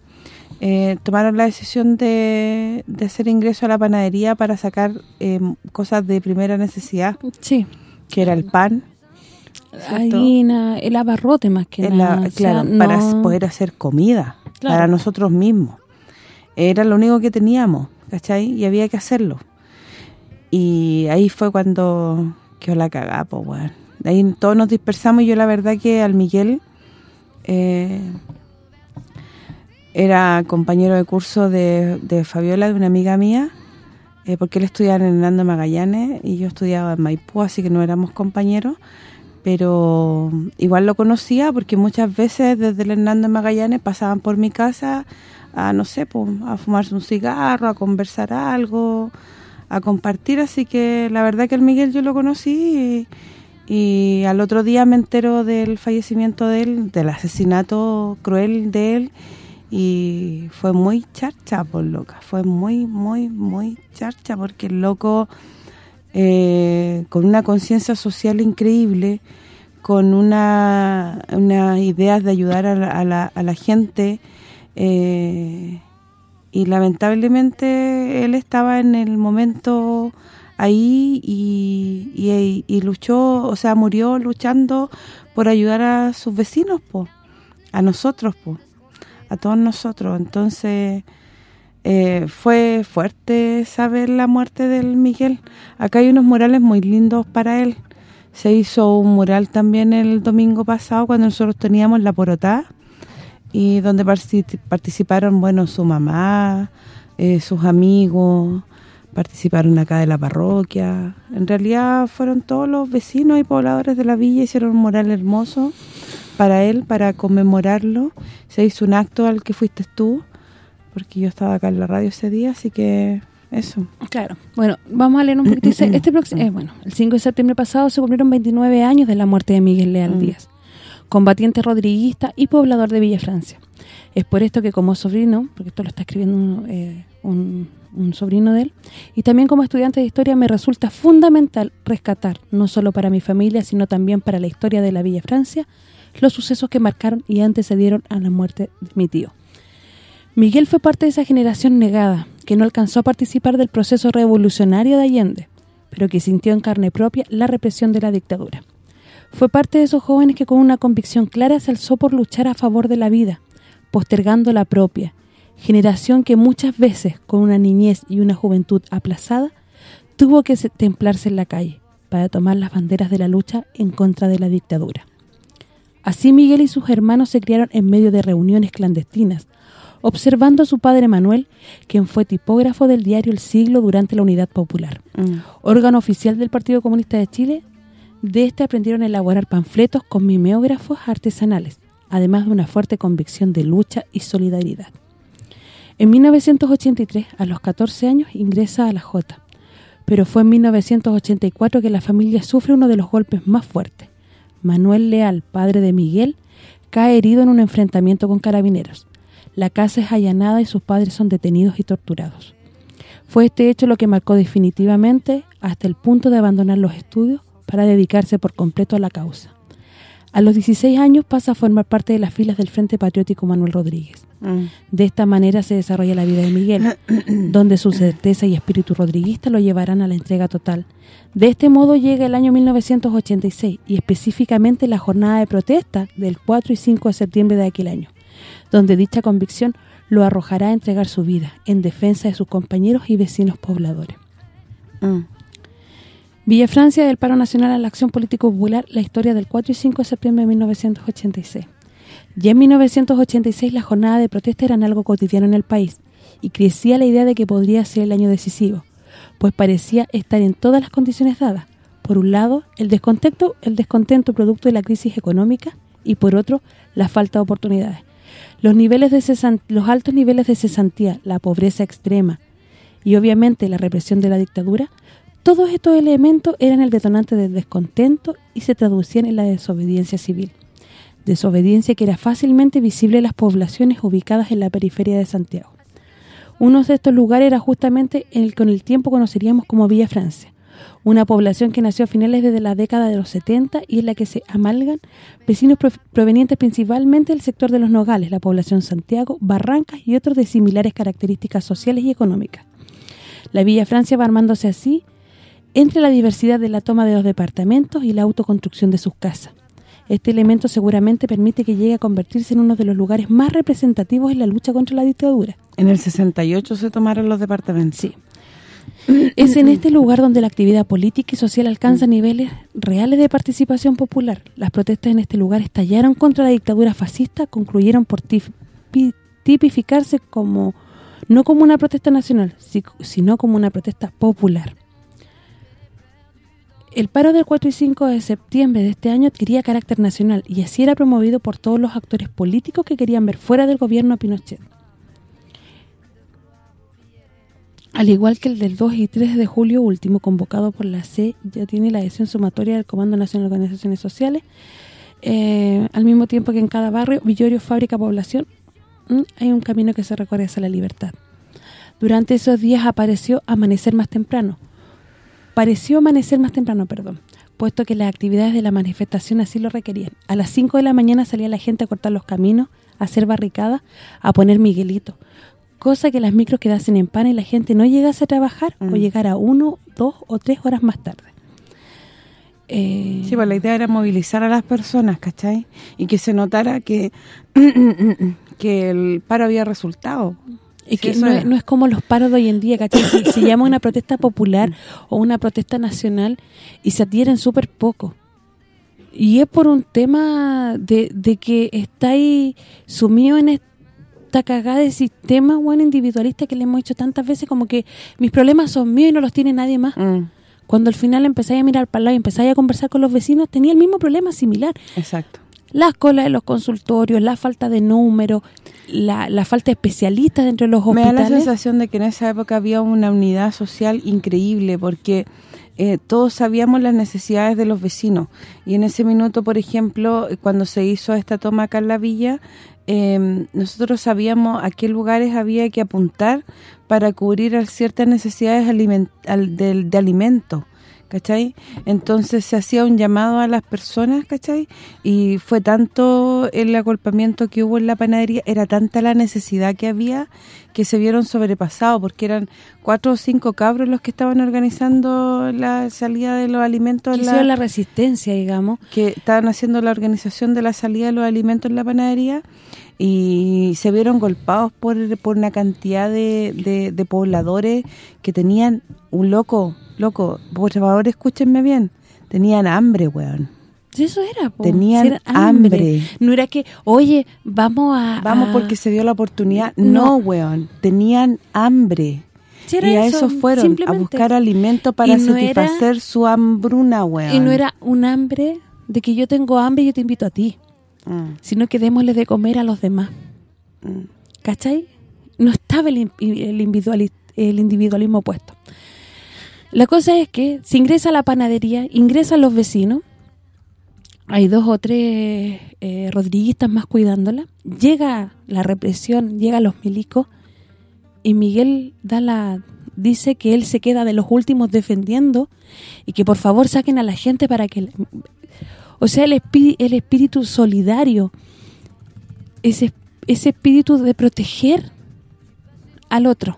eh, tomaron la decisión de, hacer ingreso a la panadería para sacar eh, cosas de primera necesidad. Sí. Que era el pan. La harina, el abarrote más que nada. Claro, para poder hacer comida para nosotros mismos. Era lo único que teníamos, ¿cachai? Y había que hacerlo. Y ahí fue cuando quedó la cagada, pues, bueno. De ahí todos nos dispersamos y yo la verdad que al Miguel... Eh, era compañero de curso de, Fabiola, de una amiga mía, eh, porque él estudiaba en Hernando Magallanes y yo estudiaba en Maipú, así que no éramos compañeros, pero igual lo conocía porque muchas veces desde el Hernando Magallanes pasaban por mi casa a, no sé, pues, a fumarse un cigarro, a conversar algo, a compartir, así que la verdad que el Miguel yo lo conocí y, y al otro día me entero del fallecimiento de él, del asesinato cruel de él, y fue muy charcha por loca, fue muy, muy, muy charcha porque el loco eh, con una conciencia social increíble, con una, una idea de ayudar a la, a la, gente eh, y lamentablemente él estaba en el momento ahí y, y, luchó, o sea, murió luchando por ayudar a sus vecinos, po, a nosotros, po a todos nosotros. Entonces, eh, fue fuerte saber la muerte del Miguel. Acá hay unos murales muy lindos para él. Se hizo un mural también el domingo pasado cuando nosotros teníamos la porotá y donde participaron, bueno, su mamá, eh, sus amigos, participaron acá de la parroquia. En realidad fueron todos los vecinos y pobladores de la villa, hicieron un mural hermoso para él, para conmemorarlo. Se hizo un acto al que fuiste tú, porque yo estaba acá en la radio ese día, así que eso. Claro. Bueno, vamos a leer un poquito. *clears throat* este próximo, eh, bueno, el 5 de septiembre pasado se cumplieron 29 años de la muerte de Miguel Leal mm. Díaz, combatiente rodriguista y poblador de Villa Francia. Es por esto que como sobrino, porque esto lo está escribiendo eh, un, un sobrino de él, y también como estudiante de historia me resulta fundamental rescatar, no solo para mi familia, sino también para la historia de la Villa Francia, los sucesos que marcaron y antecedieron a la muerte de mi tío. Miguel fue parte de esa generación negada, que no alcanzó a participar del proceso revolucionario de Allende, pero que sintió en carne propia la represión de la dictadura. Fue parte de esos jóvenes que con una convicción clara se alzó por luchar a favor de la vida, postergando la propia, generación que muchas veces, con una niñez y una juventud aplazada, tuvo que templarse en la calle para tomar las banderas de la lucha en contra de la dictadura. Así Miguel y sus hermanos se criaron en medio de reuniones clandestinas, observando a su padre Manuel, quien fue tipógrafo del diario El Siglo durante la Unidad Popular, mm. órgano oficial del Partido Comunista de Chile. De este aprendieron a elaborar panfletos con mimeógrafos artesanales, además de una fuerte convicción de lucha y solidaridad. En 1983, a los 14 años, ingresa a la J, pero fue en 1984 que la familia sufre uno de los golpes más fuertes. Manuel Leal, padre de Miguel, cae herido en un enfrentamiento con carabineros. La casa es allanada y sus padres son detenidos y torturados. Fue este hecho lo que marcó definitivamente hasta el punto de abandonar los estudios para dedicarse por completo a la causa. A los 16 años pasa a formar parte de las filas del Frente Patriótico Manuel Rodríguez. Mm. De esta manera se desarrolla la vida de Miguel, *coughs* donde su certeza y espíritu rodriguista lo llevarán a la entrega total. De este modo llega el año 1986 y específicamente la jornada de protesta del 4 y 5 de septiembre de aquel año, donde dicha convicción lo arrojará a entregar su vida en defensa de sus compañeros y vecinos pobladores. Mm. Villa Francia del Paro Nacional a la Acción Político Popular, la historia del 4 y 5 de septiembre de 1986. Ya en 1986 la jornada de protesta eran algo cotidiano en el país y crecía la idea de que podría ser el año decisivo, pues parecía estar en todas las condiciones dadas. Por un lado, el descontento, el descontento producto de la crisis económica y por otro, la falta de oportunidades. Los altos niveles de cesantía, la pobreza extrema y obviamente la represión de la dictadura, todos estos elementos eran el detonante del descontento y se traducían en la desobediencia civil. Desobediencia que era fácilmente visible en las poblaciones ubicadas en la periferia de Santiago. Uno de estos lugares era justamente el que con el tiempo conoceríamos como Villa Francia, una población que nació a finales de la década de los 70 y en la que se amalgan vecinos provenientes principalmente del sector de los Nogales, la población Santiago, Barrancas y otros de similares características sociales y económicas. La Villa Francia va armándose así entre la diversidad de la toma de los departamentos y la autoconstrucción de sus casas. Este elemento seguramente permite que llegue a convertirse en uno de los lugares más representativos en la lucha contra la dictadura. En el 68 se tomaron los departamentos. Sí. Es en este lugar donde la actividad política y social alcanza niveles reales de participación popular. Las protestas en este lugar estallaron contra la dictadura fascista, concluyeron por tipificarse como no como una protesta nacional, sino como una protesta popular. El paro del 4 y 5 de septiembre de este año adquiría carácter nacional y así era promovido por todos los actores políticos que querían ver fuera del gobierno a Pinochet. Al igual que el del 2 y 3 de julio último, convocado por la C, ya tiene la adhesión sumatoria del Comando Nacional de Organizaciones Sociales, eh, al mismo tiempo que en cada barrio, villorio, fábrica, población, hay un camino que se recorre hacia la libertad. Durante esos días apareció amanecer más temprano. Pareció amanecer más temprano, perdón, puesto que las actividades de la manifestación así lo requerían. A las 5 de la mañana salía la gente a cortar los caminos, a hacer barricadas, a poner Miguelito, cosa que las micros quedasen en pan y la gente no llegase a trabajar o mm. llegara uno, dos o tres horas más tarde. Eh, sí, pues la idea era movilizar a las personas, ¿cachai? Y que se notara que *clears throat* que el paro había resultado. Y que no, es, como los paros de hoy en día, ¿cachai? Se, llama una protesta popular o una protesta nacional y se adhieren súper poco. Y es por un tema de, de que estáis sumido en esta cagada de sistema bueno individualista que le hemos hecho tantas veces como que mis problemas son míos y no los tiene nadie más. Mm. Cuando al final empezáis a mirar para el lado y empezáis a conversar con los vecinos, tenía el mismo problema similar. Exacto las colas de los consultorios, la falta de números, la, la, falta de especialistas dentro de los hospitales. Me da la sensación de que en esa época había una unidad social increíble porque eh, todos sabíamos las necesidades de los vecinos y en ese minuto, por ejemplo, cuando se hizo esta toma acá en la villa, em, nosotros sabíamos a qué lugares había que apuntar para cubrir ciertas necesidades de, de alimentos ¿cachai? Entonces se hacía un llamado a las personas, ¿cachai? Y fue tanto el acolpamiento que hubo en la panadería, era tanta la necesidad que había que se vieron sobrepasados, porque eran cuatro o cinco cabros los que estaban organizando la salida de los alimentos. la, la resistencia, digamos. Que estaban haciendo la organización de la salida de los alimentos en la panadería y se vieron golpados por, por una cantidad de, de pobladores que tenían un loco Loco, por favor, escúchenme bien. Tenían hambre, weón. Eso era, Tenían hambre. No era que, oye, vamos a... Vamos porque se dio la oportunidad. No, weón. Tenían hambre. y a eso, fueron, a buscar alimento para satisfacer su hambruna, weón. Y no era un hambre de que yo tengo hambre y yo te invito a ti. Mm. Sino que démosle de comer a los demás. Mm. ¿Cachai? No estaba el, el, el individualismo puesto. La cosa es que se ingresa a la panadería, ingresan los vecinos, hay dos o tres eh, rodriguistas más cuidándola, llega la represión, llega los milicos y Miguel da la dice que él se queda de los últimos defendiendo y que por favor saquen a la gente para que... O sea, el, espíritu, el espíritu solidario, ese, ese espíritu de proteger al otro.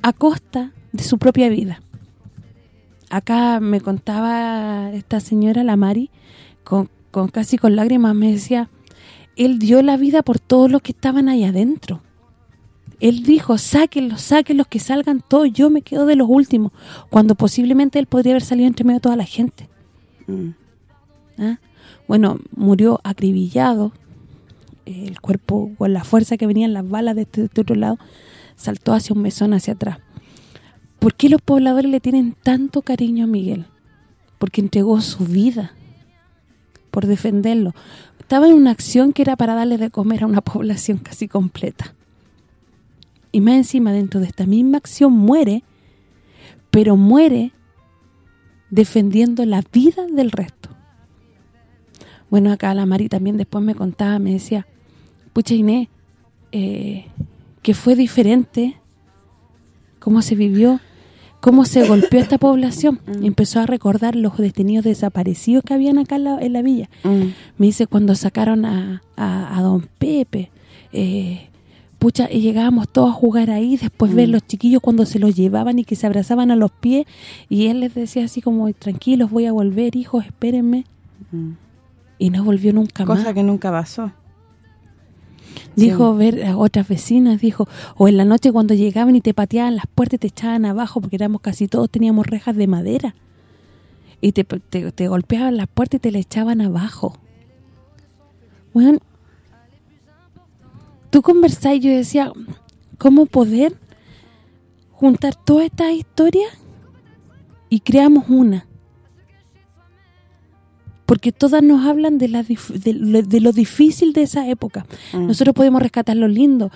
A costa de su propia vida. Acá me contaba esta señora, la Mari, con, casi con lágrimas, me decía, él dio la vida por todos los que estaban ahí adentro. Él dijo, sáquenlos, sáquenlos, que salgan todos, yo me quedo de los últimos, cuando posiblemente él podría haber salido entre medio de toda la gente. Mm. ¿Ah? Bueno, murió acribillado, el cuerpo con la fuerza que venían las balas de este, de este otro lado, saltó hacia un mesón hacia atrás. ¿Por qué los pobladores le tienen tanto cariño a Miguel? Porque entregó su vida por defenderlo. estaba en una acción que era para darle de comer a una *laughs* población casi completa. Y más encima, dentro de esta misma acción muere, pero muere defendiendo la vida del resto. Bueno, acá la Mari también después me contaba, me decía, pucha Inés, eh, que fue diferente cómo se vivió, cómo se golpeó esta población. Empezó a recordar los detenidos desaparecidos que habían acá en la, villa. Mm. Me dice, cuando sacaron a, a, don Pepe, eh, pucha, y llegábamos todos a jugar ahí, después ver Mm. los chiquillos cuando se los llevaban y que se abrazaban a los pies, y él les decía así como, tranquilos, voy a volver, hijos, espérenme. Mm. Y no volvió nunca más. Cosa que nunca pasó. Dijo ver a otras vecinas, dijo, o en la noche cuando llegaban y te pateaban las puertas y te echaban abajo, porque éramos casi todos, teníamos rejas de madera. Y te, te, te golpeaban las puertas y te la echaban abajo. Bueno, tú conversás y yo decía, ¿cómo poder juntar todas estas historias y creamos una? Porque todas nos hablan de, la, de, lo, de lo difícil de esa época. Mm. Nosotros podemos rescatar lo lindo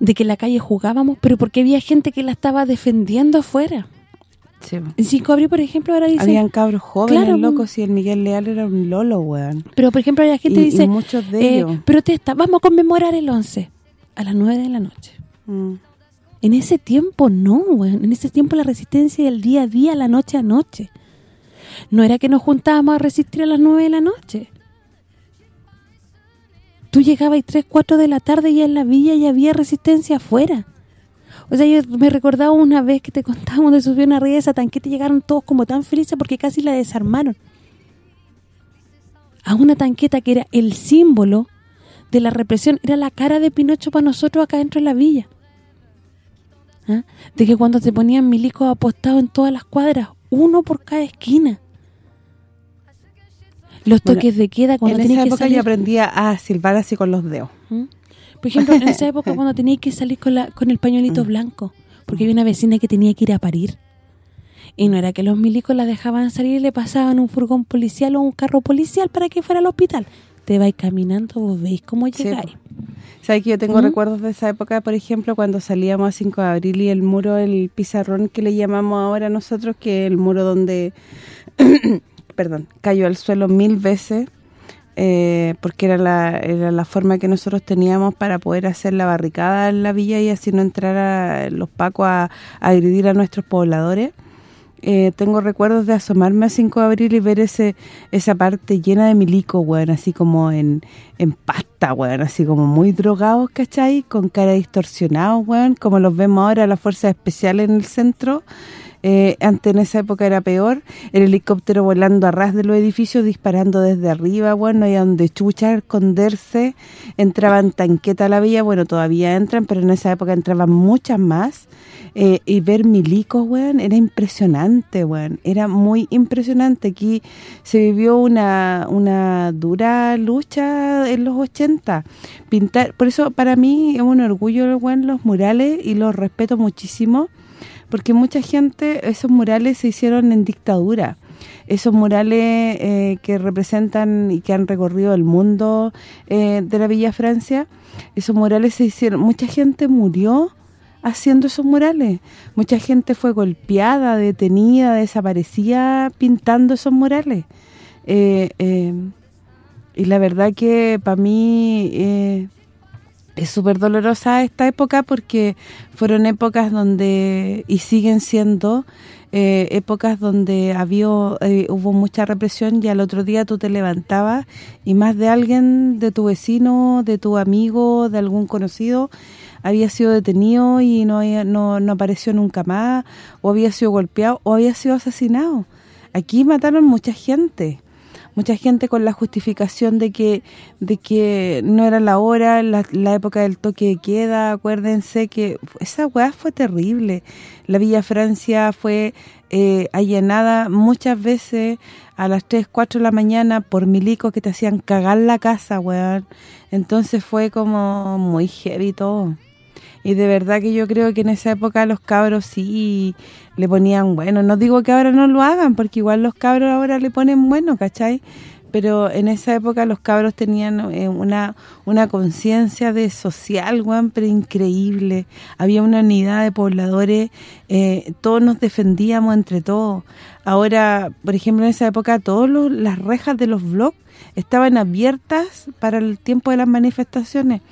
de que en la calle jugábamos, pero porque había gente que la estaba defendiendo afuera. Sí. En Cinco de Abril, por ejemplo, ahora dice... Habían cabros jóvenes, Claro, locos, y el Miguel Leal era un lolo, weón. Pero, por ejemplo, la gente Y- y dice... muchos de eh, ellos. protesta, vamos a conmemorar el 11 a las 9 de la noche. Mm. En ese tiempo no, weón. En ese tiempo la resistencia del día a día, la noche a noche. No era que nos juntábamos a resistir a las 9 de la noche. Tú llegabas y 3, 4 de la tarde y en la villa y había resistencia afuera. O sea, yo me recordaba una vez que te contaba donde subieron arriba de esa tanqueta y llegaron todos como tan felices porque casi la desarmaron. A una tanqueta que era el símbolo de la represión, era la cara de Pinocho para nosotros acá dentro de la villa. ¿Ah? De que cuando te ponían milicos apostados en todas las cuadras, uno por cada esquina. Los Bueno, toques de queda cuando en esa que época salir... yo aprendía a silbar así con los dedos. ¿Mm? Por ejemplo, en esa *laughs* época cuando tenías que salir con la con el pañuelito Mm. blanco, porque había una vecina que tenía que ir a parir. Y no era que los milicos la dejaban salir y le pasaban un furgón policial o un carro policial para que fuera al hospital. Te vais caminando, vos veis cómo Sí, llegáis. po. ¿Sabes que yo tengo recuerdos de esa época, por ejemplo, cuando salíamos a 5 de abril y el muro, el pizarrón que le llamamos ahora nosotros, que es el muro donde, perdón, cayó al suelo mil veces, eh, porque era la, era la forma que nosotros teníamos para poder hacer la barricada en la villa y así no entrara los pacos a, a agredir a nuestros pobladores. Eh, tengo recuerdos de asomarme a 5 de abril y ver ese esa parte llena de milico, weón, así como en, en pasta, weón, así como muy drogados, ¿cachai? Con cara distorsionados, weón, como los vemos ahora las fuerzas especiales en el centro. Eh, antes en esa época era peor, el helicóptero volando a ras de los edificios, disparando desde arriba, bueno, no había donde chucha esconderse, entraban tanqueta a la villa, bueno, todavía entran, pero en esa época entraban muchas más, eh, y ver milicos, weón, era impresionante, weón, era muy impresionante. Aquí se vivió una, una dura lucha en los 80. Pintar, por eso para mí es un orgullo, weón, los murales y los respeto muchísimo, porque mucha gente, esos murales se hicieron en dictadura. Esos murales eh, que representan y que han recorrido el mundo eh, de la Villa Francia, esos murales se hicieron, mucha gente murió haciendo esos murales. Mucha gente fue golpeada, detenida, desaparecida pintando esos murales. Eh, eh, y la verdad que para mí eh, es súper dolorosa esta época porque fueron épocas donde, y siguen siendo, épocas donde había hubo mucha represión y al otro día tú te levantabas y más de alguien, de tu vecino, de tu amigo, de algún conocido, había sido detenido y no, había- no, no apareció nunca más, o había sido golpeado, o había sido asesinado. Aquí mataron mucha gente mucha gente con la justificación de que de que no era la hora, la, la época del toque de queda, acuérdense que esa weá fue terrible. La Villa Francia fue eh, allanada muchas veces a las 3, 4 de la mañana por milicos que te hacían cagar la casa, weón. Entonces fue como muy heavy todo. Y de verdad que yo creo que en esa época los cabros sí le ponían bueno. No digo que ahora no lo hagan, porque igual los cabros ahora le ponen bueno, ¿cachai? pero en esa época los cabros tenían eh, una, una conciencia de social, weón, pero increíble. Había una unidad de pobladores, eh, todos nos defendíamos entre todos. Ahora, por ejemplo, en esa época, todas las rejas de los blogs estaban abiertas para el tiempo de las manifestaciones.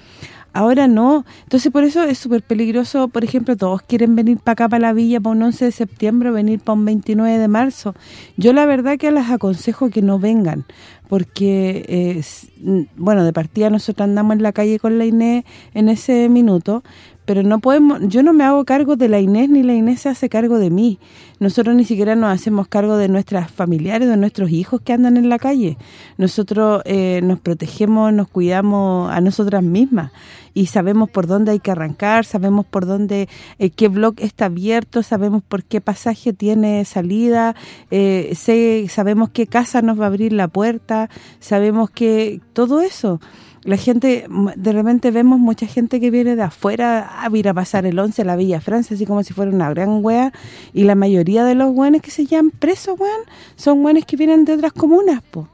Ahora no. Entonces, por eso es súper peligroso. Por ejemplo, todos quieren venir para acá, para la villa, para un 11 de septiembre, venir para un 29 de marzo. Yo la verdad que les aconsejo que no vengan, porque, eh, bueno, de partida nosotros andamos en la calle con la Inés en ese minuto, pero no podemos yo no me hago cargo de la Inés ni la Inés se hace cargo de mí. Nosotros ni siquiera nos hacemos cargo de nuestras familiares, de nuestros hijos que andan en la calle. Nosotros eh, nos protegemos, nos cuidamos a nosotras mismas y sabemos por dónde hay que arrancar, sabemos por dónde eh, qué blog está abierto, sabemos por qué pasaje tiene salida, eh, sé, sabemos qué casa nos va a abrir la puerta, sabemos que todo eso la gente, de repente vemos mucha gente que viene de afuera a ir a pasar el 11 a la Villa Francia, así como si fuera una gran wea, y la mayoría de los weones que se llaman presos, weón, son weones que vienen de otras comunas, po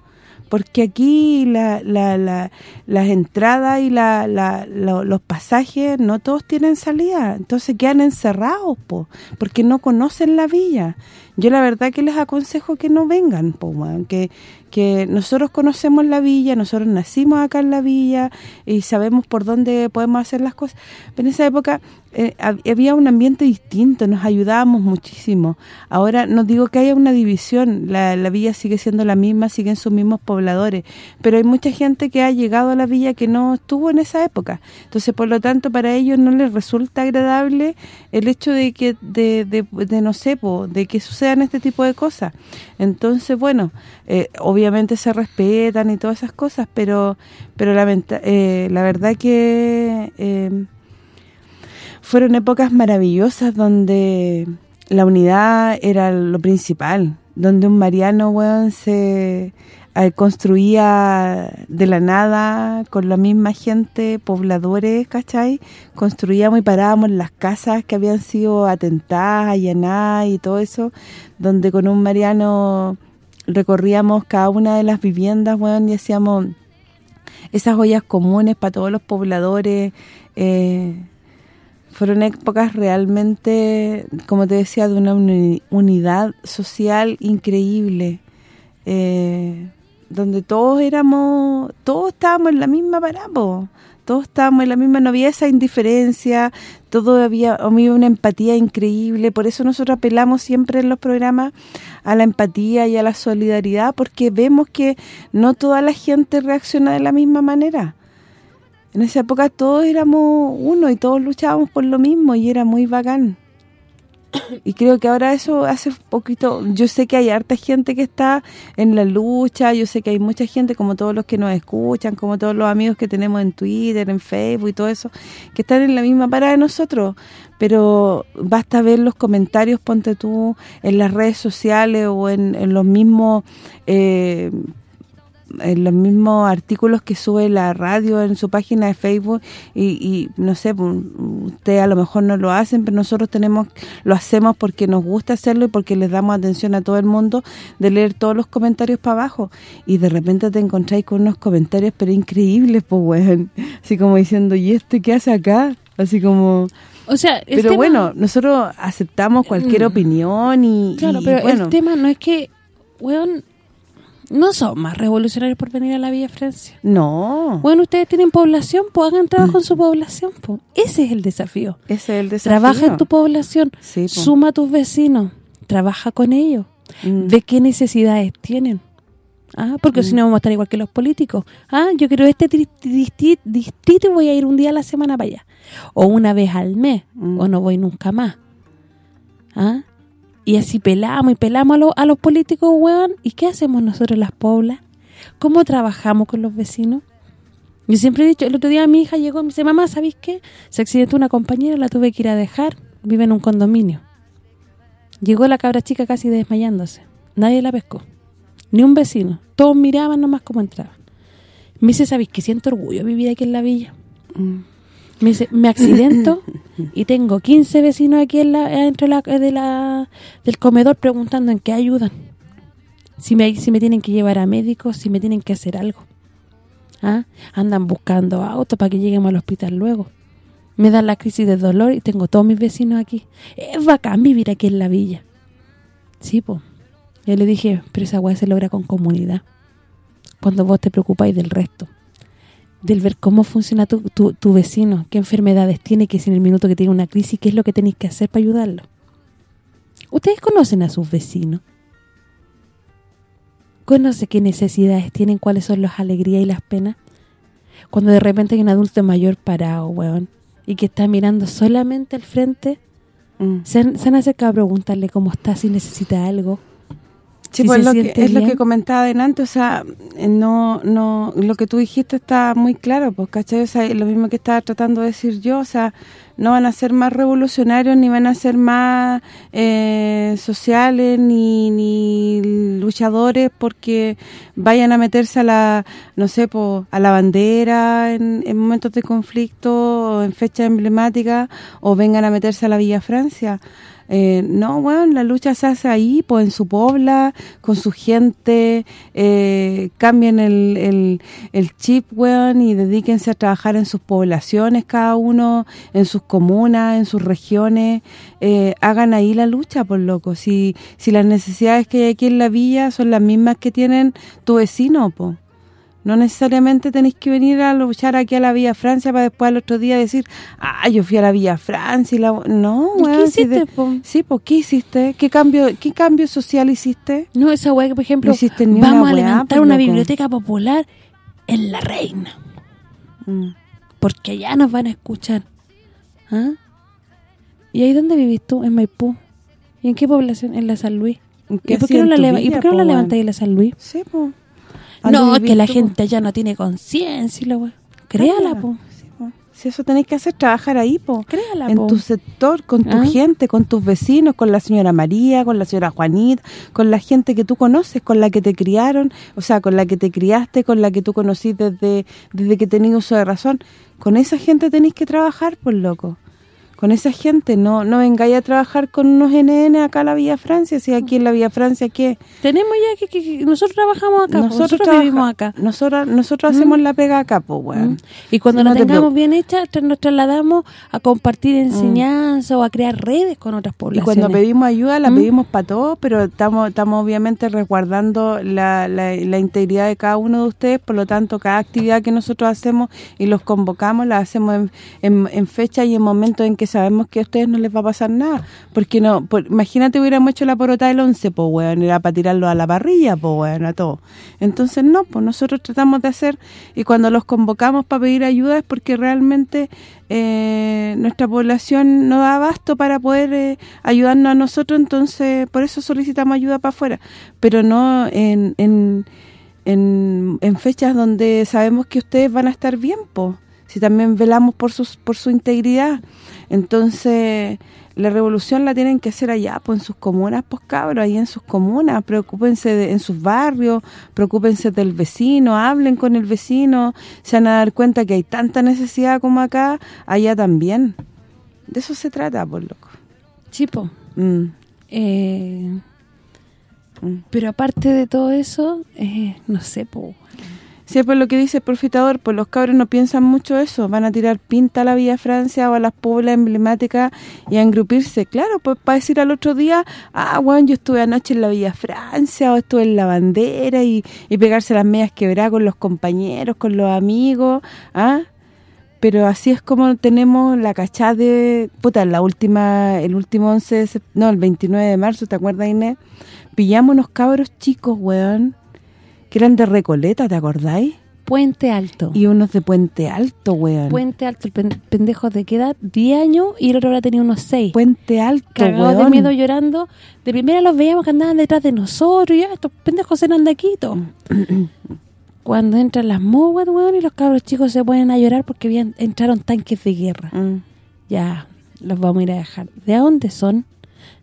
porque aquí la, la, la, las entradas y los pasajes no todos tienen salida, entonces quedan encerrados, po, porque no conocen la villa. Yo la verdad que les aconsejo que no vengan, po, que que nosotros conocemos la villa, nosotros nacimos acá en la villa y sabemos por dónde podemos hacer las cosas. Pero en esa época eh, había un ambiente distinto, nos ayudábamos muchísimo. Ahora no digo que haya una división, la, la villa sigue siendo la misma, siguen sus mismos pobladores, pero hay mucha gente que ha llegado a la villa que no estuvo en esa época. Entonces, por lo tanto, para ellos no les resulta agradable el hecho de que de, de, no sé, de que sucedan este tipo de cosas. Entonces, bueno, eh, obviamente se respetan y todas esas cosas, pero pero la, eh, la verdad que eh, fueron épocas maravillosas donde la unidad era lo principal, donde un mariano, se construía de la nada con la misma gente, pobladores, ¿cachai? Construíamos y parábamos las casas que habían sido atentadas, allanadas y todo eso, donde con un mariano recorríamos cada una de las viviendas, bueno, y hacíamos esas ollas comunes para todos los pobladores. Eh, fueron épocas realmente, como te decía, de una unidad social increíble. Eh, donde todos éramos, todos estábamos en la misma parada, todos estábamos en la misma, no había esa indiferencia, todo había, había una empatía increíble, por eso nosotros apelamos siempre en los programas a la empatía y a la solidaridad, porque vemos que no toda la gente reacciona de la misma manera. En esa época todos éramos uno y todos luchábamos por lo mismo y era muy bacán. *coughs* y creo que ahora eso hace poquito, yo sé que hay harta gente que está en la lucha, yo sé que hay mucha gente como todos los que nos escuchan, como todos los amigos que tenemos en Twitter, en Facebook y todo eso, que están en la misma parada de nosotros, pero basta ver los comentarios, ponte tú, en las redes sociales o en, en los mismos eh, en los mismos artículos que sube la radio en su página de Facebook y, no sé, pues, ustedes a lo mejor no lo hacen, pero nosotros tenemos lo hacemos porque nos gusta hacerlo y porque les damos atención a todo el mundo de leer todos los comentarios para abajo y de repente te encontráis con unos comentarios pero increíbles, pues bueno, así como diciendo, ¿y este qué hace acá? Así como... O sea, Pero bueno, nosotros aceptamos cualquier mm. opinión y Claro, pero el tema no es que, weón, no son más revolucionarios por venir a la Villa Francia. No. Bueno, ustedes tienen población, pues hagan trabajo en su población, pues. Ese es el desafío. Ese es el desafío. Trabaja en tu población, suma a tus vecinos, trabaja con ellos, mm. ve qué necesidades tienen. Ah, porque si no mm. vamos a estar igual que los políticos. Ah, yo quiero este distrito y voy a ir un día a la semana para allá. O una vez al mes, mm. o no voy nunca más. ¿Ah? Y así pelamos y pelamos a, los políticos, weón. ¿Y qué hacemos nosotros las poblas? ¿Cómo trabajamos con los vecinos? Yo siempre he dicho, el otro día mi hija llegó y me dice, mamá, ¿sabéis qué? Se accidentó una compañera, la tuve que ir a dejar, vive en un condominio. Llegó la cabra chica casi desmayándose. Nadie la pescó. Ni un vecino. Todos miraban nomás cómo entraban. Me dice, ¿sabéis que siento orgullo vivir aquí en la villa? Mm. Me me accidento *laughs* y tengo 15 vecinos aquí en la, dentro de la, del comedor preguntando en qué ayudan. si me, si me tienen que llevar a médicos, si me tienen que hacer algo. ¿Ah? Andan buscando autos para que lleguemos al hospital luego. Me dan la crisis de dolor y tengo todos mis vecinos aquí. Es bacán vivir aquí en la villa. Sí, pues. Yo le dije, pero esa weá se logra con comunidad. Cuando vos te preocupáis del resto. Del ver cómo funciona tu, tu, tu vecino, qué enfermedades tiene, que si en el minuto que tiene una crisis, qué es lo que tenéis que hacer para ayudarlo. ¿Ustedes conocen a sus vecinos? ¿Conoce qué necesidades tienen, cuáles son las alegrías y las penas? Cuando de repente hay un adulto mayor parado, weón, y que está mirando solamente al frente, Mm. se han, se han acercado a preguntarle cómo está, si necesita algo. Sí, pues lo que, es lo que comentaba adelante, o sea, no no lo que tú dijiste está muy claro, pues, ¿cachai? O sea, es lo mismo que estaba tratando de decir yo, o sea, no van a ser más revolucionarios, ni van a ser más eh, sociales, ni, ni luchadores porque vayan a meterse a la, no sé, pues, a la bandera en, en momentos de conflicto, o en fechas emblemáticas, o vengan a meterse a la Villa Francia. Eh, no, bueno, la lucha se hace ahí, pues en su pobla, con su gente, eh, cambien el, el, el chip, weón, y dedíquense a trabajar en sus poblaciones cada uno, en sus comunas, en sus regiones, eh, hagan ahí la lucha, por loco. Si si las necesidades que hay aquí en la villa son las mismas que tienen tu vecino, pues. No necesariamente tenéis que venir a luchar aquí a la Villa Francia para después al otro día decir, ah, yo fui a la Villa Francia y la... No, ¿Y weón, ¿Qué si hiciste, de- po? Sí, pues, ¿qué hiciste? ¿Qué cambio qué cambio social hiciste? No, esa weá que, por ejemplo, No vamos a weá, levantar una biblioteca popular en La Reina. Mm. Porque allá nos van a escuchar. ¿Ah? ¿Y ahí dónde vivís tú? En Maipú. ¿Y en qué población? En la San Luis. ¿Y por qué no la, levantáis en la San Luis? Sí, pues. No, que la gente allá no tiene conciencia y weá. Créala, po. Sí, po. Si eso tenéis que hacer, trabajar ahí, po. Créala, en po. tu sector, con tu Ah. gente, con tus vecinos, con la señora María, con la señora Juanita, con la gente que tú conoces, con la que te criaron, o sea, con la que te criaste, con la que tú conocí desde desde que tenías uso de razón. Con esa gente tenéis que trabajar, por loco. Con esa gente, no no vengáis a trabajar con unos NN acá a la Villa Francia, si aquí en la Villa Francia, ¿qué? Tenemos ya que, que- que nosotros trabajamos acá, po. nosotros, trabaja- vivimos acá. Nosotros, nosotros hacemos la pega acá, pues, weón. ¿Mm? Y cuando Si la no tengamos bien hecha, nos trasladamos a compartir enseñanza o a crear redes con otras Y poblaciones. cuando pedimos ayuda, la ¿Mm? pedimos para todos, pero estamos estamos obviamente resguardando la, la, la integridad de cada uno de ustedes, por lo tanto, cada actividad que nosotros hacemos y los convocamos, la hacemos en, en, en fecha y en momentos en que sabemos que a ustedes no les va a pasar nada. Porque no, por- imagínate hubiéramos hecho la porota del 11, pues, weón, era para tirarlo a la parrilla, pues, weón, a todo. Entonces, no, pues nosotros tratamos de hacer, y cuando los convocamos para pedir ayuda es porque realmente eh, nuestra población no da abasto para poder eh, ayudarnos a nosotros, entonces por eso solicitamos ayuda para afuera, pero no en, en, en, fechas donde sabemos que ustedes van a estar bien, po. Si también velamos por sus por su integridad. Entonces, la revolución la tienen que hacer allá, pues en sus comunas, pues cabros, ahí en sus comunas, preocúpense de- en sus barrios, preocúpense del vecino, hablen con el vecino, se van a dar cuenta que hay tanta necesidad como acá, allá también. De eso se trata, por loco. Chipo. Mm, Eh, mm. pero aparte de todo eso, eh, no sé, po. Sí, pues lo que dice el profitador, pues los cabros no piensan mucho eso, van a tirar pinta a la Villa Francia o a las poblas emblemáticas y a engrupirse. Claro, pues para decir al otro día, ah, bueno, yo estuve anoche en la Villa Francia o estuve en la bandera y, y pegarse las medias quebradas con los compañeros, con los amigos, ¿ah? Pero así es como tenemos la cachá de, puta, la última, el último 11 de no, el 29 de marzo, ¿te acuerdas, Inés? Pillamos unos cabros chicos, weón, que eran de Recoleta, ¿te acordáis? Puente Alto. Y unos de Puente Alto, weón. Puente Alto, el pen- pendejo de qué edad? 10 años y el otro ahora tenía unos 6. Puente Alto, Cagados weón. de miedo llorando. De primera los veíamos que andaban detrás de nosotros y ya, estos pendejos eran de todo. *clears throat* Cuando entran las moguas, weón, y los cabros chicos se ponen a llorar porque habían, entraron tanques de guerra. Mm. Ya, los vamos a ir a dejar. ¿De dónde son?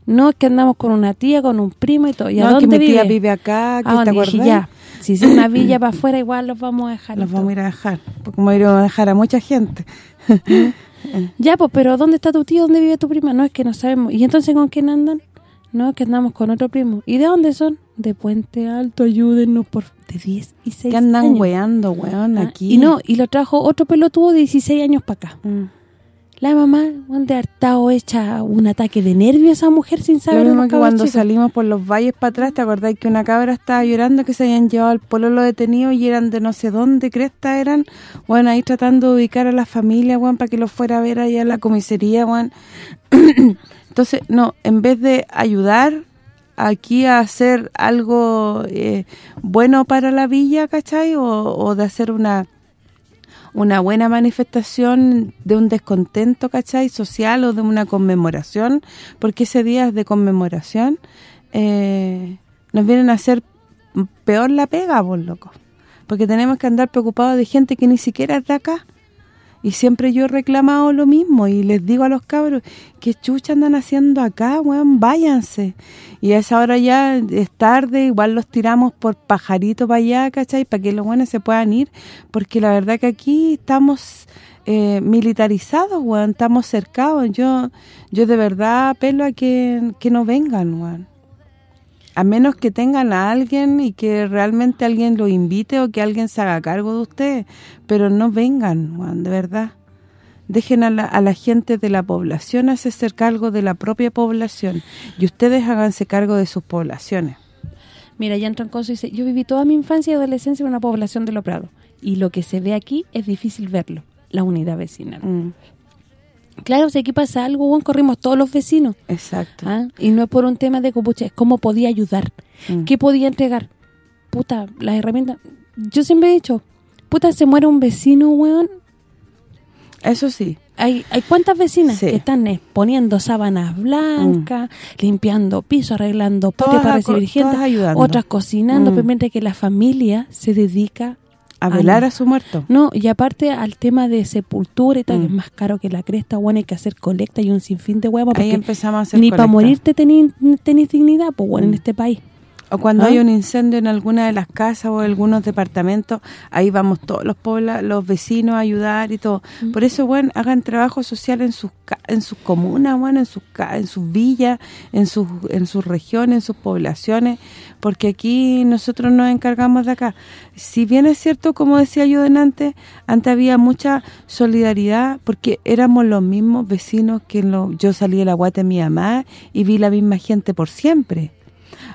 No es que andamos con una tía, con un primo y todo. ¿Y a No, que dónde mi tía vive? vive acá, que ¿A ¿te dónde? Dije, ya, si es una villa para afuera, igual los vamos a dejar. Los todo. vamos a ir a dejar, porque como ir a dejar a mucha gente. Ya, pues, pero ¿dónde está tu tío? ¿Dónde vive tu prima? No, es que no sabemos. ¿Y entonces con quién andan? No, que andamos con otro primo. ¿Y de dónde son? De Puente Alto, ayúdennos por... De 10 y 6 Que andan años. weando, weón, Ah, aquí. Y no, y lo trajo otro pelotudo de 16 años para acá. Mm. La mamá, donde ha estado hecha un ataque de nervios esa mujer sin saber Lo de mismo los que cuando salimos por los valles para atrás, ¿te acordás que una cabra estaba llorando que se habían llevado al pololo detenido y eran de no sé dónde, cresta eran? Bueno, ahí tratando de ubicar a la familia, weón, para que lo fuera a ver allá en la comisaría, weón. *clears throat* Entonces, no, en vez de ayudar aquí a hacer algo eh, bueno para la villa, ¿cachai? O, o de hacer una una buena manifestación de un descontento, ¿cachai? Social o de una conmemoración, porque ese día de conmemoración, eh, nos vienen a hacer peor la pega, vos loco. Porque tenemos que andar preocupados de gente que ni siquiera es de acá. Y siempre yo he reclamado lo mismo y les digo a los cabros, ¿qué chucha andan haciendo acá, weón? Váyanse. Y a esa hora ya es tarde, igual los tiramos por pajarito para allá, ¿cachai? Para que los buenos se puedan ir, porque la verdad que aquí estamos eh, militarizados, weón, estamos cercados. Yo yo de verdad apelo a que, que no vengan, weón. A menos que tengan a alguien y que realmente alguien lo invite o que alguien se haga cargo de ustedes. Pero no vengan, Juan, de verdad. Dejen a la, a la gente de la población hacerse cargo de la propia población. Y ustedes háganse cargo de sus poblaciones. Mira, Jan Troncoso dice, yo viví toda mi infancia y adolescencia en una población de Lo Prado. Y lo que se ve aquí es difícil verlo, la unidad vecinal. Mm, Claro, si aquí pasa algo, bueno, corrimos todos los vecinos. exacto. ¿ah? Y no es por un tema de copucha, es cómo podía ayudar. Mm. ¿Qué podía entregar? Puta, las herramientas... Yo siempre he dicho, puta, se muere un vecino, weón. Eso sí. Hay hay cuántas vecinas Sí. Mm. que están eh, poniendo sábanas blancas, limpiando piso, arreglando patio Todas para recibir gente, otras cocinando, Mm. pero mientras que la familia se dedica A velar no. a su muerto. No, y aparte al tema de sepultura y tal, Mm. que es más caro que la cresta, bueno, hay que hacer colecta y un sinfín de huevos, Ahí empezamos a hacer ni para morirte tenés tenés dignidad, pues bueno, en Mm. este país. O cuando ¿Ah? hay un incendio en alguna de las casas o algunos departamentos, ahí vamos todos los pobla, los vecinos a ayudar y todo. Mm. Por eso, bueno, hagan trabajo social en sus en sus comunas, bueno, en sus en sus villas, en sus en sus regiones, en sus poblaciones, porque aquí nosotros nos encargamos de acá. Si bien es cierto, como decía yo delante, antes había mucha solidaridad porque éramos los mismos vecinos que en lo, yo salí de la guata de mi mamá y vi la misma gente por siempre.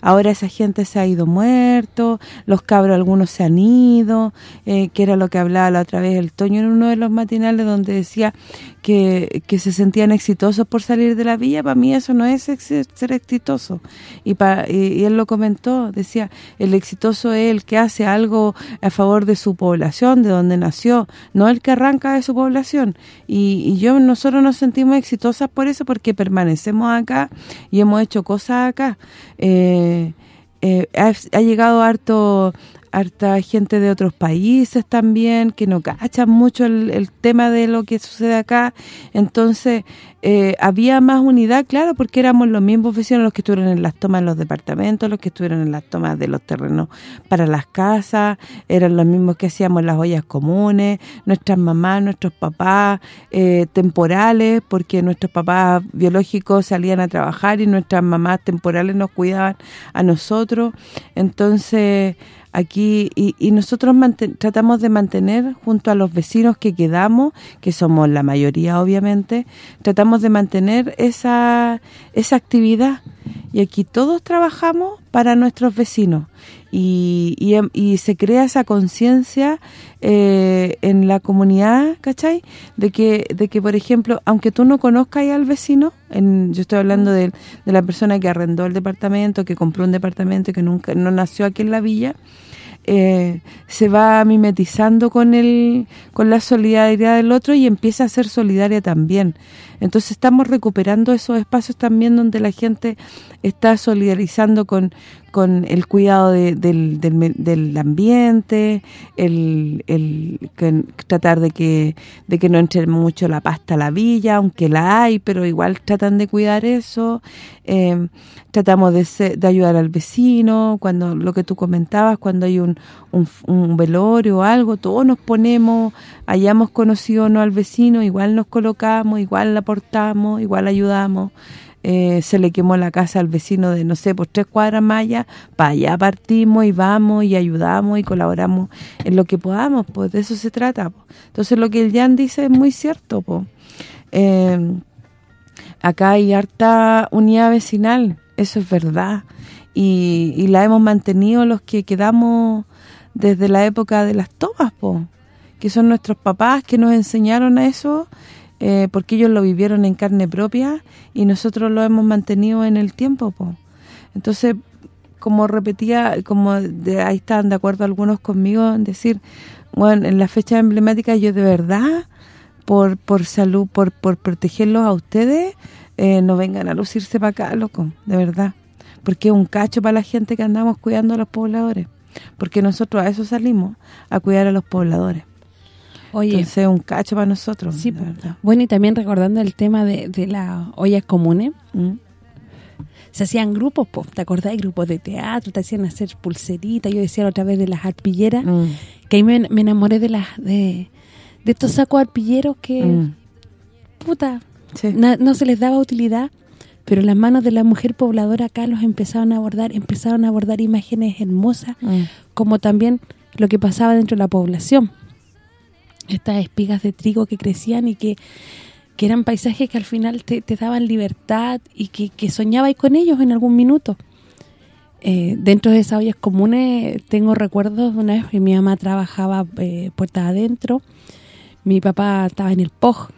Ahora esa gente se ha ido muerto, los cabros algunos se han ido, eh, que era lo que hablaba la otra vez el Toño en uno de los matinales donde decía que, que se sentían exitosos por salir de la villa. Para mí eso no es ser exitoso. Y, pa- y, él lo comentó, decía, el exitoso es el que hace algo a favor de su población, de donde nació, no el que arranca de su población. Y, yo nosotros nos sentimos exitosas por eso, porque permanecemos acá y hemos hecho cosas acá. Eh, eh, ha llegado harto harta gente de otros países también que no cachan mucho el, tema de lo que sucede acá. Entonces eh, había más unidad, claro, porque éramos los mismos vecinos los que estuvieron en las tomas de los departamentos, los que estuvieron en las tomas de los terrenos para las casas, eran los mismos que hacíamos las ollas comunes, nuestras mamás, nuestros papás eh, temporales, porque nuestros papás biológicos salían a trabajar y nuestras mamás temporales nos cuidaban a nosotros, entonces aquí y, y nosotros tratamos de mantener junto a los vecinos que quedamos, que somos la mayoría obviamente, tratamos de mantener esa esa actividad. Y aquí todos trabajamos para nuestros vecinos y, y, em- y se crea esa conciencia eh, en la comunidad, ¿cachai? De que, de que por ejemplo, aunque tú no conozcas al vecino, en, yo estoy hablando de, de la persona que arrendó el departamento, que compró un departamento y que nunca no nació aquí en la villa, eh, se va mimetizando con el con la solidaridad del otro y empieza a ser solidaria también. Entonces estamos recuperando esos espacios también donde la gente está solidarizando con, con el cuidado de- del, del, del ambiente, el, el tratar de que de que no entre mucho la pasta a la villa, aunque la hay, pero igual tratan de cuidar eso. Eh, tratamos de, de ayudar al vecino, cuando lo que tú comentabas, cuando hay un, un, un velorio o algo, todos nos ponemos, hayamos conocido o no al vecino, igual nos colocamos, igual aportamos, igual ayudamos. Eh, se le quemó la casa al vecino de, no sé, pues tres cuadras más para allá partimos y vamos y ayudamos y colaboramos en lo que podamos, pues de eso se trata. Entonces lo que el Jan dice es muy cierto, pues. acá hay harta unidad vecinal, eso es verdad, y, la hemos mantenido los que quedamos desde la época de las tomas, pues que son nuestros papás que nos enseñaron a eso, eh, porque ellos lo vivieron en carne propia y nosotros lo hemos mantenido en el tiempo. Entonces, como repetía, como de ahí están de acuerdo algunos conmigo en decir, bueno, en la fecha emblemática yo de verdad, por por salud, por por protegerlos a ustedes, eh, no vengan a lucirse para acá, loco, de verdad. Porque es un cacho para la gente que andamos cuidando a los pobladores. Porque nosotros a eso salimos, a cuidar a los pobladores. Oye, Entonces un cacho para nosotros. Sí, bueno, y también recordando el tema de, de las ollas comunes, ¿Mm? se hacían grupos, ¿te acordás? Grupos de teatro, te hacían hacer pulseritas, yo decía otra vez de las arpilleras, mm. que ahí me, enamoré de las de, estos sacos arpilleros que, mm. puta, no se les daba utilidad, pero las manos de la mujer pobladora acá los empezaron a abordar, empezaron a abordar imágenes hermosas, como también lo que pasaba dentro de la población estas espigas de trigo que crecían y que, eran paisajes que al final te, daban libertad y que, que soñabas con ellos en algún minuto. Eh, dentro de esas ollas comunes tengo recuerdos de una vez que mi mamá trabajaba eh, puertas adentro, mi papá estaba en el POG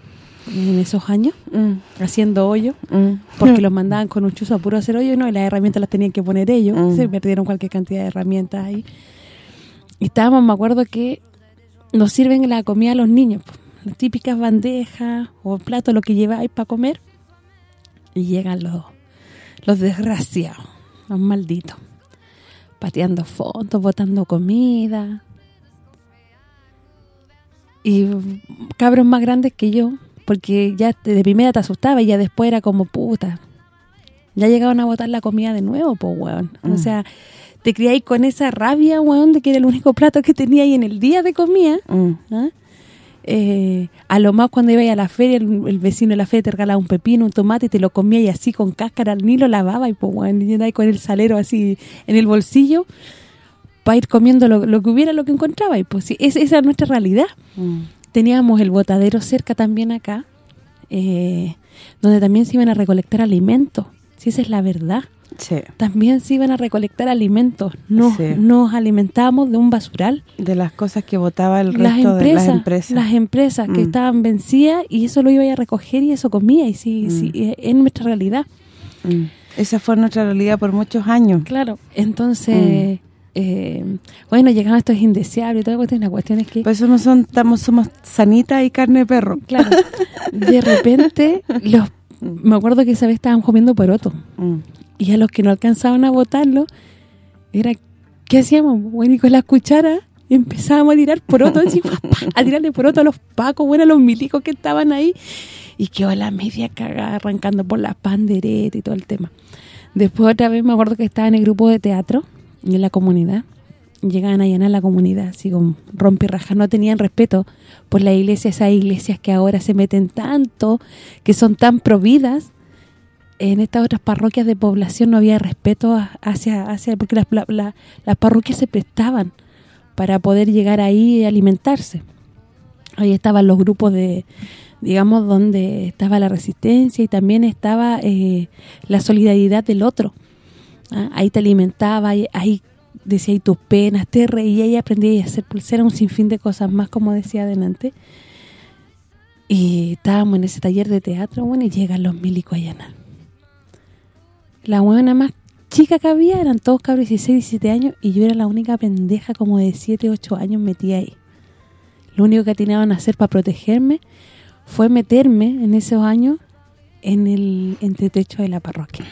en esos años, mm. haciendo hoyo, mm. porque *laughs* los mandaban con un chuzo a puro hacer hoyo ¿no? y las herramientas las tenían que poner ellos, mm. se perdieron cualquier cantidad de herramientas ahí. Y estábamos, me acuerdo que nos sirven la comida a los niños, las típicas bandejas o platos, lo que lleváis para comer, y llegan los, los desgraciados, los malditos, pateando fotos, botando comida, y cabros más grandes que yo, porque ya de primera te asustaba y ya después era como puta. Ya llegaban a botar la comida de nuevo, pues, weón. O mm. sea, te criáis con esa rabia, weón, de que era el único plato que tenía ahí en el día de comida. Mm. ¿ah? Eh, a lo más cuando ibas a la feria, el, vecino de la feria te regalaba un pepino, un tomate y te lo comía y así con cáscara, ni lo lavaba y pues, y ahí con el salero así en el bolsillo para ir comiendo lo, que hubiera, lo que encontraba. Y pues sí, esa, esa es nuestra realidad. Mm. Teníamos el botadero cerca también acá, eh, donde también se iban a recolectar alimentos. Si esa es la verdad. También se iban a recolectar alimentos. Nos, nos alimentábamos de un basural. De las cosas que botaba el resto de las empresas. Las empresas que mm. estaban vencidas y eso lo iba a recoger y eso comía. Y sí, sí mm. es nuestra realidad. Mm. Esa fue nuestra realidad por muchos años. Claro, entonces... Eh, bueno, llegamos a esto es indeseable y toda cuestión, la cuestión es que... Pues eso no son, estamos, somos sanitas y carne de perro. Claro, de repente, *laughs* los me acuerdo que esa vez estaban comiendo poroto y a los que no alcanzaban a botarlo, era, ¿qué hacíamos? Bueno, y con las cucharas empezábamos a tirar poroto *laughs* encima, a tirarle poroto a los pacos, bueno, a los milicos que estaban ahí, y quedó la media cagada arrancando por las panderetas y todo el tema. Después otra vez me acuerdo que estaba en el grupo de teatro, en la comunidad, llegaban a llenar la comunidad, así como rompirrajas, no tenían respeto por la iglesia, esas iglesias que ahora se meten tanto, que son tan providas, en estas otras parroquias de población no había respeto hacia hacia porque las, las parroquias se prestaban para poder llegar ahí y alimentarse. Ahí estaban los grupos de, digamos, donde estaba la resistencia y también estaba eh, la solidaridad del otro. ¿ah? Ahí te alimentaba, ahí, decía tus penas, te reía y aprendía a hacer pulsera, un sinfín de cosas más, como decía adelante. Y estábamos en ese taller de teatro, bueno, y llegan los milicos la buena más chica que había eran todos cabros de 16, 17 años y yo era la única pendeja como de 7, 8 años metida ahí. Lo único que atinaban a hacer para protegerme fue meterme en esos años en el entretecho de la parroquia.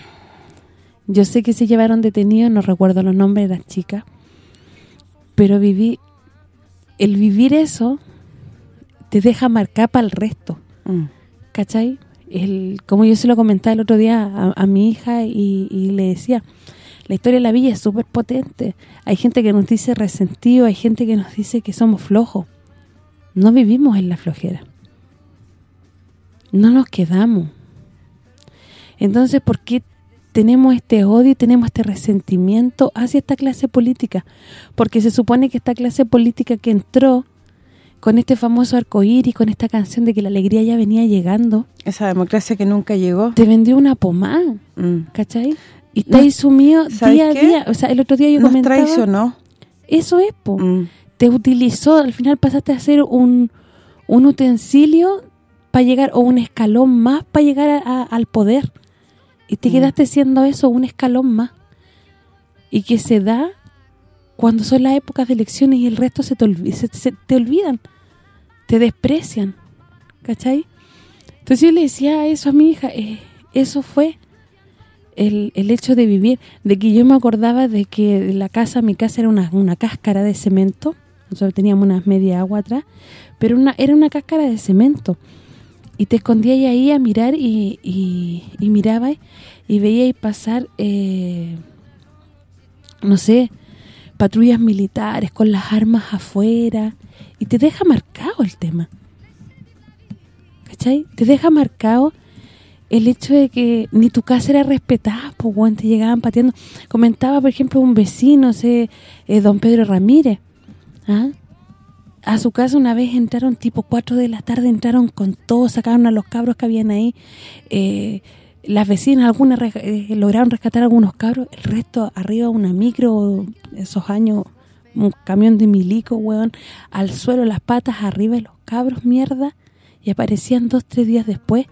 Yo sé que se llevaron detenidos, no recuerdo los nombres de las chicas, pero viví el vivir eso te deja marcar para el resto. Mm. ¿Cachai? El, como yo se lo comentaba el otro día a, mi hija y, le decía, la historia de la villa es súper potente. Hay gente que nos dice resentido, hay gente que nos dice que somos flojos. No vivimos en la flojera. No nos quedamos. Entonces, ¿por qué tenemos este odio y tenemos este resentimiento hacia esta clase política? Porque se supone que esta clase política que entró con este famoso arcoíris, con esta canción de que la alegría ya venía llegando. Esa democracia que nunca llegó. Te vendió una pomada, Mm. ¿cachai? Y está ahí sumido ¿sabes día a qué? día. O sea, el otro día yo Nos comentaba... traicionó. Eso es, po. Mm. Te utilizó, al final pasaste a ser un, un utensilio para llegar, o un escalón más para llegar a- a- al poder. Y te Mm. quedaste siendo eso, un escalón más. Y que se da cuando son las épocas de elecciones y el resto se te, se- se te olvidan. Te desprecian. ¿Cachai? Entonces yo le decía eso a mi hija, eh, eso fue el, el hecho de vivir, de que yo me acordaba de que la casa, mi casa era una, una cáscara de cemento, nosotros teníamos unas media agua atrás, pero una era una cáscara de cemento. Y te escondías ahí a mirar y, y, y mirabas y veías pasar, eh, no sé, patrullas militares con las armas afuera y te deja marcado el tema. ¿Cachai? Te deja marcado el hecho de que ni tu casa era respetada, pues bueno, te llegaban pateando. Comentaba, por ejemplo, un vecino, sé, eh, don Pedro Ramírez, ¿ah? A su casa una vez entraron tipo 4 de la tarde, entraron con todo, sacaron a los cabros que habían ahí. Eh, las vecinas, algunas eh, lograron rescatar algunos cabros, el resto arriba una micro, esos años, un camión de milico, weón, al suelo, las patas arriba de los cabros, mierda, y aparecían dos, tres días después,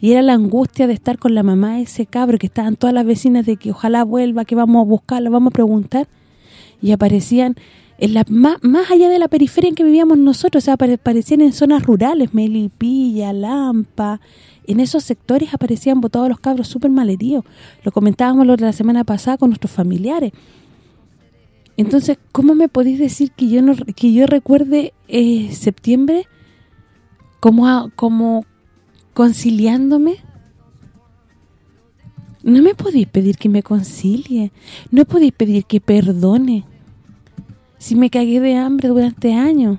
y era la angustia de estar con la mamá de ese cabro, que estaban todas las vecinas de que ojalá vuelva, que vamos a buscarlo, vamos a preguntar, y aparecían en la más, más allá de la periferia en que vivíamos nosotros, o sea, apare- aparecían en zonas rurales, Melipilla, Lampa, en esos sectores aparecían botados los cabros súper malheridos. Lo comentábamos la semana pasada con nuestros familiares. Entonces, ¿cómo me podéis decir que yo no que yo recuerde eh, septiembre como como conciliándome? No me podéis pedir que me concilie, no podéis pedir que perdone. Si me cagué de hambre durante años,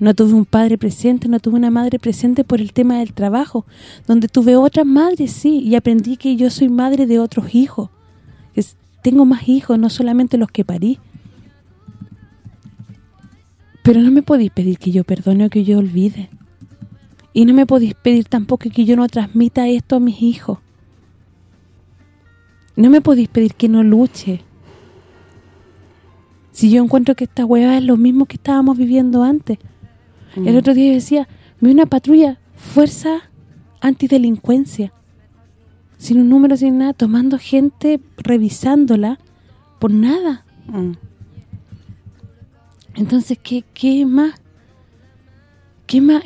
no tuve un padre presente, no tuve una madre presente por el tema del trabajo, donde tuve otras madres, sí, y aprendí que yo soy madre de otros hijos. Es- tengo más hijos, no solamente los que parí. Pero no me podéis pedir que yo perdone o que yo olvide. Y no me podéis pedir tampoco que yo no transmita esto a mis hijos. No me podéis pedir que no luche. Si yo encuentro que esta hueá es lo mismo que estábamos viviendo antes. El otro día yo decía, vi una patrulla, fuerza antidelincuencia. Sin un número, sin nada, tomando gente, revisándola, por nada. Mm. Entonces, ¿qué, qué más? ¿Qué más?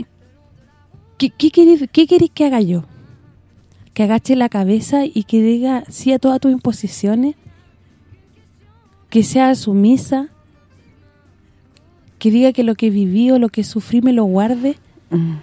¿Qué, qué, queréis, ¿Qué queréis que haga yo? ¿Que agache la cabeza y que diga sí a todas tus imposiciones? ¿Que sea sumisa? ¿Que diga que lo que viví o lo que sufrí me lo guarde? Mm.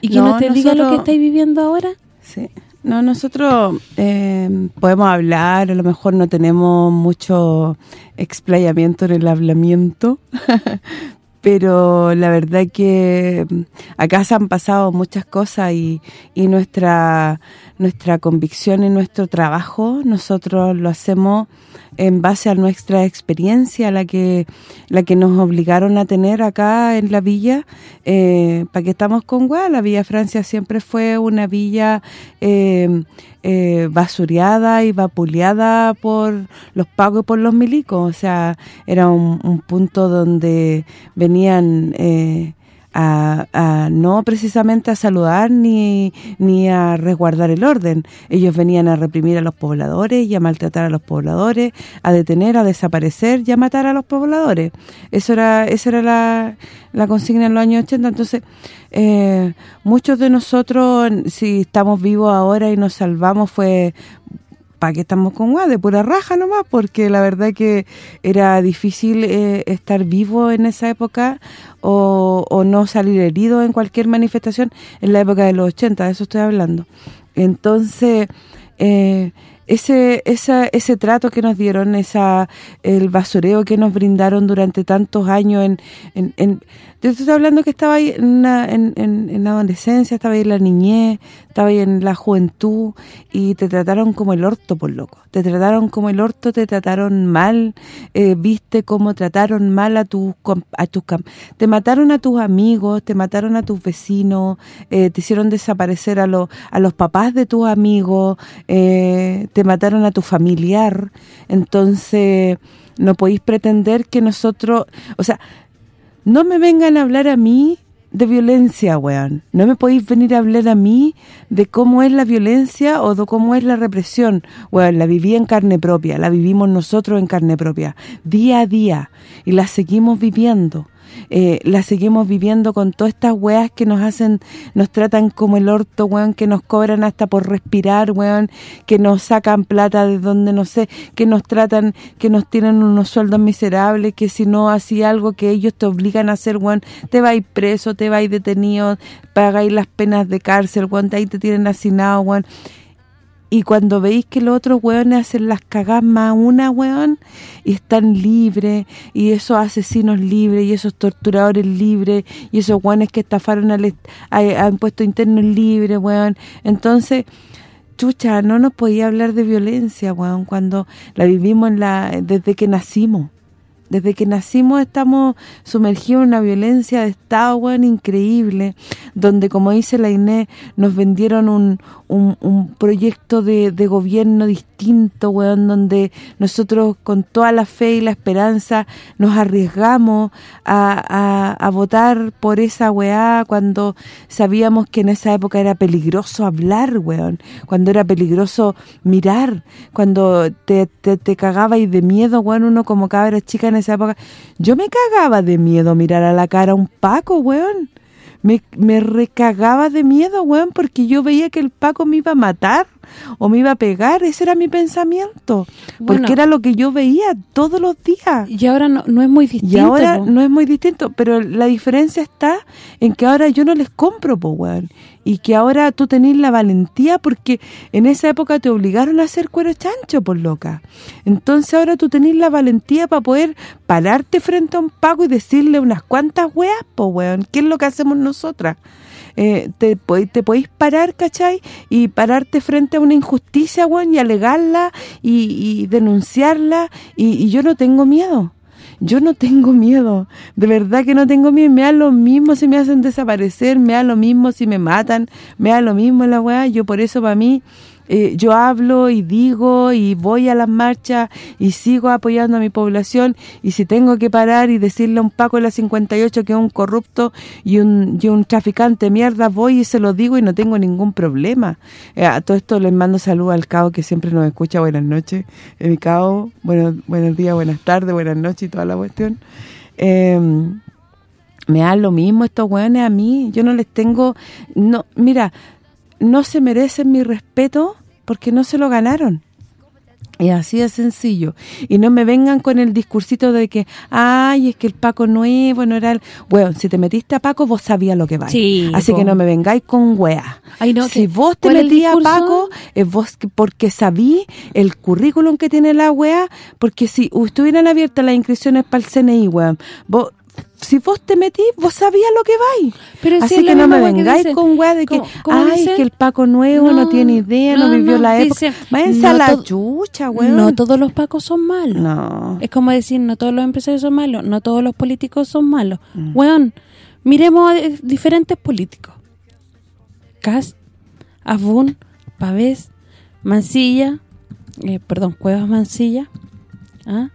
¿Y que no, No, te diga lo que estáis viviendo ahora? Sí. No, nosotros eh, podemos hablar, a lo mejor no tenemos mucho explayamiento en el hablamiento, *laughs* pero la verdad que mm, acá se han pasado muchas cosas y, y nuestra nuestra convicción y nuestro trabajo nosotros lo hacemos en base a nuestra experiencia, la que la que nos obligaron a tener acá en la villa, eh, para que estamos con Guá, la Villa Francia siempre fue una villa eh, eh, y vapuleada por los pagos y por los milicos, o sea, era un, un punto donde venían... A, a no precisamente a saludar ni, ni a resguardar el orden. Ellos venían a reprimir a los pobladores y a maltratar a los pobladores, a detener, a desaparecer y a matar a los pobladores. Eso era esa era la, la consigna en los años 80. Entonces, eh, muchos de nosotros, si estamos vivos ahora y nos salvamos, fue para que estamos con guay, de pura raja nomás, porque la verdad que era difícil eh, estar vivo en esa época o, no salir herido en cualquier manifestación en la época de los 80, de eso estoy hablando. Entonces, eh, ese ese trato que nos dieron, esa el basureo que nos brindaron durante tantos años en yo estoy hablando que estaba ahí en, la adolescencia, estaba ahí en la niñez, estaba ahí en la juventud y te trataron como el orto, por loco. Te trataron como el orto, te trataron mal, eh, viste cómo trataron mal a tus a tus te mataron a tus amigos, te mataron a tus vecinos, eh, te hicieron desaparecer a los a los papás de tus amigos, eh, te mataron a tu familiar. Entonces, no podéis pretender que nosotros, o sea, no me vengan a hablar a mí de violencia, weón. No me podéis venir a hablar a mí de cómo es la violencia o de cómo es la represión. Weón, la viví en carne propia, la vivimos nosotros en carne propia, día a día, y la seguimos viviendo eh, la seguimos viviendo con todas estas weas que nos hacen, nos tratan como el orto, weón, que nos cobran hasta por respirar, weón, que nos sacan plata de donde no sé, que nos tratan, que nos tienen unos sueldos miserables, que si no hacía algo que ellos te obligan a hacer, weón, te vais preso, te vais detenido, pagáis las penas de cárcel, weón, ahí te tienen asignado, weón y cuando veis que los otros hueones hacen las cagas más una, weón, y están libres, y esos asesinos libres, y esos torturadores libres, y esos hueones que estafaron al, a, impuesto interno libres, weón. Entonces, chucha, no nos podía hablar de violencia, weón, cuando la vivimos en la desde que nacimos. Desde que nacimos estamos sumergidos en una violencia de Estado, weón, increíble, donde, como dice la Inés, nos vendieron un, un, proyecto de, gobierno distinto, weón, donde nosotros con toda la fe y la esperanza nos arriesgamos a, votar por esa weá cuando sabíamos que en esa época era peligroso hablar, weón, cuando era peligroso mirar, cuando te, te, te cagabas de miedo, weón, uno como cabra chica en esa época. Yo me cagaba de miedo mirar a la cara a un Paco, weón me, me recagaba de miedo, weón, porque yo veía que el Paco me iba a matar o me iba a pegar, ese era mi pensamiento, porque era lo que yo veía todos los días. Y ahora no, no es muy distinto. Y ahora no es muy distinto, pero la diferencia está en que ahora yo no les compro, po, weón y que ahora tú tenés la valentía porque en esa época te obligaron a hacer cuero chancho, por loca. Entonces ahora tú tenés la valentía para poder pararte frente a un pago y decirle unas cuantas weas, po weón. ¿Qué es lo que hacemos nosotras? Eh, te, te podéis parar, ¿cachai? Y pararte frente a una injusticia, weón, y alegarla y, denunciarla. Y, y yo no tengo miedo. Yo no tengo miedo, de verdad que no tengo miedo, me da lo mismo si me hacen desaparecer, me da lo mismo si me matan, me da lo mismo la weá, yo por eso para mí eh, yo hablo y digo y voy a las marchas y sigo apoyando a mi población y si tengo que parar y decirle a un Paco de la 58 que es un corrupto y un, y un traficante mierda, voy y se lo digo y no tengo ningún problema. Eh, a todo esto les mando salud al Cao que siempre nos escucha, buenas noches, eh, mi Cao, bueno, buenos días, buenas tardes, buenas noches y toda la cuestión. Em, me da lo mismo estos hueones a mí, yo no les tengo... no Mira, no se merecen mi respeto porque no se lo ganaron. Y así de sencillo. Y no me vengan con el discursito de que, ay, es que el Paco nuevo no era el... Bueno, si te metiste a Paco, vos sabías lo que va. así que no me vengáis con wea. si vos te metías a Paco, es vos porque sabí el currículum que tiene la wea, porque si estuvieran abiertas las inscripciones para el CNI, weón, vos si vos te metís, vos sabías lo que vais. Pero Así que no me vengáis con weá de que, ay, que el Paco nuevo no, tiene idea, no, vivió la época. Váyanse a la chucha, weón. No todos los Pacos son malos. No. Es como decir, no todos los empresarios son malos, no todos los políticos son malos. Mm. Weón, miremos a diferentes políticos. Cast, Abun, Pavés, Mancilla, eh, perdón, Cuevas Mancilla, ¿ah?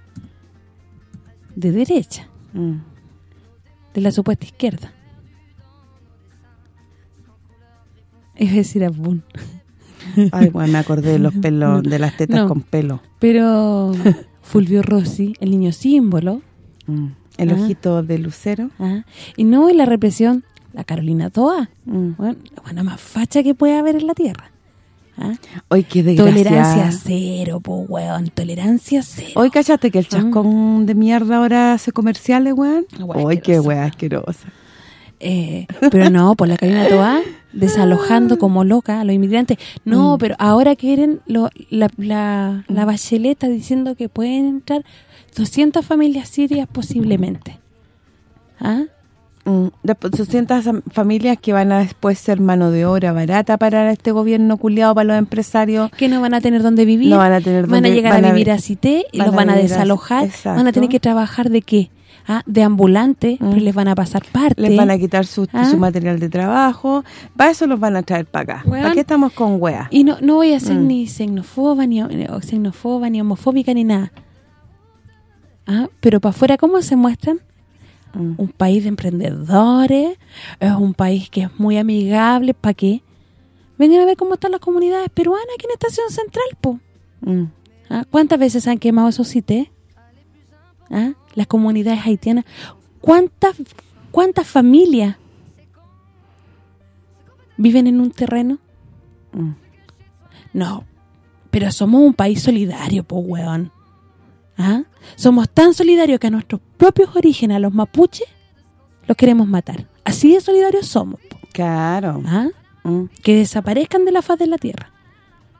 de derecha. Mm de la supuesta izquierda. Es decir, Abun. Ay, bueno, me acordé de los *laughs* pelos, de las tetas con pelo. Pero *laughs* Fulvio Rossi, el niño símbolo. Mm, el ah. ojito de lucero. Ah, y no, y la represión, la Carolina Toa. Mm. Bueno, la buena más facha que puede haber en la tierra. ¿Ah? Hoy qué desgracia. Tolerancia cero, po, weón. Tolerancia cero. Hoy cachaste que el chascón de mierda ahora hace comerciales, weón. Hoy qué weón asquerosa. Eh, pero no, por la Karina Toa *laughs* desalojando como loca a los inmigrantes. No, Mm. pero ahora quieren lo, la, la, la bacheleta diciendo que pueden entrar 200 familias sirias posiblemente. ¿Ah? Mm, 200 am- familias que van a después ser mano de obra barata para este gobierno culiado, para los empresarios. Que no van a tener dónde vivir. No van a tener Van a llegar van a vivir vi- a Cité y los van a desalojar. exacto. Van a tener que trabajar de qué? ¿Ah? De ambulante, Mm. pero les van a pasar parte. Les van a quitar su, ¿Ah? su material de trabajo. Para eso los van a traer para acá. ¿Para qué estamos con weas? Y no no voy a ser Mm. ni xenófoba, ni o xenófoba, ni homofóbica, ni nada. ¿Ah? Pero para afuera, ¿cómo se muestran? Mm. Un país de emprendedores, es un país que es muy amigable, ¿para qué? Vengan a ver cómo están las comunidades peruanas aquí en Estación Central, po. Mm. ¿Ah? ¿Cuántas veces se han quemado esos CITES? ¿Ah? Las comunidades haitianas. ¿Cuántas cuántas familias viven en un terreno? Mm. No, pero somos un país solidario, po, weón. ¿Ah? Somos tan solidarios que a nuestros propios orígenes, a los mapuches, los queremos matar. Así de solidarios somos. Claro. ¿Ah? Mm. Que desaparezcan de la faz de la tierra.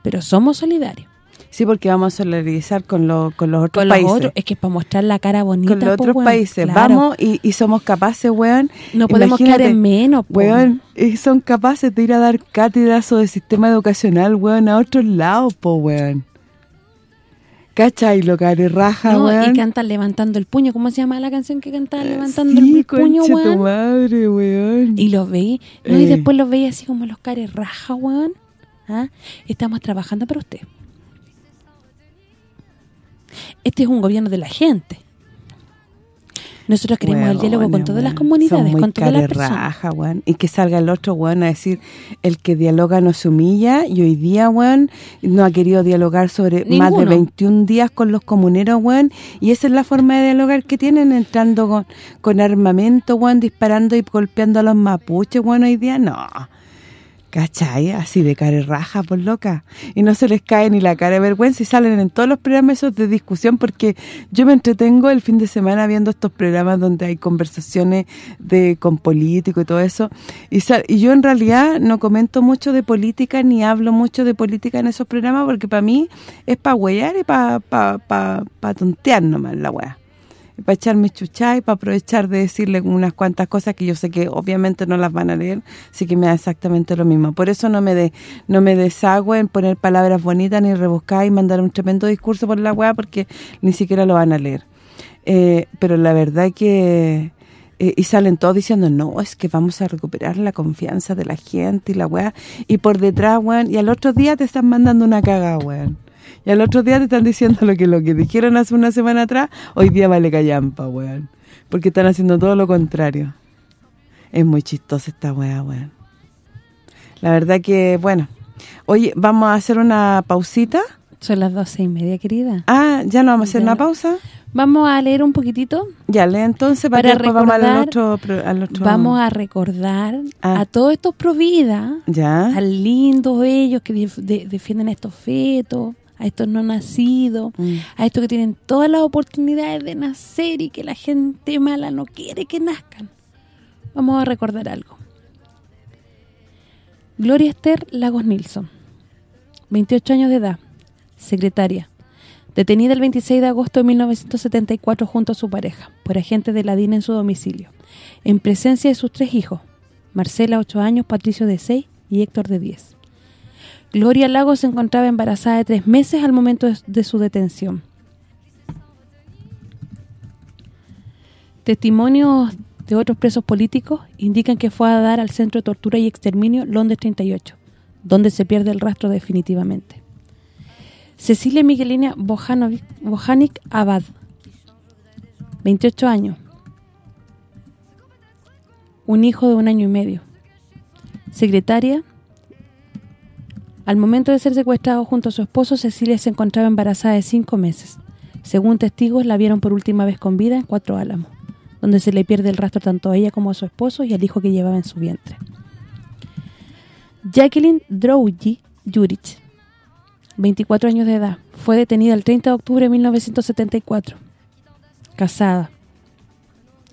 Pero somos solidarios. Sí, porque vamos a solidarizar con, lo- con los otros Con los países. otros, es que es para mostrar la cara bonita, con los po, otros weón. países. Claro. Vamos y, y somos capaces, weón. No podemos quedar en menos, po. Weón, y son capaces de ir a dar cátedras o de sistema educacional, weón, a otros lados, po, weón. ¿Cachai? Lo que raja, No, weón. y cantan levantando el puño. ¿Cómo se llama la canción que cantan levantando Eh, sí, el puño, conche tu weón? madre, weón. Y los veí. No, y Eh. después los veí así como los cares raja, weón. ¿Ah? Estamos trabajando para usted. Este es un gobierno de la gente. Nosotros queremos el diálogo con todas las comunidades, con todas las personas. Y que salga el otro, weón, a decir, el que dialoga no se humilla. Y hoy día, weón, no ha querido dialogar sobre más de Ninguno. 21 días con los comuneros, weón. Y esa es la forma de dialogar que tienen, entrando con, con armamento, weón, disparando y golpeando a los mapuches, weón, hoy día. No. ¿Cachai? Así de cara raja, por loca. Y no se les cae ni la cara de vergüenza y salen en todos los programas esos de discusión porque yo me entretengo el fin de semana viendo estos programas donde hay conversaciones de con políticos y todo eso. Y, y yo en realidad no comento mucho de política ni hablo mucho de política en esos programas porque para mí es para huellar y para pa, pa, pa tontear nomás la wea para echar mis chuchas y para aprovechar de decirle unas cuantas cosas que yo sé que obviamente no las van a leer, así que me da exactamente lo mismo. Por eso no me de, no me deshago en poner palabras bonitas ni rebuscar y mandar un tremendo discurso por la weá porque ni siquiera lo van a leer. Eh, pero la verdad que... eh, y salen todos diciendo, no, es que vamos a recuperar la confianza de la gente y la weá. Y por detrás, weón, y al otro día te están mandando una caga, weón. Y al otro día te están diciendo lo que lo que dijeron hace una semana atrás, hoy día vale callampa, weón. Porque están haciendo todo lo contrario. Es muy chistosa esta weá, weón. La verdad que, bueno. Oye, ¿vamos a hacer una pausita? Son las doce y media, querida. Ah, ¿ya no vamos a hacer una pausa? Vamos a leer un poquitito. Ya, lee entonces para, Para que vamos al recordar, otro, pro- al otro... Vamos a recordar Ah. a todos estos provida, Ya, tan lindos ellos que def- de- defienden a estos fetos, a estos no nacidos, Mm. a estos que tienen todas las oportunidades de nacer y que la gente mala no quiere que nazcan. Vamos a recordar algo. Gloria Esther Lagos Nilsson, 28 años de edad, secretaria, detenida el 26 de agosto de 1974 junto a su pareja, por agentes de la DIN en su domicilio, en presencia de sus tres hijos, Marcela, 8 años, Patricio, de 6 y Héctor, de 10. Gloria Lagos se encontraba embarazada de tres meses al momento de, su detención. Testimonios de otros presos políticos indican que fue a dar al Centro de Tortura y Exterminio Londres 38, donde se pierde el rastro definitivamente. Cecilia Miguelina Bojanic Abad, 28 años, un hijo de un año y medio, secretaria. Al momento de ser secuestrado junto a su esposo, Cecilia se encontraba embarazada de cinco meses. Según testigos, la vieron por última vez con vida en Cuatro Álamos, donde se le pierde el rastro tanto a ella como a su esposo y al hijo que llevaba en su vientre. Jacqueline Drouji Jurich, 24 años de edad, fue detenida el 30 de octubre de 1974. Casada,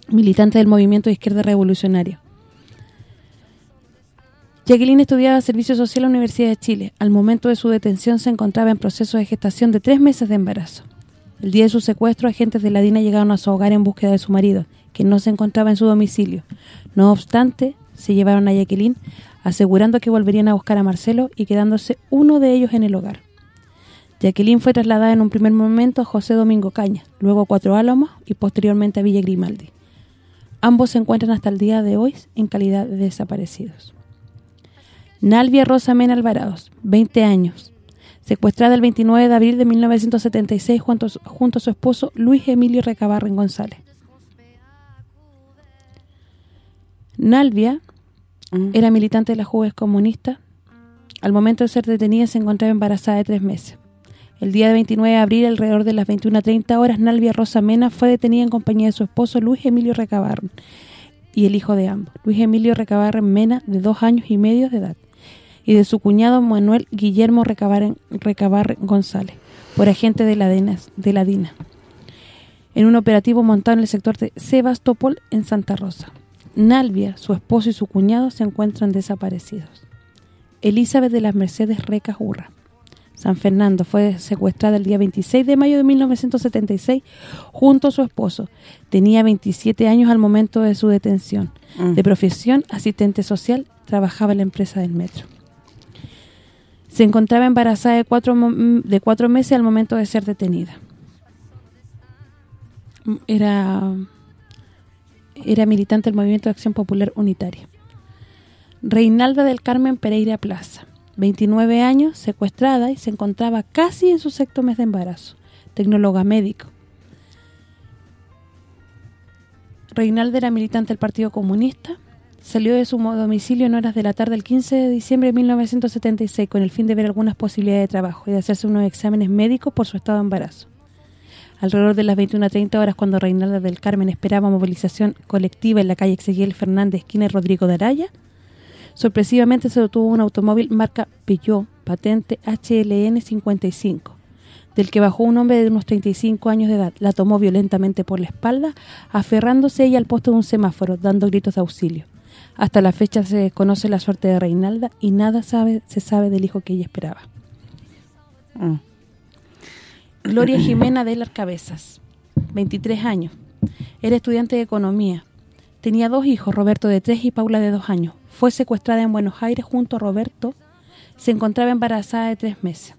militante del movimiento de izquierda revolucionaria. Jacqueline estudiaba Servicio Social en la Universidad de Chile. Al momento de su detención se encontraba en proceso de gestación de tres meses de embarazo. El día de su secuestro, agentes de la DINA llegaron a su hogar en búsqueda de su marido, que no se encontraba en su domicilio. No obstante, se llevaron a Jacqueline, asegurando que volverían a buscar a Marcelo y quedándose uno de ellos en el hogar. Jacqueline fue trasladada en un primer momento a José Domingo Caña, luego a Cuatro Álamos y posteriormente a Villa Grimaldi. Ambos se encuentran hasta el día de hoy en calidad de desaparecidos. Nalvia Rosa Mena Alvarados, 20 años, secuestrada el 29 de abril de 1976 junto, junto a su esposo Luis Emilio Recabarren González. Nalvia Mm. era militante de la Juventud Comunista. Al momento de ser detenida se encontraba embarazada de tres meses. El día de 29 de abril, alrededor de las 21.30 horas, Nalvia Rosa Mena fue detenida en compañía de su esposo Luis Emilio Recabarren y el hijo de ambos, Luis Emilio Recabarren Mena, de dos años y medio de edad, y de su cuñado Manuel Guillermo Recabarren, Recabarren González, por agente de la, DINA, de la DINA, en un operativo montado en el sector de Sebastopol, en Santa Rosa. Nalvia, su esposo y su cuñado se encuentran desaparecidos. Elizabeth de las Mercedes Recas Urra, San Fernando, fue secuestrada el día 26 de mayo de 1976 junto a su esposo. Tenía 27 años al momento de su detención. Mm. De profesión, asistente social, trabajaba en la empresa del metro. Se encontraba embarazada de cuatro, de cuatro meses al momento de ser detenida. Era era militante del Movimiento de Acción Popular Unitaria. Reinalda del Carmen Pereira Plaza, 29 años, secuestrada y se encontraba casi en su sexto mes de embarazo, tecnóloga médico. Reinalda era militante del Partido Comunista, salió de su domicilio en horas de la tarde el 15 de diciembre de 1976 con el fin de ver algunas posibilidades de trabajo y de hacerse unos exámenes médicos por su estado de embarazo. Alrededor de las 21.30 horas, cuando Reinalda del Carmen esperaba movilización colectiva en la calle Ezequiel Fernández, esquina Rodrigo de Araya, sorpresivamente se detuvo un automóvil marca Peugeot, patente HLN 55, del que bajó un hombre de unos 35 años de edad. La tomó violentamente por la espalda, aferrándose ella al poste de un semáforo, dando gritos de auxilio. Hasta la fecha se desconoce la suerte de Reinalda y nada sabe se sabe del hijo que ella esperaba. Mm. Gloria Jimena de las Cabezas, 23 años. Era estudiante de economía. Tenía dos hijos, Roberto de 3 y Paula de 2 años. Fue secuestrada en Buenos Aires junto a Roberto. Se encontraba embarazada de tres meses.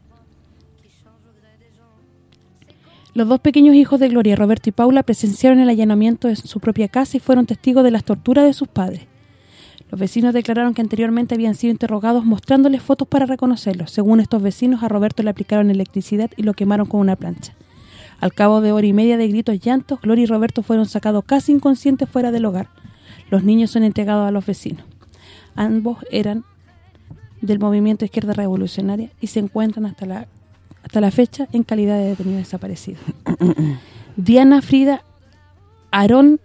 Los dos pequeños hijos de Gloria, Roberto y Paula, presenciaron el allanamiento de su propia casa y fueron testigos de las torturas de sus padres. Los vecinos declararon que anteriormente habían sido interrogados mostrándoles fotos para reconocerlos. Según estos vecinos, a Roberto le aplicaron electricidad y lo quemaron con una plancha. Al cabo de hora y media de gritos y llantos, Gloria y Roberto fueron sacados casi inconscientes fuera del hogar. Los niños son entregados a los vecinos. Ambos eran del movimiento Izquierda Revolucionaria y se encuentran hasta la hasta la fecha en calidad de detenidos desaparecidos. *coughs* Diana Frida Aarón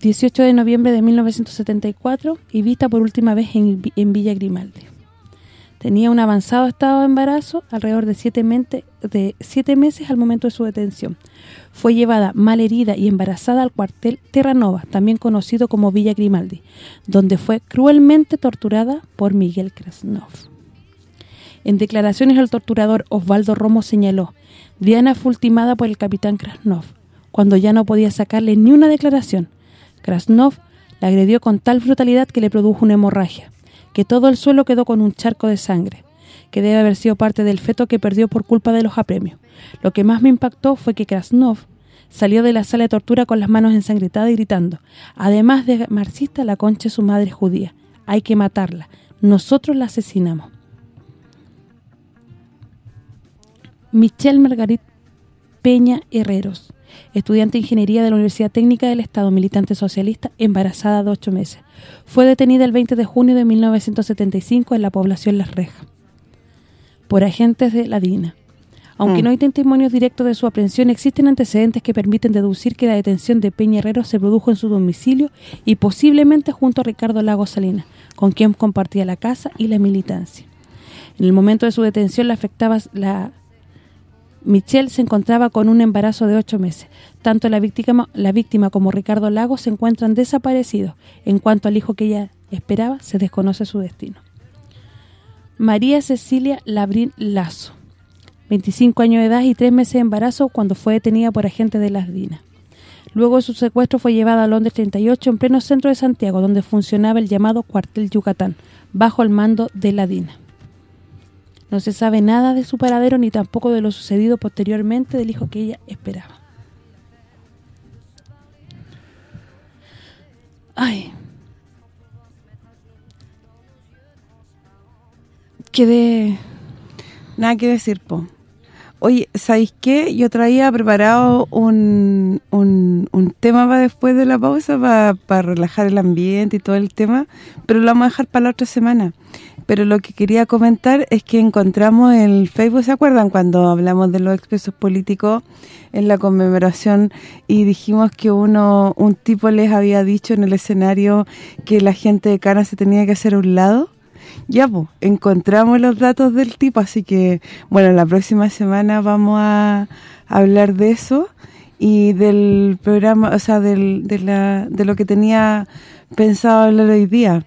18 de noviembre de 1974 y vista por última vez en, Villa Grimaldi. Tenía un avanzado estado de embarazo, alrededor de siete, mente, de siete meses al momento de su detención. Fue llevada mal herida y embarazada al cuartel Terranova, también conocido como Villa Grimaldi, donde fue cruelmente torturada por Miguel Krasnov. En declaraciones el torturador Osvaldo Romo señaló, Diana fue ultimada por el capitán Krasnov, cuando ya no podía sacarle ni una declaración. Krasnov la agredió con tal brutalidad que le produjo una hemorragia, que todo el suelo quedó con un charco de sangre, que debe haber sido parte del feto que perdió por culpa de los apremios. Lo que más me impactó fue que Krasnov salió de la sala de tortura con las manos ensangrentadas y gritando, además de marxista, la concha es su madre judía, hay que matarla, nosotros la asesinamos. Michelle Margarit Peña Herreros, estudiante de Ingeniería de la Universidad Técnica del Estado, militante socialista, embarazada de ocho meses. Fue detenida el 20 de junio de 1975 en la población Las Rejas por agentes de la DINA. Aunque Mm. no hay testimonios directos de su aprehensión, existen antecedentes que permiten deducir que la detención de Peña Herrero se produjo en su domicilio y posiblemente junto a Ricardo Lagos Salinas, con quien compartía la casa y la militancia. En el momento de su detención la afectaba la Michelle se encontraba con un embarazo de ocho meses. Tanto la víctima, la víctima como Ricardo Lagos se encuentran desaparecidos. En cuanto al hijo que ella esperaba, se desconoce su destino. María Cecilia Labrín Lazo, 25 años de edad y 3 meses de embarazo cuando fue detenida por agentes de las DINA. Luego de su secuestro fue llevada a Londres 38 en pleno centro de Santiago, donde funcionaba el llamado cuartel Yucatán, bajo el mando de la DINA. No se sabe nada de su paradero ni tampoco de lo sucedido posteriormente del hijo que ella esperaba. Ay. Quedé... Nada que decir, po. Oye, ¿sabéis qué? Yo traía preparado un, un, un tema para después de la pausa, para, para relajar el ambiente y todo el tema, pero lo vamos a dejar para la otra semana. Pero lo que quería comentar es que encontramos el Facebook, ¿se acuerdan? Cuando hablamos de los expresos políticos en la conmemoración y dijimos que uno un tipo les había dicho en el escenario que la gente de Cana se tenía que hacer a un lado ya, pues, encontramos los datos del tipo, así que, bueno, la próxima semana vamos a hablar de eso y del programa, o sea, del, de, la, de lo que tenía pensado hablar hoy día.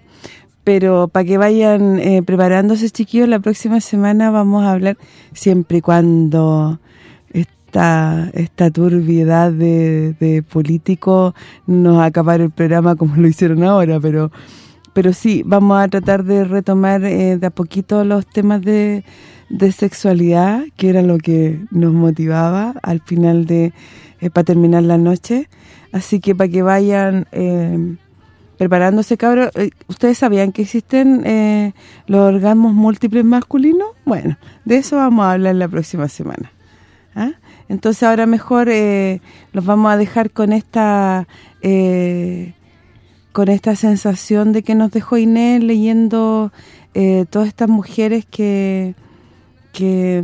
Pero para que vayan eh, preparándose, chiquillos, la próxima semana vamos a hablar siempre y cuando esta, esta turbiedad de, políticos nos acabe el programa como lo hicieron ahora, pero pero sí, vamos a tratar de retomar eh, de a poquito los temas de, sexualidad, que era lo que nos motivaba al final de eh, para terminar la noche. Así que para que vayan eh, preparándose, cabros, ¿ustedes sabían que existen los orgasmos múltiples masculinos? Bueno, de eso vamos a hablar la próxima semana. ¿ah? Entonces ahora mejor los vamos a dejar con esta con esta sensación de que nos dejó Inés leyendo eh, todas estas mujeres que que,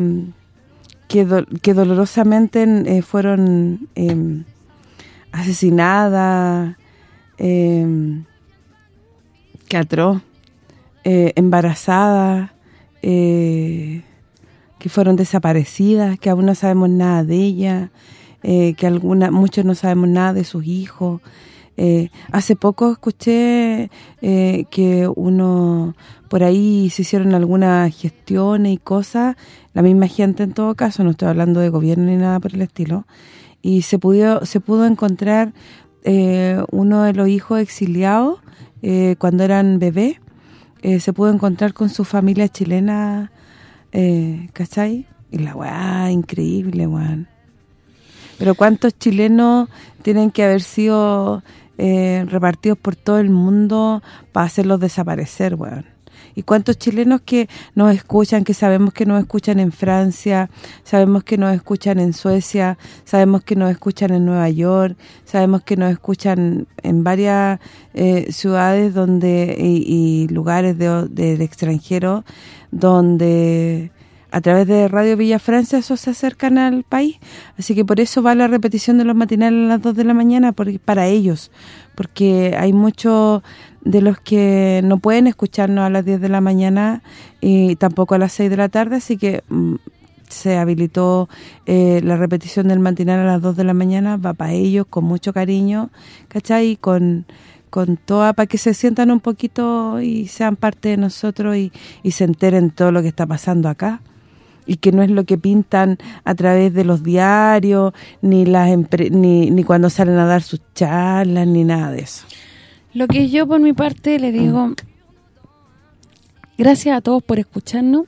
que, dolorosamente eh, fueron em, asesinadas, eh, que atroz, eh, embarazadas, que fueron desaparecidas, que aún no sabemos nada de ellas, que algunas muchos no sabemos nada de sus hijos, eh, hace poco escuché eh, que uno por ahí se hicieron algunas gestiones y cosas, la misma gente en todo caso, no estoy hablando de gobierno ni nada por el estilo, y se pudo se pudo encontrar eh, uno de los hijos exiliados cuando eran bebés, se pudo encontrar con su familia chilena, ¿cachai? Y la weá, increíble, weón. Pero ¿cuántos chilenos tienen que haber sido eh, repartidos por todo el mundo para hacerlos desaparecer, weón. Y cuántos chilenos que nos escuchan, que sabemos que nos escuchan en Francia, sabemos que nos escuchan en Suecia, sabemos que nos escuchan en Nueva York, sabemos que nos escuchan en varias eh, ciudades donde y, lugares de, del extranjero donde a través de Radio Villa Francia eso se acercan al país. Así que por eso va la repetición de los matinales a las 2 de la mañana para ellos. Porque hay muchos de los que no pueden escucharnos a las 10 de la mañana y tampoco a las 6 de la tarde. Así que mm, se habilitó eh, la repetición del matinal a las 2 de la mañana. Va para ellos con mucho cariño, ¿cachai? con con toda para que se sientan un poquito y sean parte de nosotros y se enteren todo lo que está pasando acá y que no es lo que pintan a través de los diarios, ni las ni, ni cuando salen a dar sus charlas, ni nada de eso. Lo que yo por mi parte le digo, gracias a todos por escucharnos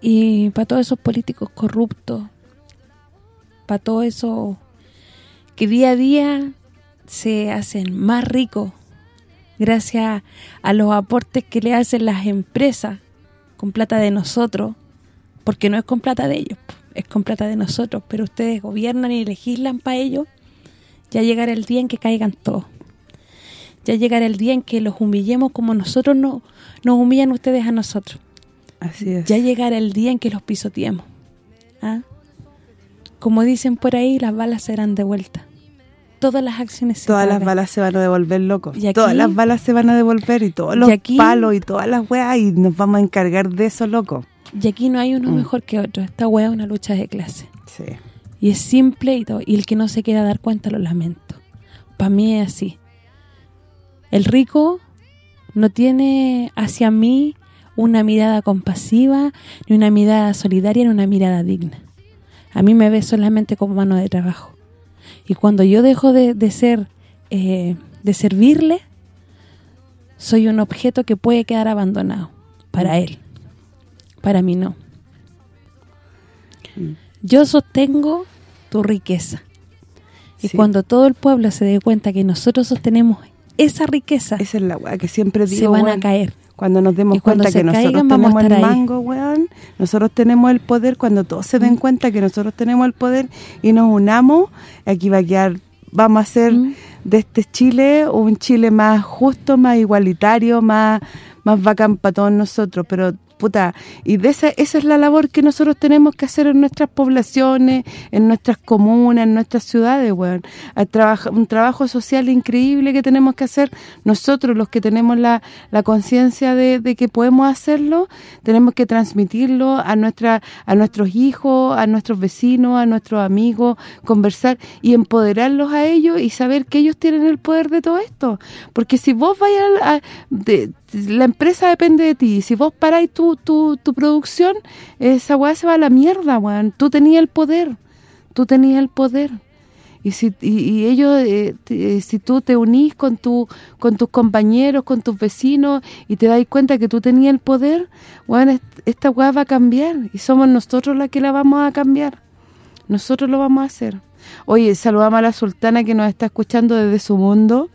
y para todos esos políticos corruptos, para todo eso que día a día se hacen más ricos gracias a los aportes que le hacen las empresas con plata de nosotros, porque no es con plata de ellos, es con plata de nosotros, pero ustedes gobiernan y legislan para ellos, ya llegará el día en que caigan todos. Ya llegará el día en que los humillemos como nosotros no, nos humillan ustedes a nosotros. Así es. Ya llegará el día en que los pisoteemos. ¿Ah? Como dicen por ahí, las balas serán de vuelta todas las acciones Todas las balas se van a devolver, loco. todas las balas se van a devolver y todos los palos y todas las weas y nos vamos a encargar de eso, loco. Y aquí no hay uno mm. mejor que otro. Esta wea es una lucha de clase. Sí. Y es simple y todo. Y el que no se quiera dar cuenta lo lamento. Para mí es así. El rico no tiene hacia mí una mirada compasiva, ni una mirada solidaria, ni una mirada digna. A mí me ve solamente como mano de trabajo. Y cuando yo dejo de, ser, eh, de servirle, soy un objeto que puede quedar abandonado para él. Para mí no. Mm. Yo sostengo tu riqueza. Y cuando todo el pueblo se dé cuenta que nosotros sostenemos esa riqueza, esa es la que siempre digo, se van a caer. Cuando nos demos cuenta que nosotros tenemos el mango, weón, nosotros tenemos el poder, cuando todos se den mm. cuenta que nosotros tenemos el poder y nos unamos, aquí va a quedar, vamos a hacer mm. de este Chile un Chile más justo, más igualitario, más más bacán para todos nosotros, pero puta, y de esa, esa es la labor que nosotros tenemos que hacer en nuestras poblaciones, en nuestras comunas, en nuestras ciudades, weón. Un trabajo social increíble que tenemos que hacer nosotros, los que tenemos la, la conciencia de, de, que podemos hacerlo, tenemos que transmitirlo a nuestra a nuestros hijos, a nuestros vecinos, a nuestros amigos, conversar y empoderarlos a ellos y saber que ellos tienen el poder de todo esto. Porque si vos vayas a, de, la empresa depende de ti. Si vos paráis tu, tu, tu producción, esa weá se va a la mierda, weón. Tú tenías el poder. Tú tenías el poder. Y si y, ellos eh, eh, si tú te unís con tu con tus compañeros, con tus vecinos y te das cuenta que tú tenías el poder, bueno, esta weá va a cambiar y somos nosotros las que la vamos a cambiar. Nosotros lo vamos a hacer. Oye, saludamos a la sultana que nos está escuchando desde su mundo.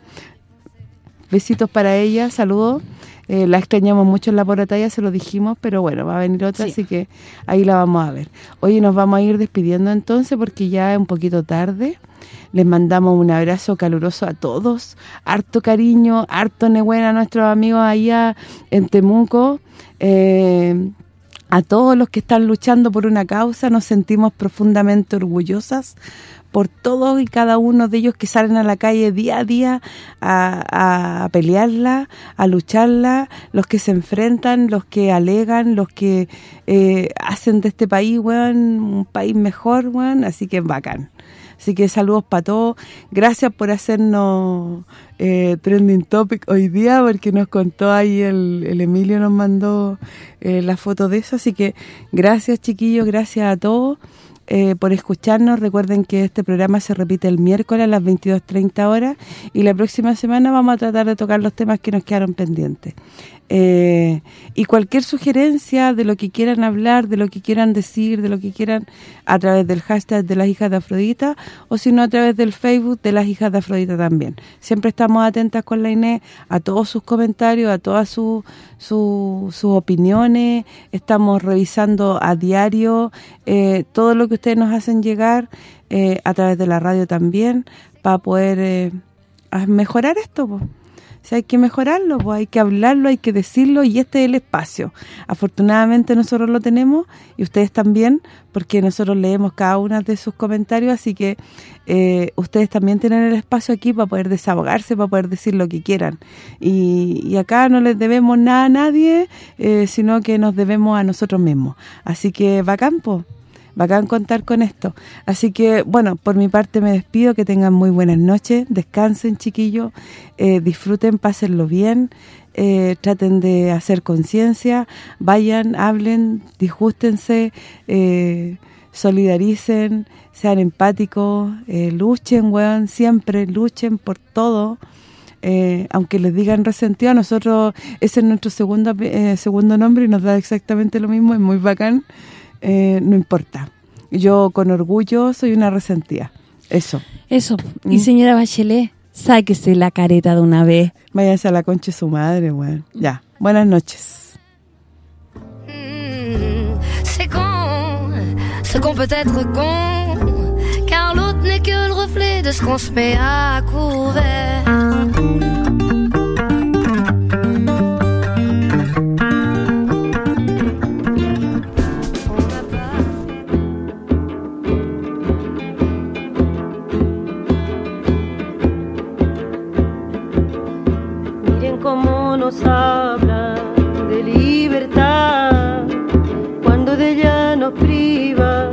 Besitos para ella, saludos. Eh, la extrañamos mucho en la porotalla, se lo dijimos, pero bueno, va a venir otra, así que ahí la vamos a ver. Hoy nos vamos a ir despidiendo entonces porque ya es un poquito tarde. Les mandamos un abrazo caluroso a todos, harto cariño, harto nebuena a nuestros amigos allá en Temuco. Eh, a todos los que están luchando por una causa, nos sentimos profundamente orgullosas por todos y cada uno de ellos que salen a la calle día a día a, pelearla, a lucharla, los que se enfrentan, los que alegan, los que eh, hacen de este país, un país mejor, así que bacán. Así que saludos para todos. Gracias por hacernos eh, trending topic hoy día, porque nos contó ahí, el, Emilio nos mandó eh, la foto de eso. Así que gracias, chiquillos, gracias a todos. Eh, por escucharnos. Recuerden que este programa se repite el miércoles a las 22.30 horas y la próxima semana vamos a tratar de tocar los temas que nos quedaron pendientes. Eh, y cualquier sugerencia de lo que quieran hablar, de lo que quieran decir, de lo que quieran a través del hashtag de las hijas de Afrodita o si no a través del Facebook de las hijas de Afrodita también. Siempre estamos atentas con la Inés a todos sus comentarios, a todas sus opiniones, estamos revisando a diario eh, todo lo que ustedes nos hacen llegar eh, a través de la radio también para poder mejorar esto, pues hay que mejorarlo, pues hay que hablarlo, hay que decirlo y este es el espacio. Afortunadamente nosotros lo tenemos y ustedes también, porque nosotros leemos cada uno de sus comentarios, así que eh, ustedes también tienen el espacio aquí para poder desahogarse, para poder decir lo que quieran. Y, acá no les debemos nada a nadie, eh, sino que nos debemos a nosotros mismos. Así que va campo bacán contar con esto. Así que, bueno, por mi parte me despido, que tengan muy buenas noches, descansen, chiquillos, eh, disfruten, pásenlo bien, eh, traten de hacer conciencia, vayan, hablen, disgústense, eh, solidaricen, sean empáticos, luchen, weón, siempre luchen por todo, aunque les digan resentido, a nosotros ese es nuestro segundo segundo nombre y nos da exactamente lo mismo, es muy bacán. Eh, no importa. Yo con orgullo soy una resentida. Eso. Eso. Y ¿Mm? señora Bachelet, sáquese la careta de una vez. Váyase a la concha de su madre, bueno. Ya. Buenas noches. Mm, c'est con, c'est qu'on peut être con, car l'autre n'est que le reflet de ce qu'on se met à couvert. Nos habla de libertad, cuando de ella nos priva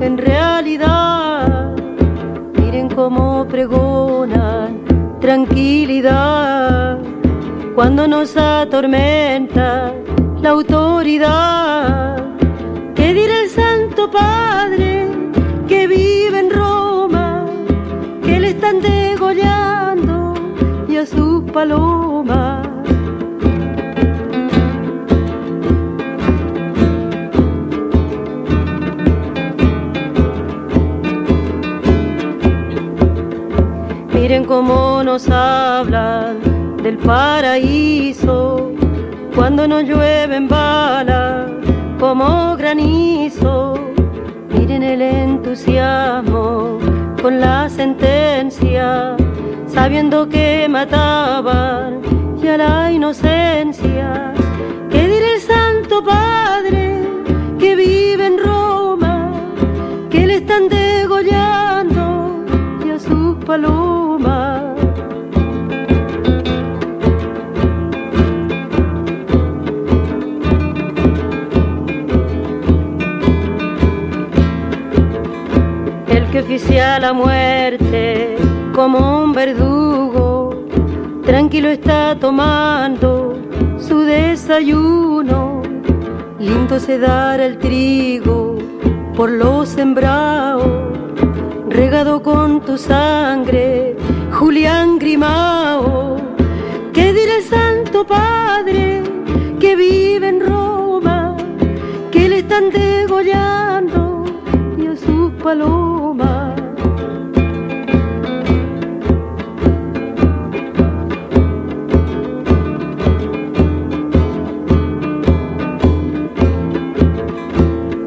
en realidad. Miren cómo pregonan tranquilidad cuando nos atormenta la autoridad. ¿Qué dirá el Santo Padre que vive en Roma, que le están degollando y a sus palomas? Cómo nos hablan del paraíso cuando no llueven balas como granizo. Miren el entusiasmo con la sentencia, sabiendo que mataban ya la inocencia. ¿Qué dirá el Santo Padre que vive en Roma, que le están degollando y a sus palomas? Que oficia la muerte como un verdugo, tranquilo está tomando su desayuno, lindo se dará el trigo por lo sembrado, regado con tu sangre, Julián Grimao, ¿qué dirá el Santo Padre que vive en Roma, que le están degollando a sus palomas?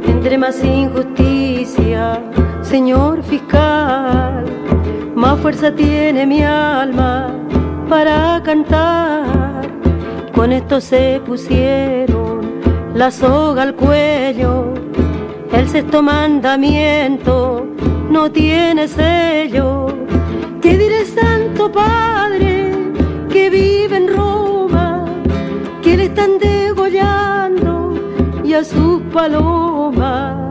Entre más injusticia, señor fiscal, más fuerza tiene mi alma para cantar. Con esto se pusieron la soga al cuello, el sexto mandamiento no tiene sello. ¿Qué diré Santo Padre que vive en Roma, que le están degollando y a sus palomas?